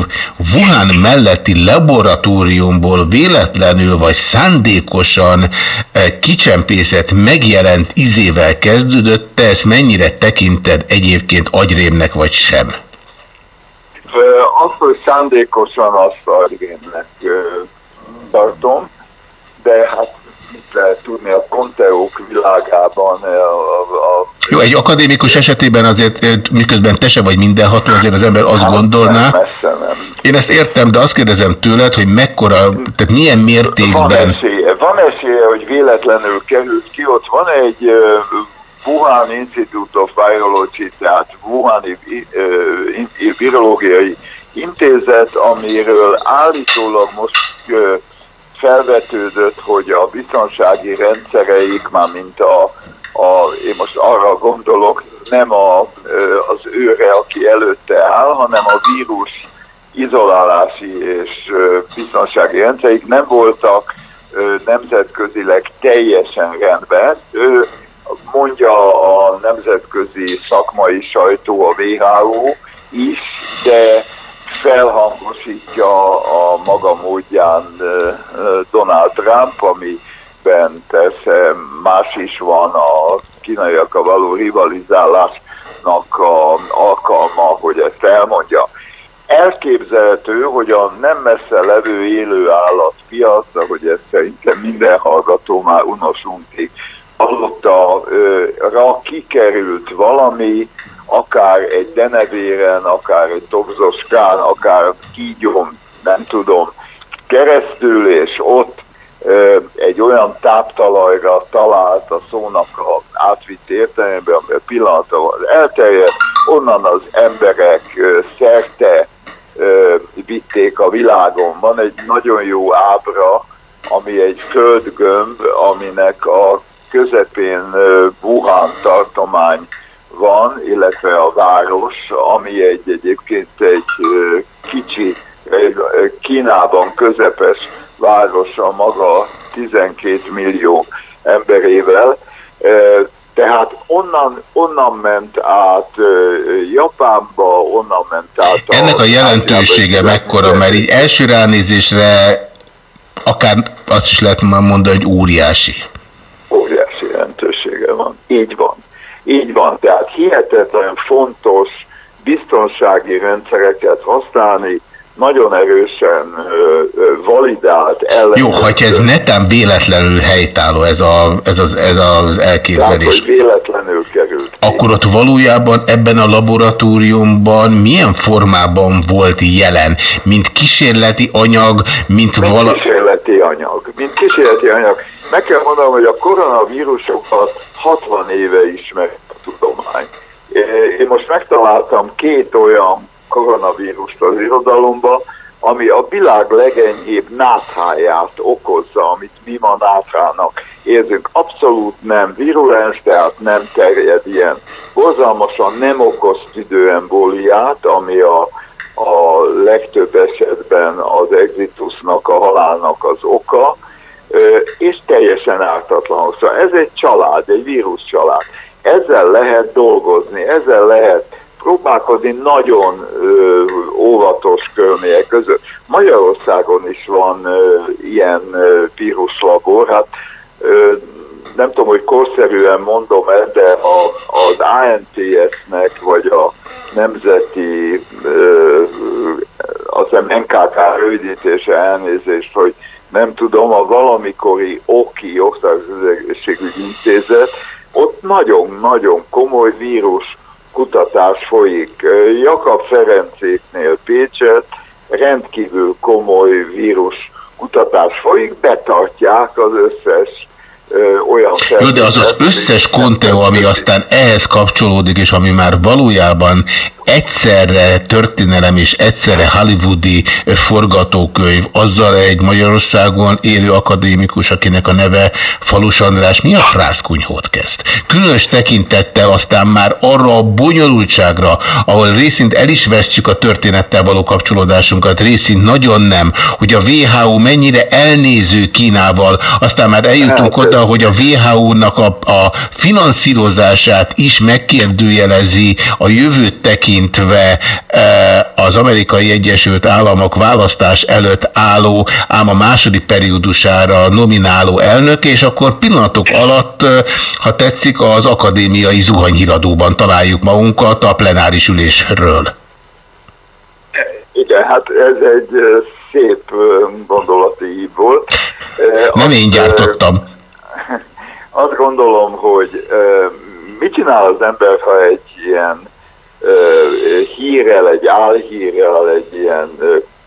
Wuhan melletti laboratóriumból véletlenül vagy szándékosan kicsempészet megjelent izével kezdődött, te ezt mennyire tekinted egyébként agyrémnek vagy sem? Azt, hogy szándékosan azt ö, tartom, de hát mit lehet tudni a konteók világában a, a, Jó, egy akadémikus esetében azért, miközben te se vagy mindenható, azért az ember azt gondolná. Hát, messze nem. Én ezt értem, de azt kérdezem tőled, hogy mekkora, tehát milyen Van mértékben... esélye, van esélye, hogy véletlenül került ki, ott van egy Wuhan Institute of Biology, tehát Wuhani ö, in- virológiai intézet, amiről állítólag most ö, felvetődött, hogy a biztonsági rendszereik, már mint a, a én most arra gondolok, nem a, az őre, aki előtte áll, hanem a vírus izolálási és biztonsági rendszerik nem voltak nemzetközileg teljesen rendben. Mondja a nemzetközi szakmai sajtó, a WHO is, de felhangosítja a maga módján Donald Trump, amiben persze más is van a kínaiakkal való rivalizálásnak a alkalma, hogy ezt elmondja. elképzelhető, hogy a nem messze levő élő állatpiac, ahogy ezt szerintem minden hallgató már unosuntig hallotta, ö, ra kikerült valami, akár egy denevéren, akár egy dobzoskán, akár kígyom, nem tudom, keresztül, és ott ö, egy olyan táptalajra talált a szónak a átvitt értelemben, ami a pillanatban elterjedt, onnan az emberek ö, szerte ö, vitték a világon. Van egy nagyon jó ábra, ami egy földgömb, aminek a közepén Wuhan tartomány van, illetve a város, ami egy egyébként egy kicsi, Kínában közepes város a maga 12 millió emberével. Tehát onnan, onnan ment át Japánba, onnan ment át a Ennek a jelentősége mekkora, mert így első ránézésre akár azt is lehet már mondani, hogy óriási. Így van. Így van. Tehát hihetetlen fontos biztonsági rendszereket használni, nagyon erősen validált ellen. Jó, ha ez netán véletlenül helytálló ez, a, ez, az, ez az Tehát, elképzelés, hogy véletlenül került. akkor ott valójában ebben a laboratóriumban milyen formában volt jelen? Mint kísérleti anyag, mint Mint vala... kísérleti anyag. Mint kísérleti anyag. Meg kell mondanom, hogy a koronavírusokat 60 éve ismer a tudomány. Én most megtaláltam két olyan koronavírust az irodalomba, ami a világ legenyhébb nátháját okozza, amit mi ma náthának érzünk. Abszolút nem virulens, tehát nem terjed ilyen. Borzalmasan nem okoz tüdőembóliát, ami a, a legtöbb esetben az exitusnak, a halálnak az oka, és teljesen ártatlan. Szóval ez egy család, egy vírus család. Ezzel lehet dolgozni, ezzel lehet próbálkozni nagyon ö, óvatos körülmények között. Magyarországon is van ö, ilyen ö, víruslabor, hát ö, nem tudom, hogy korszerűen mondom el, de a, az ANTS-nek, vagy a Nemzeti ö, az NKK rövidítése elnézést, hogy nem tudom, a valamikori OKI, Országos Egészségügyi Intézet, ott nagyon-nagyon komoly vírus kutatás folyik. Jakab Ferencéknél Pécset rendkívül komoly vírus kutatás folyik, betartják az összes olyan Jó, de az az összes konteó, ami aztán ehhez kapcsolódik, és ami már valójában egyszerre történelem és egyszerre hollywoodi forgatókönyv, azzal egy Magyarországon élő akadémikus, akinek a neve Falus András miatt frászkunyhót kezd. Különös tekintettel aztán már arra a bonyolultságra, ahol részint el is vesztjük a történettel való kapcsolódásunkat, részint nagyon nem, hogy a WHO mennyire elnéző Kínával, aztán már eljutunk oda, hogy a WHO-nak a, a finanszírozását is megkérdőjelezi a jövőt tekintve e, az amerikai Egyesült Államok választás előtt álló, ám a második periódusára nomináló elnök, és akkor pillanatok alatt, e, ha tetszik, az akadémiai zuhanyhíradóban találjuk magunkat a plenáris ülésről. Igen, hát ez egy ö, szép gondolati hív volt. Ö, Nem én gyártottam. Azt gondolom, hogy mit csinál az ember, ha egy ilyen hírrel, egy álhírrel, egy ilyen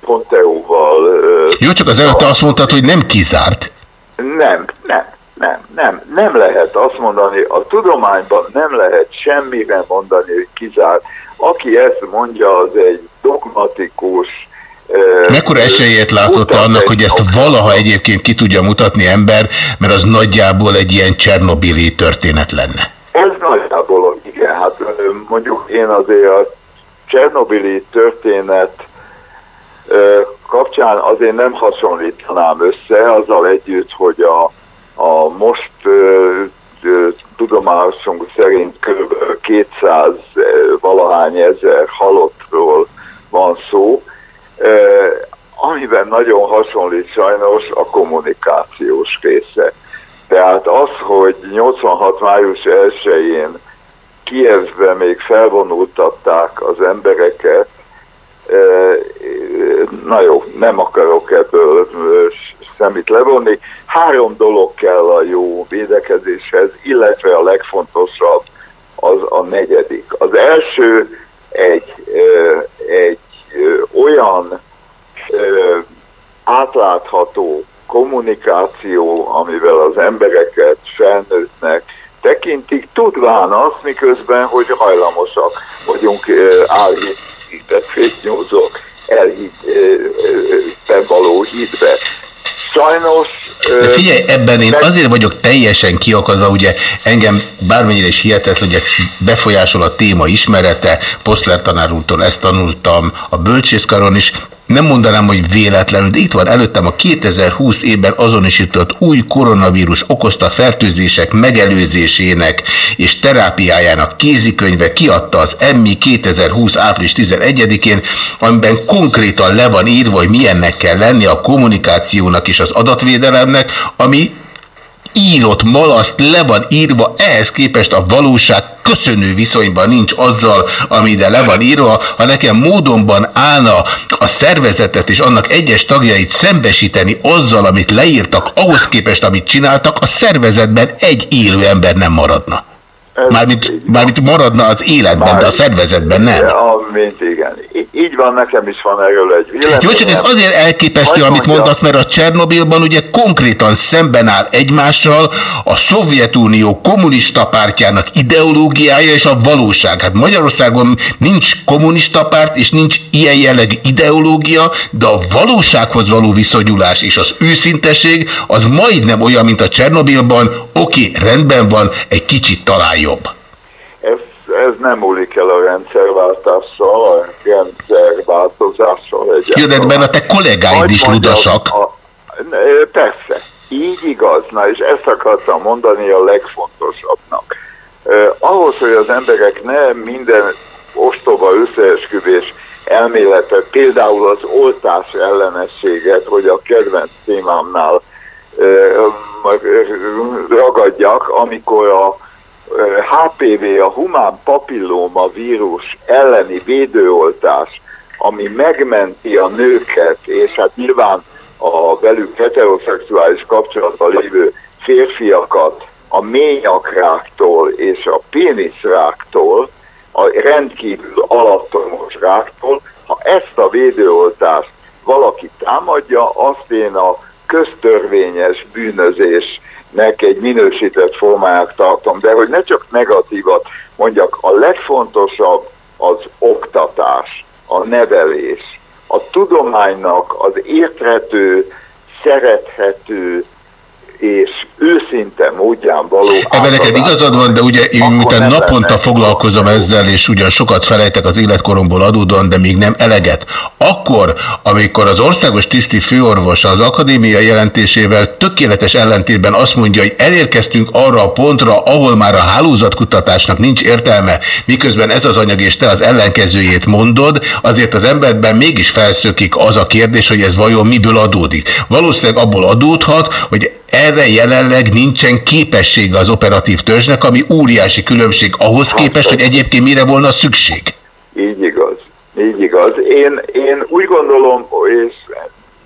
Ponteóval Jó, csak az előtte azt mondtad, hogy nem kizárt. nem, nem, nem, nem, nem lehet azt mondani, a tudományban nem lehet semmire mondani, hogy kizár. Aki ezt mondja, az egy dogmatikus, Mekkora esélyét látott annak, hogy ezt valaha egyébként ki tudja mutatni ember, mert az nagyjából egy ilyen Csernobili történet lenne. Ez nagyjából, igen, hát mondjuk én azért a Csernobili történet kapcsán azért nem hasonlítanám össze, azzal együtt, hogy a, a most tudomásunk szerint kb. 200 ö, valahány ezer halottról van szó, amiben nagyon hasonlít sajnos a kommunikációs része. Tehát az, hogy 86. május 1-én Kievben még felvonultatták az embereket, na jó, nem akarok ebből semmit levonni. Három dolog kell a jó védekezéshez, illetve a legfontosabb az a negyedik. Az első egy, egy olyan átlátható kommunikáció, amivel az embereket felnőttnek tekintik, tudván azt, miközben, hogy hajlamosak vagyunk álhitett fake elhitben való hitbe. Sajnos De figyelj, ebben én azért vagyok teljesen kiakadva, ugye engem bármennyire is hihetetlen, hogy befolyásol a téma ismerete, Poszler tanár úrtól ezt tanultam, a bölcsészkaron is, nem mondanám, hogy véletlenül, de itt van előttem a 2020 évben azonosított új koronavírus okozta fertőzések megelőzésének és terápiájának kézikönyve kiadta az EMMI 2020 április 11-én, amiben konkrétan le van írva, hogy milyennek kell lenni a kommunikációnak és az adatvédelemnek, ami írott malaszt le van írva, ehhez képest a valóság köszönő viszonyban nincs azzal, ami ide le van írva. Ha nekem módonban állna a szervezetet és annak egyes tagjait szembesíteni azzal, amit leírtak, ahhoz képest, amit csináltak, a szervezetben egy élő ember nem maradna. Mármint, mármint maradna az életben, de a szervezetben nem. Amint igen. Így van, nekem is van erről egy véleményem. Jó, csak ez azért elképesztő, Hogy amit mondjam? mondasz, mert a Csernobilban ugye konkrétan szemben áll egymással a Szovjetunió kommunista pártjának ideológiája és a valóság. Hát Magyarországon nincs kommunista párt, és nincs ilyen jellegű ideológia, de a valósághoz való viszonyulás és az őszinteség az majdnem olyan, mint a Csernobilban, oké, rendben van, egy kicsit talán jobb. Ez, ez nem múlik el a rendszerváltással, a rendszerváltozással Jó, egyáltalán. de ebben a te kollégáid Hogy is mondjam, ludasak. A, persze, így igaz, na és ezt akartam mondani a legfontosabbnak. Uh, ahhoz, hogy az emberek ne minden ostoba összeesküvés elméletet, például az oltás ellenességet, hogy a kedvenc témámnál ö, ragadjak, amikor a HPV, a humán papillóma vírus elleni védőoltás, ami megmenti a nőket, és hát nyilván a velük heteroszexuális kapcsolatban lévő férfiakat a ményakráktól és a péniszráktól, a rendkívül alattomos ráktól, ha ezt a védőoltást valaki támadja, azt én a köztörvényes bűnözésnek egy minősített formáját tartom. De hogy ne csak negatívat mondjak, a legfontosabb az oktatás, a nevelés, a tudománynak az érthető, szerethető és őszinte módján való Ebben neked igazad van, de ugye én miután naponta lenne. foglalkozom ezzel, és ugyan sokat felejtek az életkoromból adódóan, de még nem eleget. Akkor, amikor az országos tiszti főorvos az akadémia jelentésével tökéletes ellentétben azt mondja, hogy elérkeztünk arra a pontra, ahol már a hálózatkutatásnak nincs értelme, miközben ez az anyag és te az ellenkezőjét mondod, azért az emberben mégis felszökik az a kérdés, hogy ez vajon miből adódik. Valószínűleg abból adódhat, hogy erre jelenleg nincsen képessége az operatív törzsnek, ami óriási különbség ahhoz képest, hogy egyébként mire volna szükség. Így igaz. Így igaz. Én, én úgy gondolom, és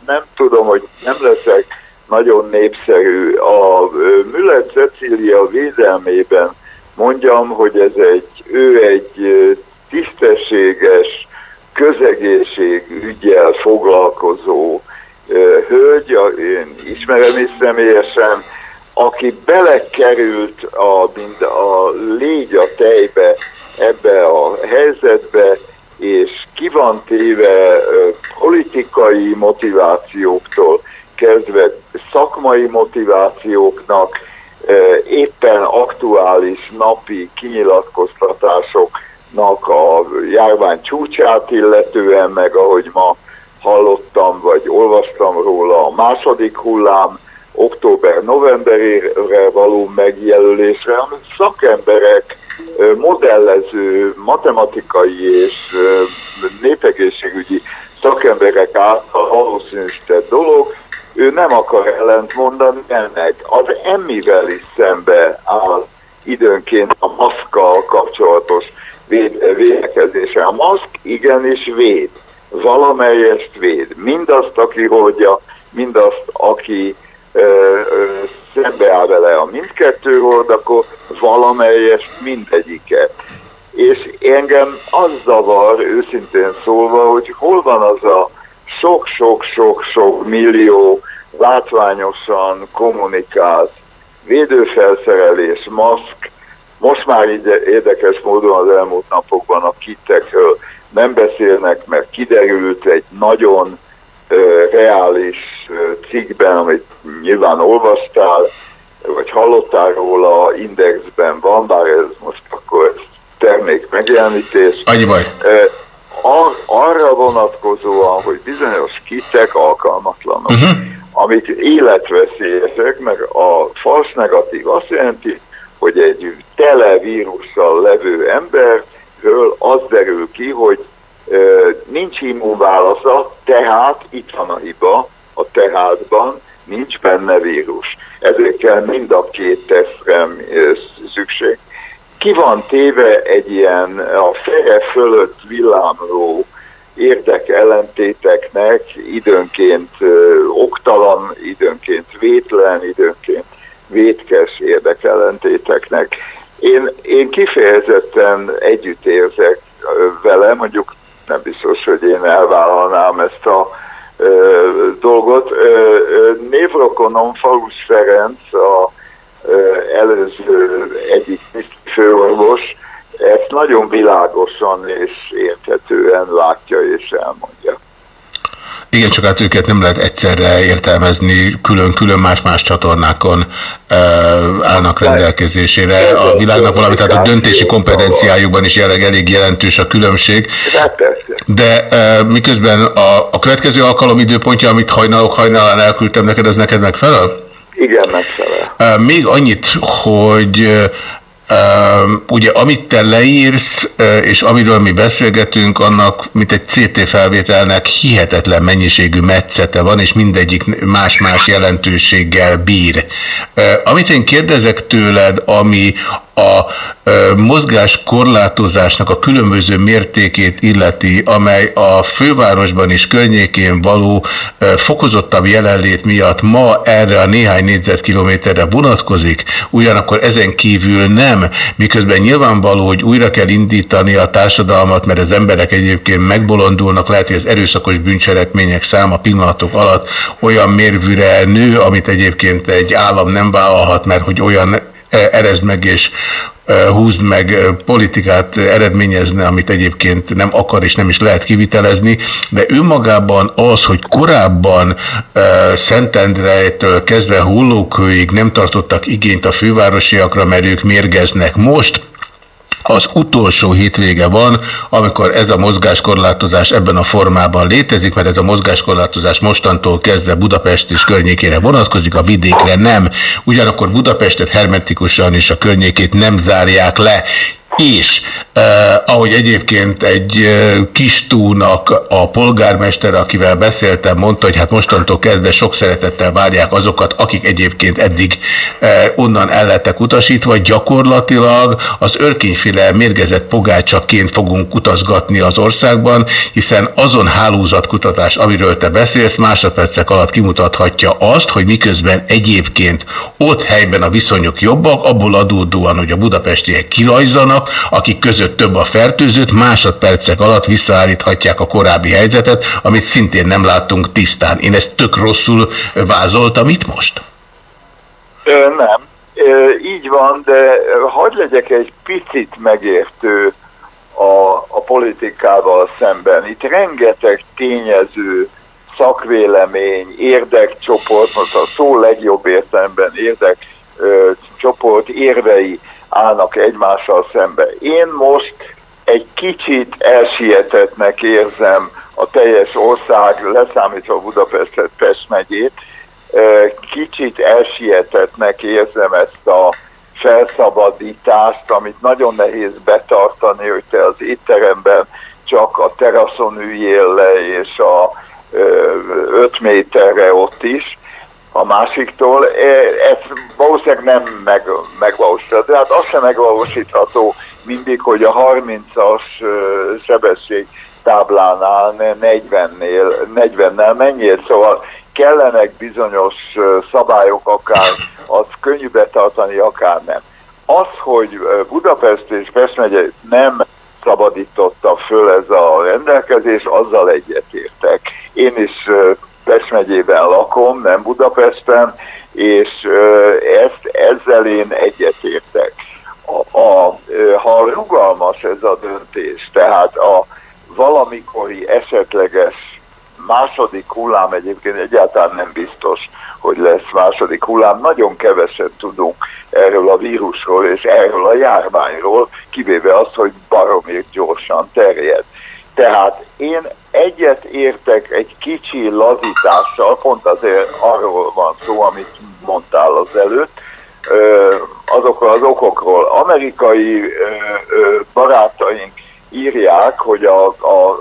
nem tudom, hogy nem leszek nagyon népszerű. A Müller Cecília védelmében mondjam, hogy ez egy, ő egy tisztességes közegészségügyel foglalkozó hölgy, én ismerem is személyesen, aki belekerült a, mind a légy a tejbe ebbe a helyzetbe, és ki van téve politikai motivációktól kezdve szakmai motivációknak, éppen aktuális napi kinyilatkoztatásoknak a járvány csúcsát illetően, meg ahogy ma hallottam, vagy olvastam róla a második hullám, október-novemberére való megjelölésre, amit szakemberek, modellező, matematikai és népegészségügyi szakemberek által valószínűsített dolog, ő nem akar ellent mondani ennek. Az emmivel is szembe áll időnként a maszkkal kapcsolatos véd, védekezése. A maszk igenis véd, valamelyest véd. Mindazt, aki hordja, mindazt, aki ö, ö, szembeáll vele a mindkettő hord, akkor valamelyest mindegyiket. És engem az zavar, őszintén szólva, hogy hol van az a sok-sok-sok-sok millió látványosan kommunikált védőfelszerelés, maszk, most már érdekes módon az elmúlt napokban a kittekről nem beszélnek, mert kiderült egy nagyon reális cikkben, amit nyilván olvastál, vagy hallottál róla, indexben van, bár ez most akkor termék megjelenítés. Annyi baj. Ar, arra vonatkozóan, hogy bizonyos kitek alkalmatlanok, uh-huh. amik életveszélyesek, meg a fals negatív azt jelenti, hogy egy tele vírussal levő emberről az derül ki, hogy ö, nincs immunválasza, tehát itt van a hiba a tehátban, nincs benne vírus. Ezért kell mind a két tesztre szükség. Ki van téve egy ilyen a feje fölött villámló érdekellentéteknek, időnként ö, oktalan, időnként vétlen, időnként vétkes érdekellentéteknek. Én, én kifejezetten együtt érzek vele, mondjuk nem biztos, hogy én elvállalnám ezt a ö, dolgot. Ö, ö, névrokonom Falus Ferenc, a ö, előző egyik főorvos, ezt nagyon világosan és érthetően látja és elmondja. Igen, csak hát őket nem lehet egyszerre értelmezni, külön-külön más-más csatornákon állnak rendelkezésére a világnak, valamint tehát a döntési kompetenciájukban is jelenleg elég jelentős a különbség. De e, miközben a, a következő alkalom időpontja, amit hajnalok hajnalán elküldtem neked, ez neked megfelel? Igen, megfelel. Még annyit, hogy ugye amit te leírsz, és amiről mi beszélgetünk, annak, mint egy CT felvételnek hihetetlen mennyiségű metszete van, és mindegyik más-más jelentőséggel bír. Amit én kérdezek tőled, ami a mozgás korlátozásnak a különböző mértékét illeti, amely a fővárosban is környékén való fokozottabb jelenlét miatt ma erre a néhány négyzetkilométerre vonatkozik, ugyanakkor ezen kívül nem, miközben nyilvánvaló, hogy újra kell indítani a társadalmat, mert az emberek egyébként megbolondulnak, lehet, hogy az erőszakos bűncselekmények száma pillanatok alatt olyan mérvűre nő, amit egyébként egy állam nem vállalhat, mert hogy olyan erezd meg és húzd meg politikát eredményezne, amit egyébként nem akar és nem is lehet kivitelezni, de önmagában az, hogy korábban Szentendrejtől kezdve hullókőig nem tartottak igényt a fővárosiakra, mert ők mérgeznek most, az utolsó hétvége van, amikor ez a mozgáskorlátozás ebben a formában létezik, mert ez a mozgáskorlátozás mostantól kezdve Budapest és környékére vonatkozik, a vidékre nem. Ugyanakkor Budapestet hermetikusan és a környékét nem zárják le és eh, ahogy egyébként egy eh, kis túnak a polgármester, akivel beszéltem, mondta, hogy hát mostantól kezdve sok szeretettel várják azokat, akik egyébként eddig eh, onnan el utasítva, gyakorlatilag az örkényféle mérgezett pogácsaként fogunk utazgatni az országban, hiszen azon hálózatkutatás, amiről te beszélsz, másodpercek alatt kimutathatja azt, hogy miközben egyébként ott helyben a viszonyok jobbak, abból adódóan, hogy a budapestiek kirajzanak, akik között több a fertőzött, másodpercek alatt visszaállíthatják a korábbi helyzetet, amit szintén nem láttunk tisztán. Én ezt tök rosszul vázoltam itt most? Ö, nem. Ö, így van, de hagyd legyek egy picit megértő a, a politikával szemben. Itt rengeteg tényező, szakvélemény, érdekcsoport, most a szó legjobb értelemben érdekcsoport érvei állnak egymással szembe. Én most egy kicsit elsietetnek érzem a teljes ország, leszámítva Budapestet, Pest megyét, kicsit elsietetnek érzem ezt a felszabadítást, amit nagyon nehéz betartani, hogy te az étteremben csak a teraszon üljél le, és a 5 méterre ott is a másiktól. Ez valószínűleg nem meg, megvalósítható. Hát az sem megvalósítható mindig, hogy a 30-as sebesség táblánál 40-nél, 40-nel menjél, szóval kellenek bizonyos szabályok, akár az könnyű betartani, akár nem. Az, hogy Budapest és Pest megye nem szabadította föl ez a rendelkezés, azzal egyetértek. Én is Pest megyében lakom, nem Budapesten, és ezt, ezzel én egyetértek. A, a, ha rugalmas ez a döntés, tehát a valamikori esetleges második hullám egyébként egyáltalán nem biztos, hogy lesz második hullám. Nagyon keveset tudunk erről a vírusról és erről a járványról, kivéve azt, hogy baromért gyorsan terjed. Tehát én egyet értek egy kicsi lazítással, pont azért arról van szó, amit mondtál az előtt, azokról az okokról. Amerikai barátaink írják, hogy a, a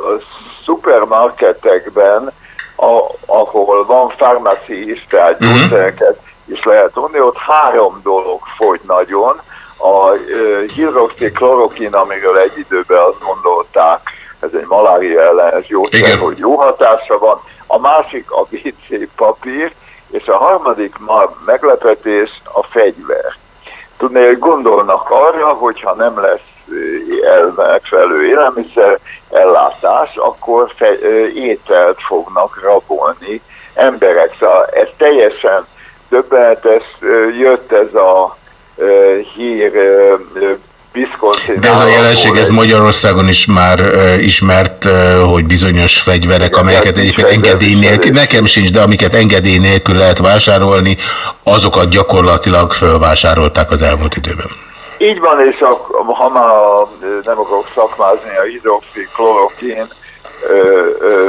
szupermarketekben, a, ahol van farmaci is, tehát gyógyszereket is lehet tudni, ott három dolog fogy nagyon. A ö, hidroxichlorokin, amiről egy időben azt gondolták, ez egy malária ellenes gyógyszer, Igen. hogy jó hatása van. A másik a WC papír, és a harmadik ma meglepetés a fegyver. Tudni, hogy gondolnak arra, hogyha nem lesz el- megfelelő élelmiszer ellátás, akkor fe, ö, ételt fognak rabolni emberek. Szóval ez teljesen döbbenetes. Ö, Jött ez a hír Wisconsin De ez a jelenség, ez Magyarországon is már ismert, hogy bizonyos fegyverek, amelyeket egyébként engedély nélkül, nekem sincs, de amiket engedély nélkül lehet vásárolni, azokat gyakorlatilag fölvásárolták az elmúlt időben. Így van, és a, ha már nem akarok szakmázni, a hidroxiklorokin ö, ö,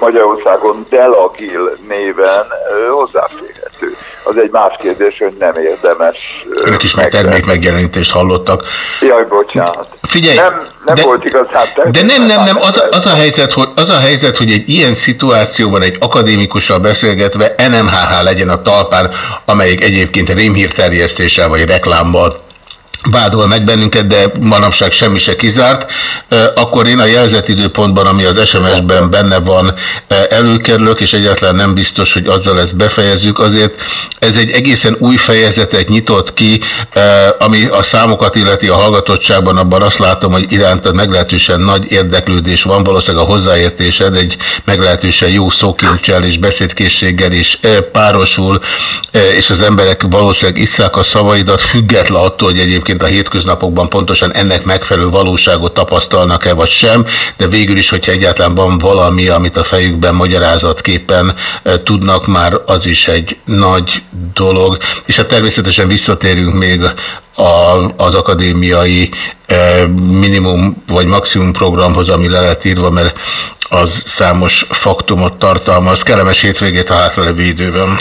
Magyarországon Delagil néven ö, hozzáférhető. Az egy más kérdés, hogy nem érdemes. ö, Önök is már termék megjelenítést hallottak. Jaj, bocsánat. Figyelj, Nem, nem de- volt igazán De nem, nem, nem, az, a- az, a helyzet, hogy, az a helyzet, hogy egy ilyen szituációban egy akadémikussal beszélgetve NMHH legyen a talpán, amelyik egyébként rémhírterjesztéssel vagy reklámmal vádol meg bennünket, de manapság semmi se kizárt, akkor én a jelzett időpontban, ami az SMS-ben benne van, előkerülök, és egyáltalán nem biztos, hogy azzal ezt befejezzük. Azért ez egy egészen új fejezetet nyitott ki, ami a számokat illeti a hallgatottságban, abban azt látom, hogy irántad meglehetősen nagy érdeklődés van, valószínűleg a hozzáértésed egy meglehetősen jó szókincsel és beszédkészséggel is párosul, és az emberek valószínűleg isszák a szavaidat, független attól, hogy egyébként a hétköznapokban pontosan ennek megfelelő valóságot tapasztalnak-e vagy sem, de végül is, hogyha egyáltalán van valami, amit a fejükben magyarázatképpen tudnak, már az is egy nagy dolog. És hát természetesen visszatérünk még a, az akadémiai minimum vagy maximum programhoz, ami le lett írva, mert az számos faktumot tartalmaz. Kellemes hétvégét a hátralevő időben.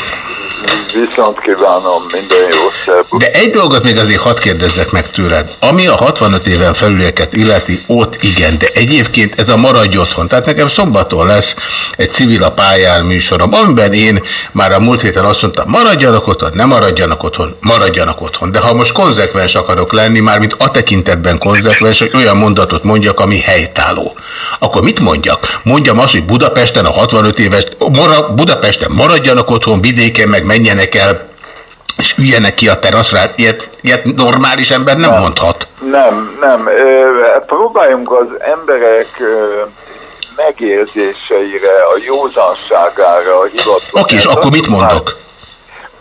Viszont kívánom minden jó szervusz. De egy dolgot még azért hadd kérdezzek meg tőled. Ami a 65 éven felülieket illeti, ott igen, de egyébként ez a maradj otthon. Tehát nekem szombaton lesz egy civil a pályán műsorom, amiben én már a múlt héten azt mondtam, maradjanak otthon, ne maradjanak otthon, maradjanak otthon. De ha most konzekvens akarok lenni, mármint a tekintetben konzekvens, hogy olyan mondatot mondjak, ami helytálló. Akkor mit mondjak? Mondjam azt, hogy Budapesten a 65 éves, mara, Budapesten maradjanak otthon, vidéken meg menjenek el, és üljenek ki a teraszra. Hát Ilyet, ilyet normális ember nem mondhat. Nem, nem. Ö, próbáljunk az emberek megérzéseire, a józanságára hivatkozni. Oké, és akkor mit mondok?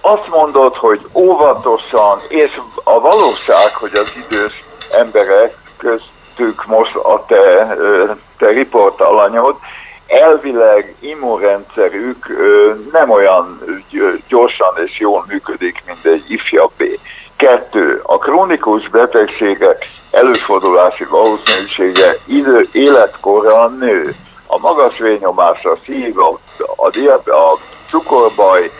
Azt mondod, hogy óvatosan, és a valóság, hogy az idős emberek köztük most a te, te riportalanyod, elvileg immunrendszerük nem olyan gy- gyorsan és jól működik, mint egy ifjabbé. Kettő, a krónikus betegségek előfordulási valószínűsége idő, életkorral nő. A magas vérnyomás, a szív, a, a, a cukorbaj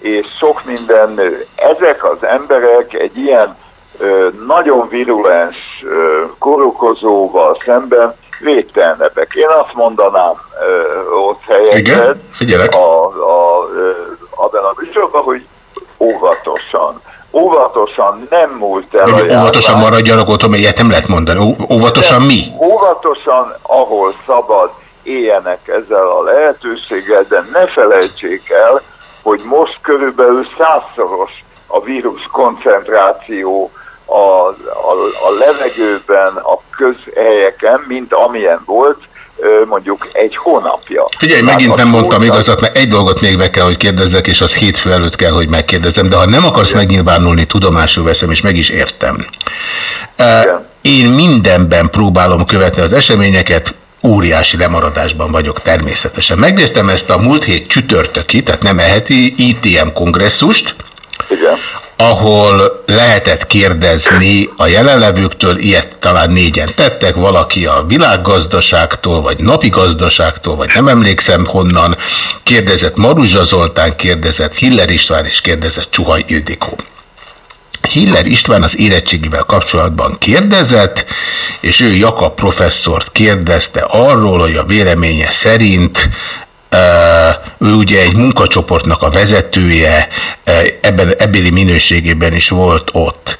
és sok minden nő. Ezek az emberek egy ilyen ö, nagyon virulens ö, kórokozóval szemben védtelenebbek. Én azt mondanám ö, ott figyelek. a, a, abban a műsorban, hogy óvatosan. Óvatosan nem múlt el a Hogy óvatosan járvány. maradjanak otthon, mert ilyet nem lehet mondani. Óvatosan De mi? Óvatosan, ahol szabad, éljenek ezzel a lehetőséggel, de ne felejtsék el, hogy most körülbelül százszoros a vírus koncentráció a, a, a levegőben, a közhelyeken, mint amilyen volt mondjuk egy hónapja. Figyelj, Tehát megint nem mondtam kóta- igazat, mert egy dolgot még meg kell, hogy kérdezzek, és az hétfő előtt kell, hogy megkérdezem, de ha nem akarsz megnyilvánulni, tudomásul veszem, és meg is értem. Uh, Én mindenben próbálom követni az eseményeket, óriási lemaradásban vagyok természetesen. Megnéztem ezt a múlt hét csütörtöki, tehát nem eheti ITM kongresszust, Igen. Ahol lehetett kérdezni a jelenlevőktől, ilyet talán négyen tettek, valaki a világgazdaságtól, vagy napi gazdaságtól, vagy nem emlékszem honnan, kérdezett Maruzsa Zoltán, kérdezett Hiller István, és kérdezett Csuhaj Ildikó. Hiller István az érettségivel kapcsolatban kérdezett, és ő Jakab professzort kérdezte arról, hogy a véleménye szerint ő ugye egy munkacsoportnak a vezetője, ebben, ebbéli minőségében is volt ott.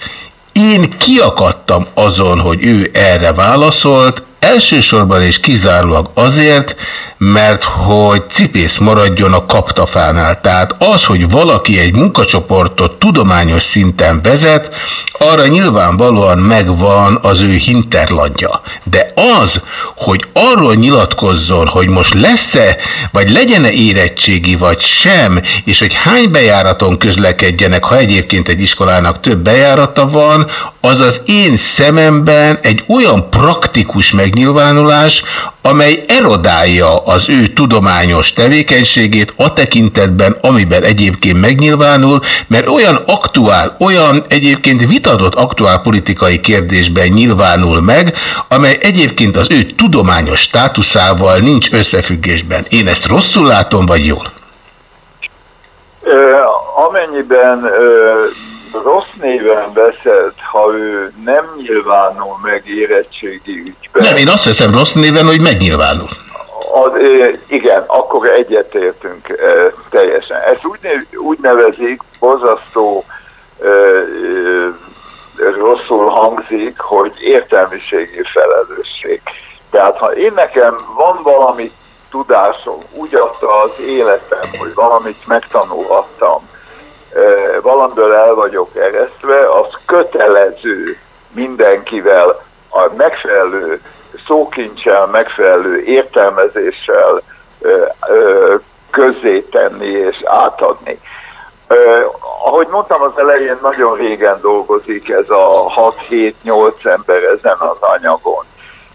Én kiakadtam azon, hogy ő erre válaszolt, elsősorban és kizárólag azért, mert hogy cipész maradjon a kaptafánál. Tehát az, hogy valaki egy munkacsoportot tudományos szinten vezet, arra nyilvánvalóan megvan az ő hinterlandja. De az, hogy arról nyilatkozzon, hogy most lesz-e, vagy legyen-e érettségi, vagy sem, és hogy hány bejáraton közlekedjenek, ha egyébként egy iskolának több bejárata van, az az én szememben egy olyan praktikus megnyilvánulás, amely erodálja az ő tudományos tevékenységét a tekintetben, amiben egyébként megnyilvánul, mert olyan aktuál, olyan egyébként vitatott aktuál politikai kérdésben nyilvánul meg, amely egyébként az ő tudományos státuszával nincs összefüggésben. Én ezt rosszul látom, vagy jól? Amennyiben rossz néven beszélt, ha ő nem nyilvánul meg érettségi ügyben, Nem, én azt veszem rossz néven, hogy megnyilvánul. az, igen, akkor egyetértünk teljesen. Ezt úgy, úgy nevezik, ö, rosszul hangzik, hogy értelmiségi felelősség. Tehát ha én nekem van valami tudásom, úgy adta az életem, hogy valamit megtanulhattam, valamiből el vagyok eresztve, az kötelező mindenkivel a megfelelő szókincsel, megfelelő értelmezéssel közzétenni és átadni. Ahogy mondtam az elején, nagyon régen dolgozik ez a 6-7-8 ember ezen az anyagon.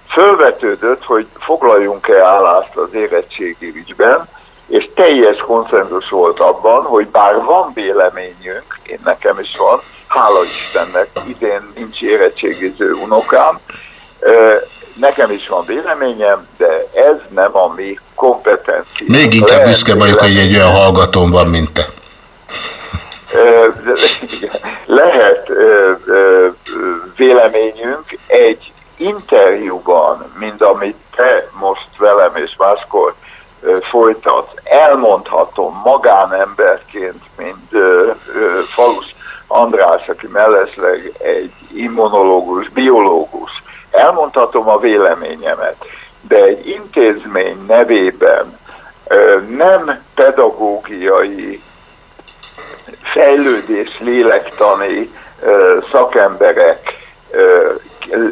Fölvetődött, hogy foglaljunk-e állást az érettségi ügyben, és teljes konszenzus volt abban, hogy bár van véleményünk, én nekem is van, hála Istennek, idén nincs érettségiző unokám, nekem is van véleményem, de ez nem a mi kompetenciánk. Még inkább Lehet büszke vagyok, hogy egy olyan hallgatóm van, mint te. Lehet véleményünk egy interjúban, mint amit te most velem és máskor ö, folytatsz, elmondhatom magánemberként, mint Falus András, aki mellesleg egy immunológus, biológus, elmondhatom a véleményemet, de egy intézmény nevében nem pedagógiai fejlődés lélektani szakemberek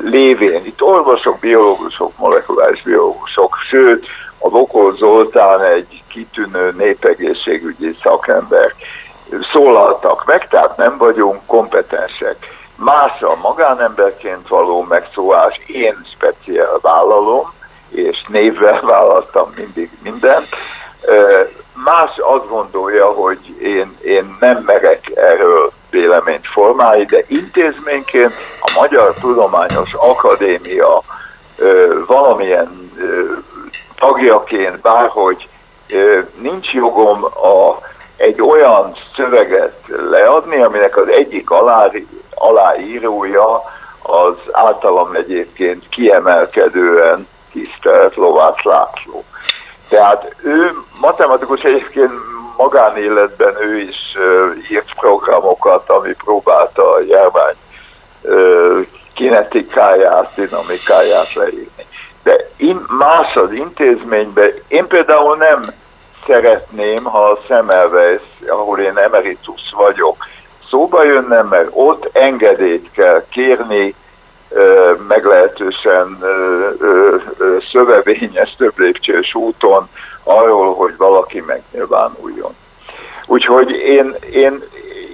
lévén, itt orvosok, biológusok, molekuláris biológusok, sőt, a Vokol Zoltán egy kitűnő népegészségügyi szakember szólaltak meg, tehát nem vagyunk kompetensek. Más a magánemberként való megszólás, én speciál vállalom, és névvel vállaltam mindig mindent. Más azt gondolja, hogy én, én nem merek erről véleményt formálni, de intézményként a Magyar Tudományos Akadémia valamilyen tagjaként bárhogy nincs jogom a, egy olyan szöveget leadni, aminek az egyik alá, aláírója az általam egyébként kiemelkedően tisztelt Lovász László. Tehát ő matematikus egyébként magánéletben ő is uh, írt programokat, ami próbálta a járvány uh, kinetikáját, dinamikáját leírni. De in, más az intézményben. Én például nem szeretném, ha a Semmelweis, ahol én emeritus vagyok, szóba jönne, mert ott engedélyt kell kérni, meglehetősen szövevényes több lépcsős úton arról, hogy valaki megnyilvánuljon. Úgyhogy én, én,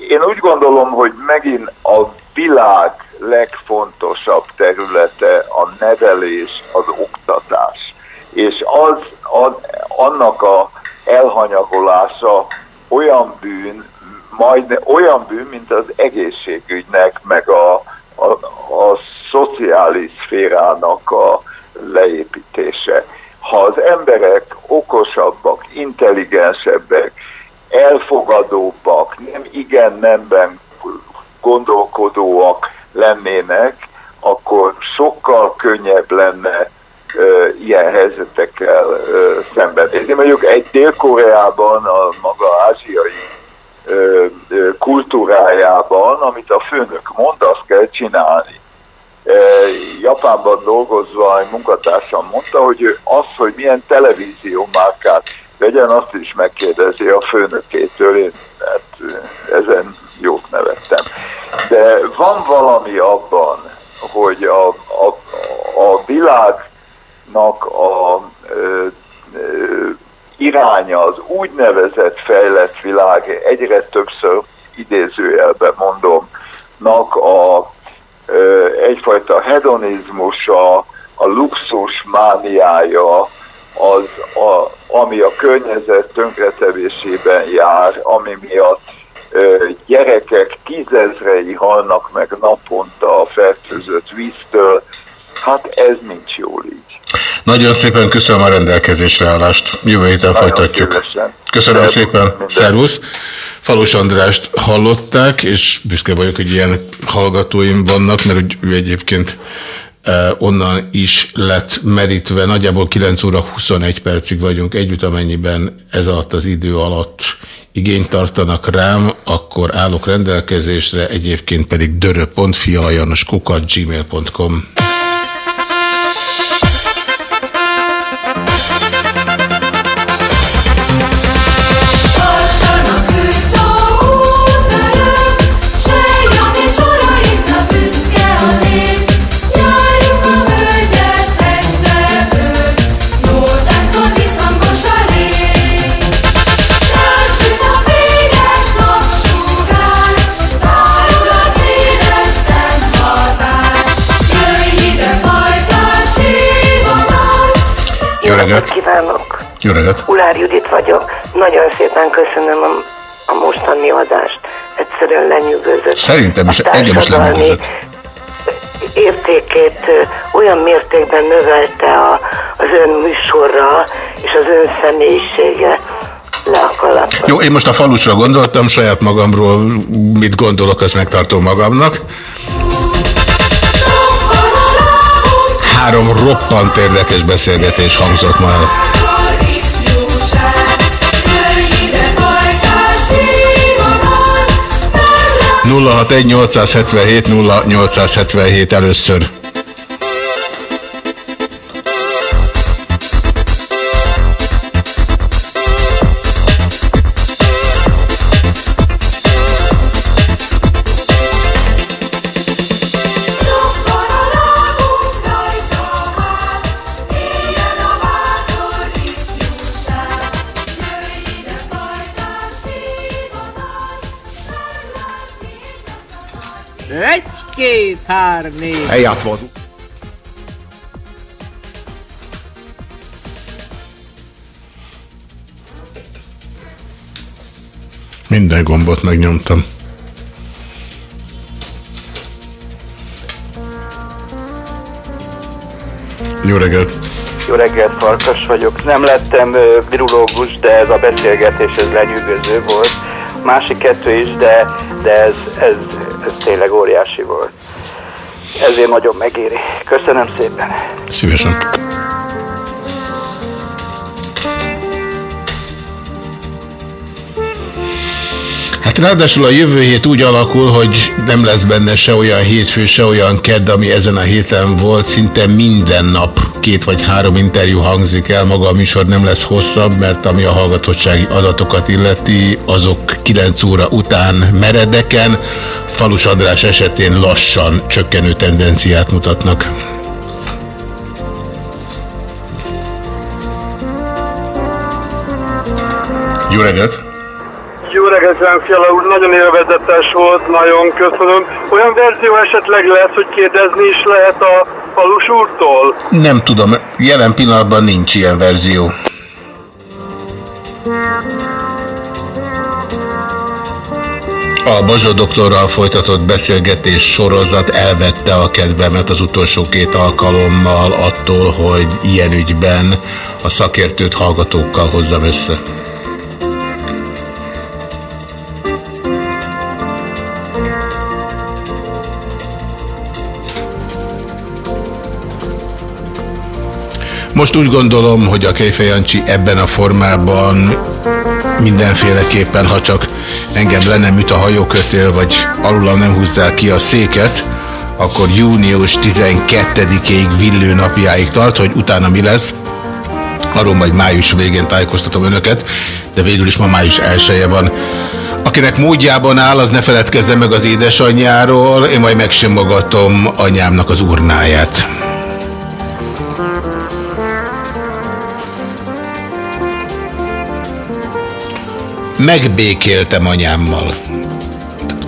én úgy gondolom, hogy megint a világ legfontosabb területe a nevelés, az oktatás. És az, az annak a elhanyagolása olyan bűn, majd olyan bűn, mint az egészségügynek, meg a, a, a szociális szférának a leépítése. Ha az emberek okosabbak, intelligensebbek, elfogadóbbak, nem igen nemben gondolkodóak lennének, akkor sokkal könnyebb lenne ö, ilyen helyzetekkel ö, szembenézni. Mondjuk egy Dél-Koreában, a maga ázsiai ö, ö, kultúrájában, amit a főnök mond, azt kell csinálni. Japánban dolgozva egy munkatársam mondta, hogy az, hogy milyen televíziómárkát vegyen, azt is megkérdezi a főnökétől, én hát ezen jót nevettem. De van valami abban, hogy a, a, a világnak a ö, ö, iránya, az úgynevezett fejlett világ, egyre többször idézőjelben mondom, nak a ö, egyfajta hedonizmusa, a luxus mániája, az, a, ami a környezet tönkretevésében jár, ami miatt gyerekek tízezrei halnak meg naponta a fertőzött víztől, hát ez nincs jól így. Nagyon szépen köszönöm a rendelkezésre állást. Jövő héten Nagyon folytatjuk. szívesen. Köszönöm Szervusz, szépen. minden. Szervusz. Falus Andrást hallották, és büszke vagyok, hogy ilyen hallgatóim vannak, mert ő egyébként eh, onnan is lett merítve. Nagyjából 9 óra 21 percig vagyunk együtt, amennyiben ez alatt az idő alatt igényt tartanak rám, akkor állok rendelkezésre, egyébként pedig dörö.fialajanoskukat gmail.com. reggelt! kívánok! Jó reggelt! Ulár Judit vagyok. Nagyon szépen köszönöm a, a mostani adást. Egyszerűen lenyűgözött. Szerintem is engem is lenyűgözött. értékét olyan mértékben növelte a, az ön műsorra és az ön személyisége. Jó, én most a falusra gondoltam, saját magamról mit gondolok, azt megtartom magamnak. Három roppant érdekes beszélgetés hangzott ma el. nulla hat egy 877 0877 először. Két, három, négy. Eljátszva az Minden gombot megnyomtam. Jó reggelt! Jó reggelt, Farkas vagyok. Nem lettem virológus, de ez a beszélgetés ez lenyűgöző volt. Másik kettő is, de, de ez, ez, ez tényleg óriási volt. Ezért nagyon megéri. Köszönöm szépen. Szívesen. Hát ráadásul a jövő hét úgy alakul, hogy nem lesz benne se olyan hétfő, se olyan kedd, ami ezen a héten volt, szinte minden nap két vagy három interjú hangzik el, maga a műsor nem lesz hosszabb, mert ami a hallgatottsági adatokat illeti, azok 9 óra után meredeken, Falus András esetén lassan csökkenő tendenciát mutatnak. Jó reggelt! Jó reggelt, Fiala úr, nagyon élvezetes volt, nagyon köszönöm. Olyan verzió esetleg lesz, hogy kérdezni is lehet a falus úrtól? Nem tudom, jelen pillanatban nincs ilyen verzió. A Bazsó doktorral folytatott beszélgetés sorozat elvette a kedvemet az utolsó két alkalommal attól, hogy ilyen ügyben a szakértőt hallgatókkal hozzam össze. Most úgy gondolom, hogy a Kejfej Jancsi ebben a formában mindenféleképpen, ha csak engem le nem üt a hajókötél, vagy alulam nem húzzál ki a széket, akkor június 12-ig villő napjáig tart, hogy utána mi lesz. Arról majd május végén tájékoztatom önöket, de végül is ma május elsője van. Akinek módjában áll, az ne feledkezzen meg az édesanyjáról, én majd megsimogatom anyámnak az urnáját. Megbékéltem anyámmal.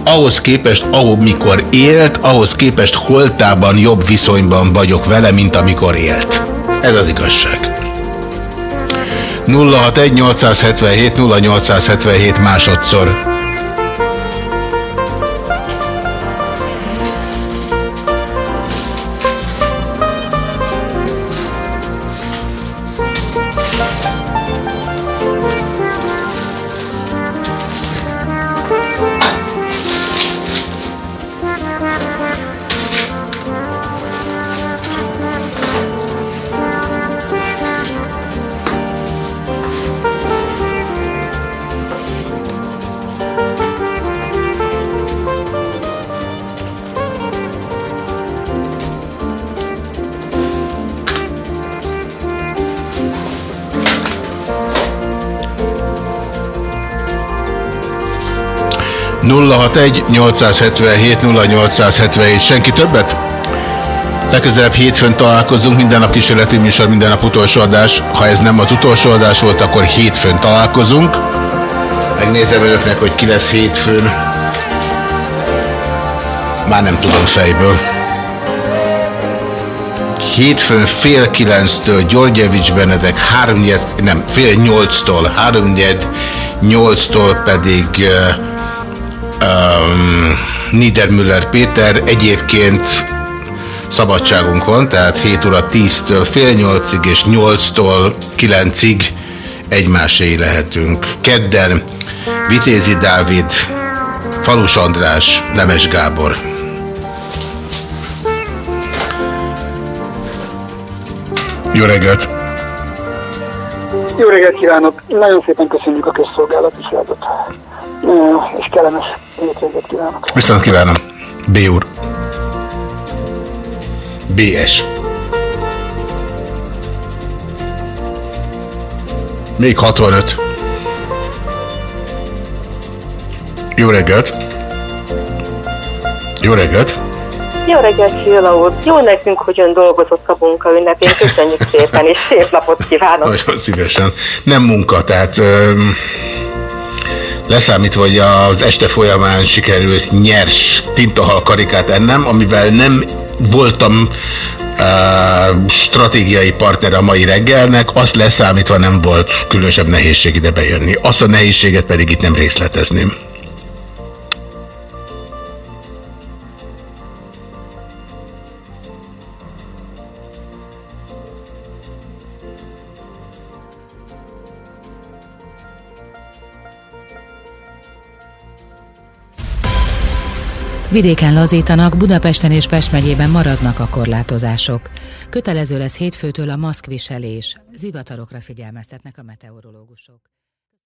Ahhoz képest, ahol mikor élt, ahhoz képest holtában jobb viszonyban vagyok vele, mint amikor élt. Ez az igazság. 061 877 0877 másodszor. 061 877 0877. Senki többet? Legközelebb hétfőn találkozunk, minden nap kísérleti műsor, minden nap utolsó adás. Ha ez nem az utolsó adás volt, akkor hétfőn találkozunk. Megnézem önöknek, hogy ki lesz hétfőn. Már nem tudom fejből. Hétfőn fél kilenctől Györgyevics Benedek, háromnyed, nem, fél nyolctól, háromnyed, nyolctól pedig uh, um, Niedermüller Péter egyébként szabadságunkon, tehát 7 óra 10-től fél 8-ig és 8-tól 9-ig egymásé lehetünk. Kedden Vitézi Dávid, Falus András, Nemes Gábor. Jó reggelt! Jó reggelt kívánok! Nagyon szépen köszönjük a közszolgálatiságot és kellemes kívánok. Viszont kívánom. B úr. BS. Még 65. Jó reggelt! Jó reggelt! Jó reggelt, Fiala úr! Jó nekünk, hogy ön dolgozott a munka ünnepén. Köszönjük szépen, és szép napot kívánok! Nagyon szívesen. Nem munka, tehát... Um leszámítva, hogy az este folyamán sikerült nyers tintahal karikát ennem, amivel nem voltam uh, stratégiai partner a mai reggelnek, azt leszámítva nem volt különösebb nehézség ide bejönni. Azt a nehézséget pedig itt nem részletezném. Vidéken lazítanak, Budapesten és Pest megyében maradnak a korlátozások. Kötelező lesz hétfőtől a maszkviselés. Zivatarokra figyelmeztetnek a meteorológusok.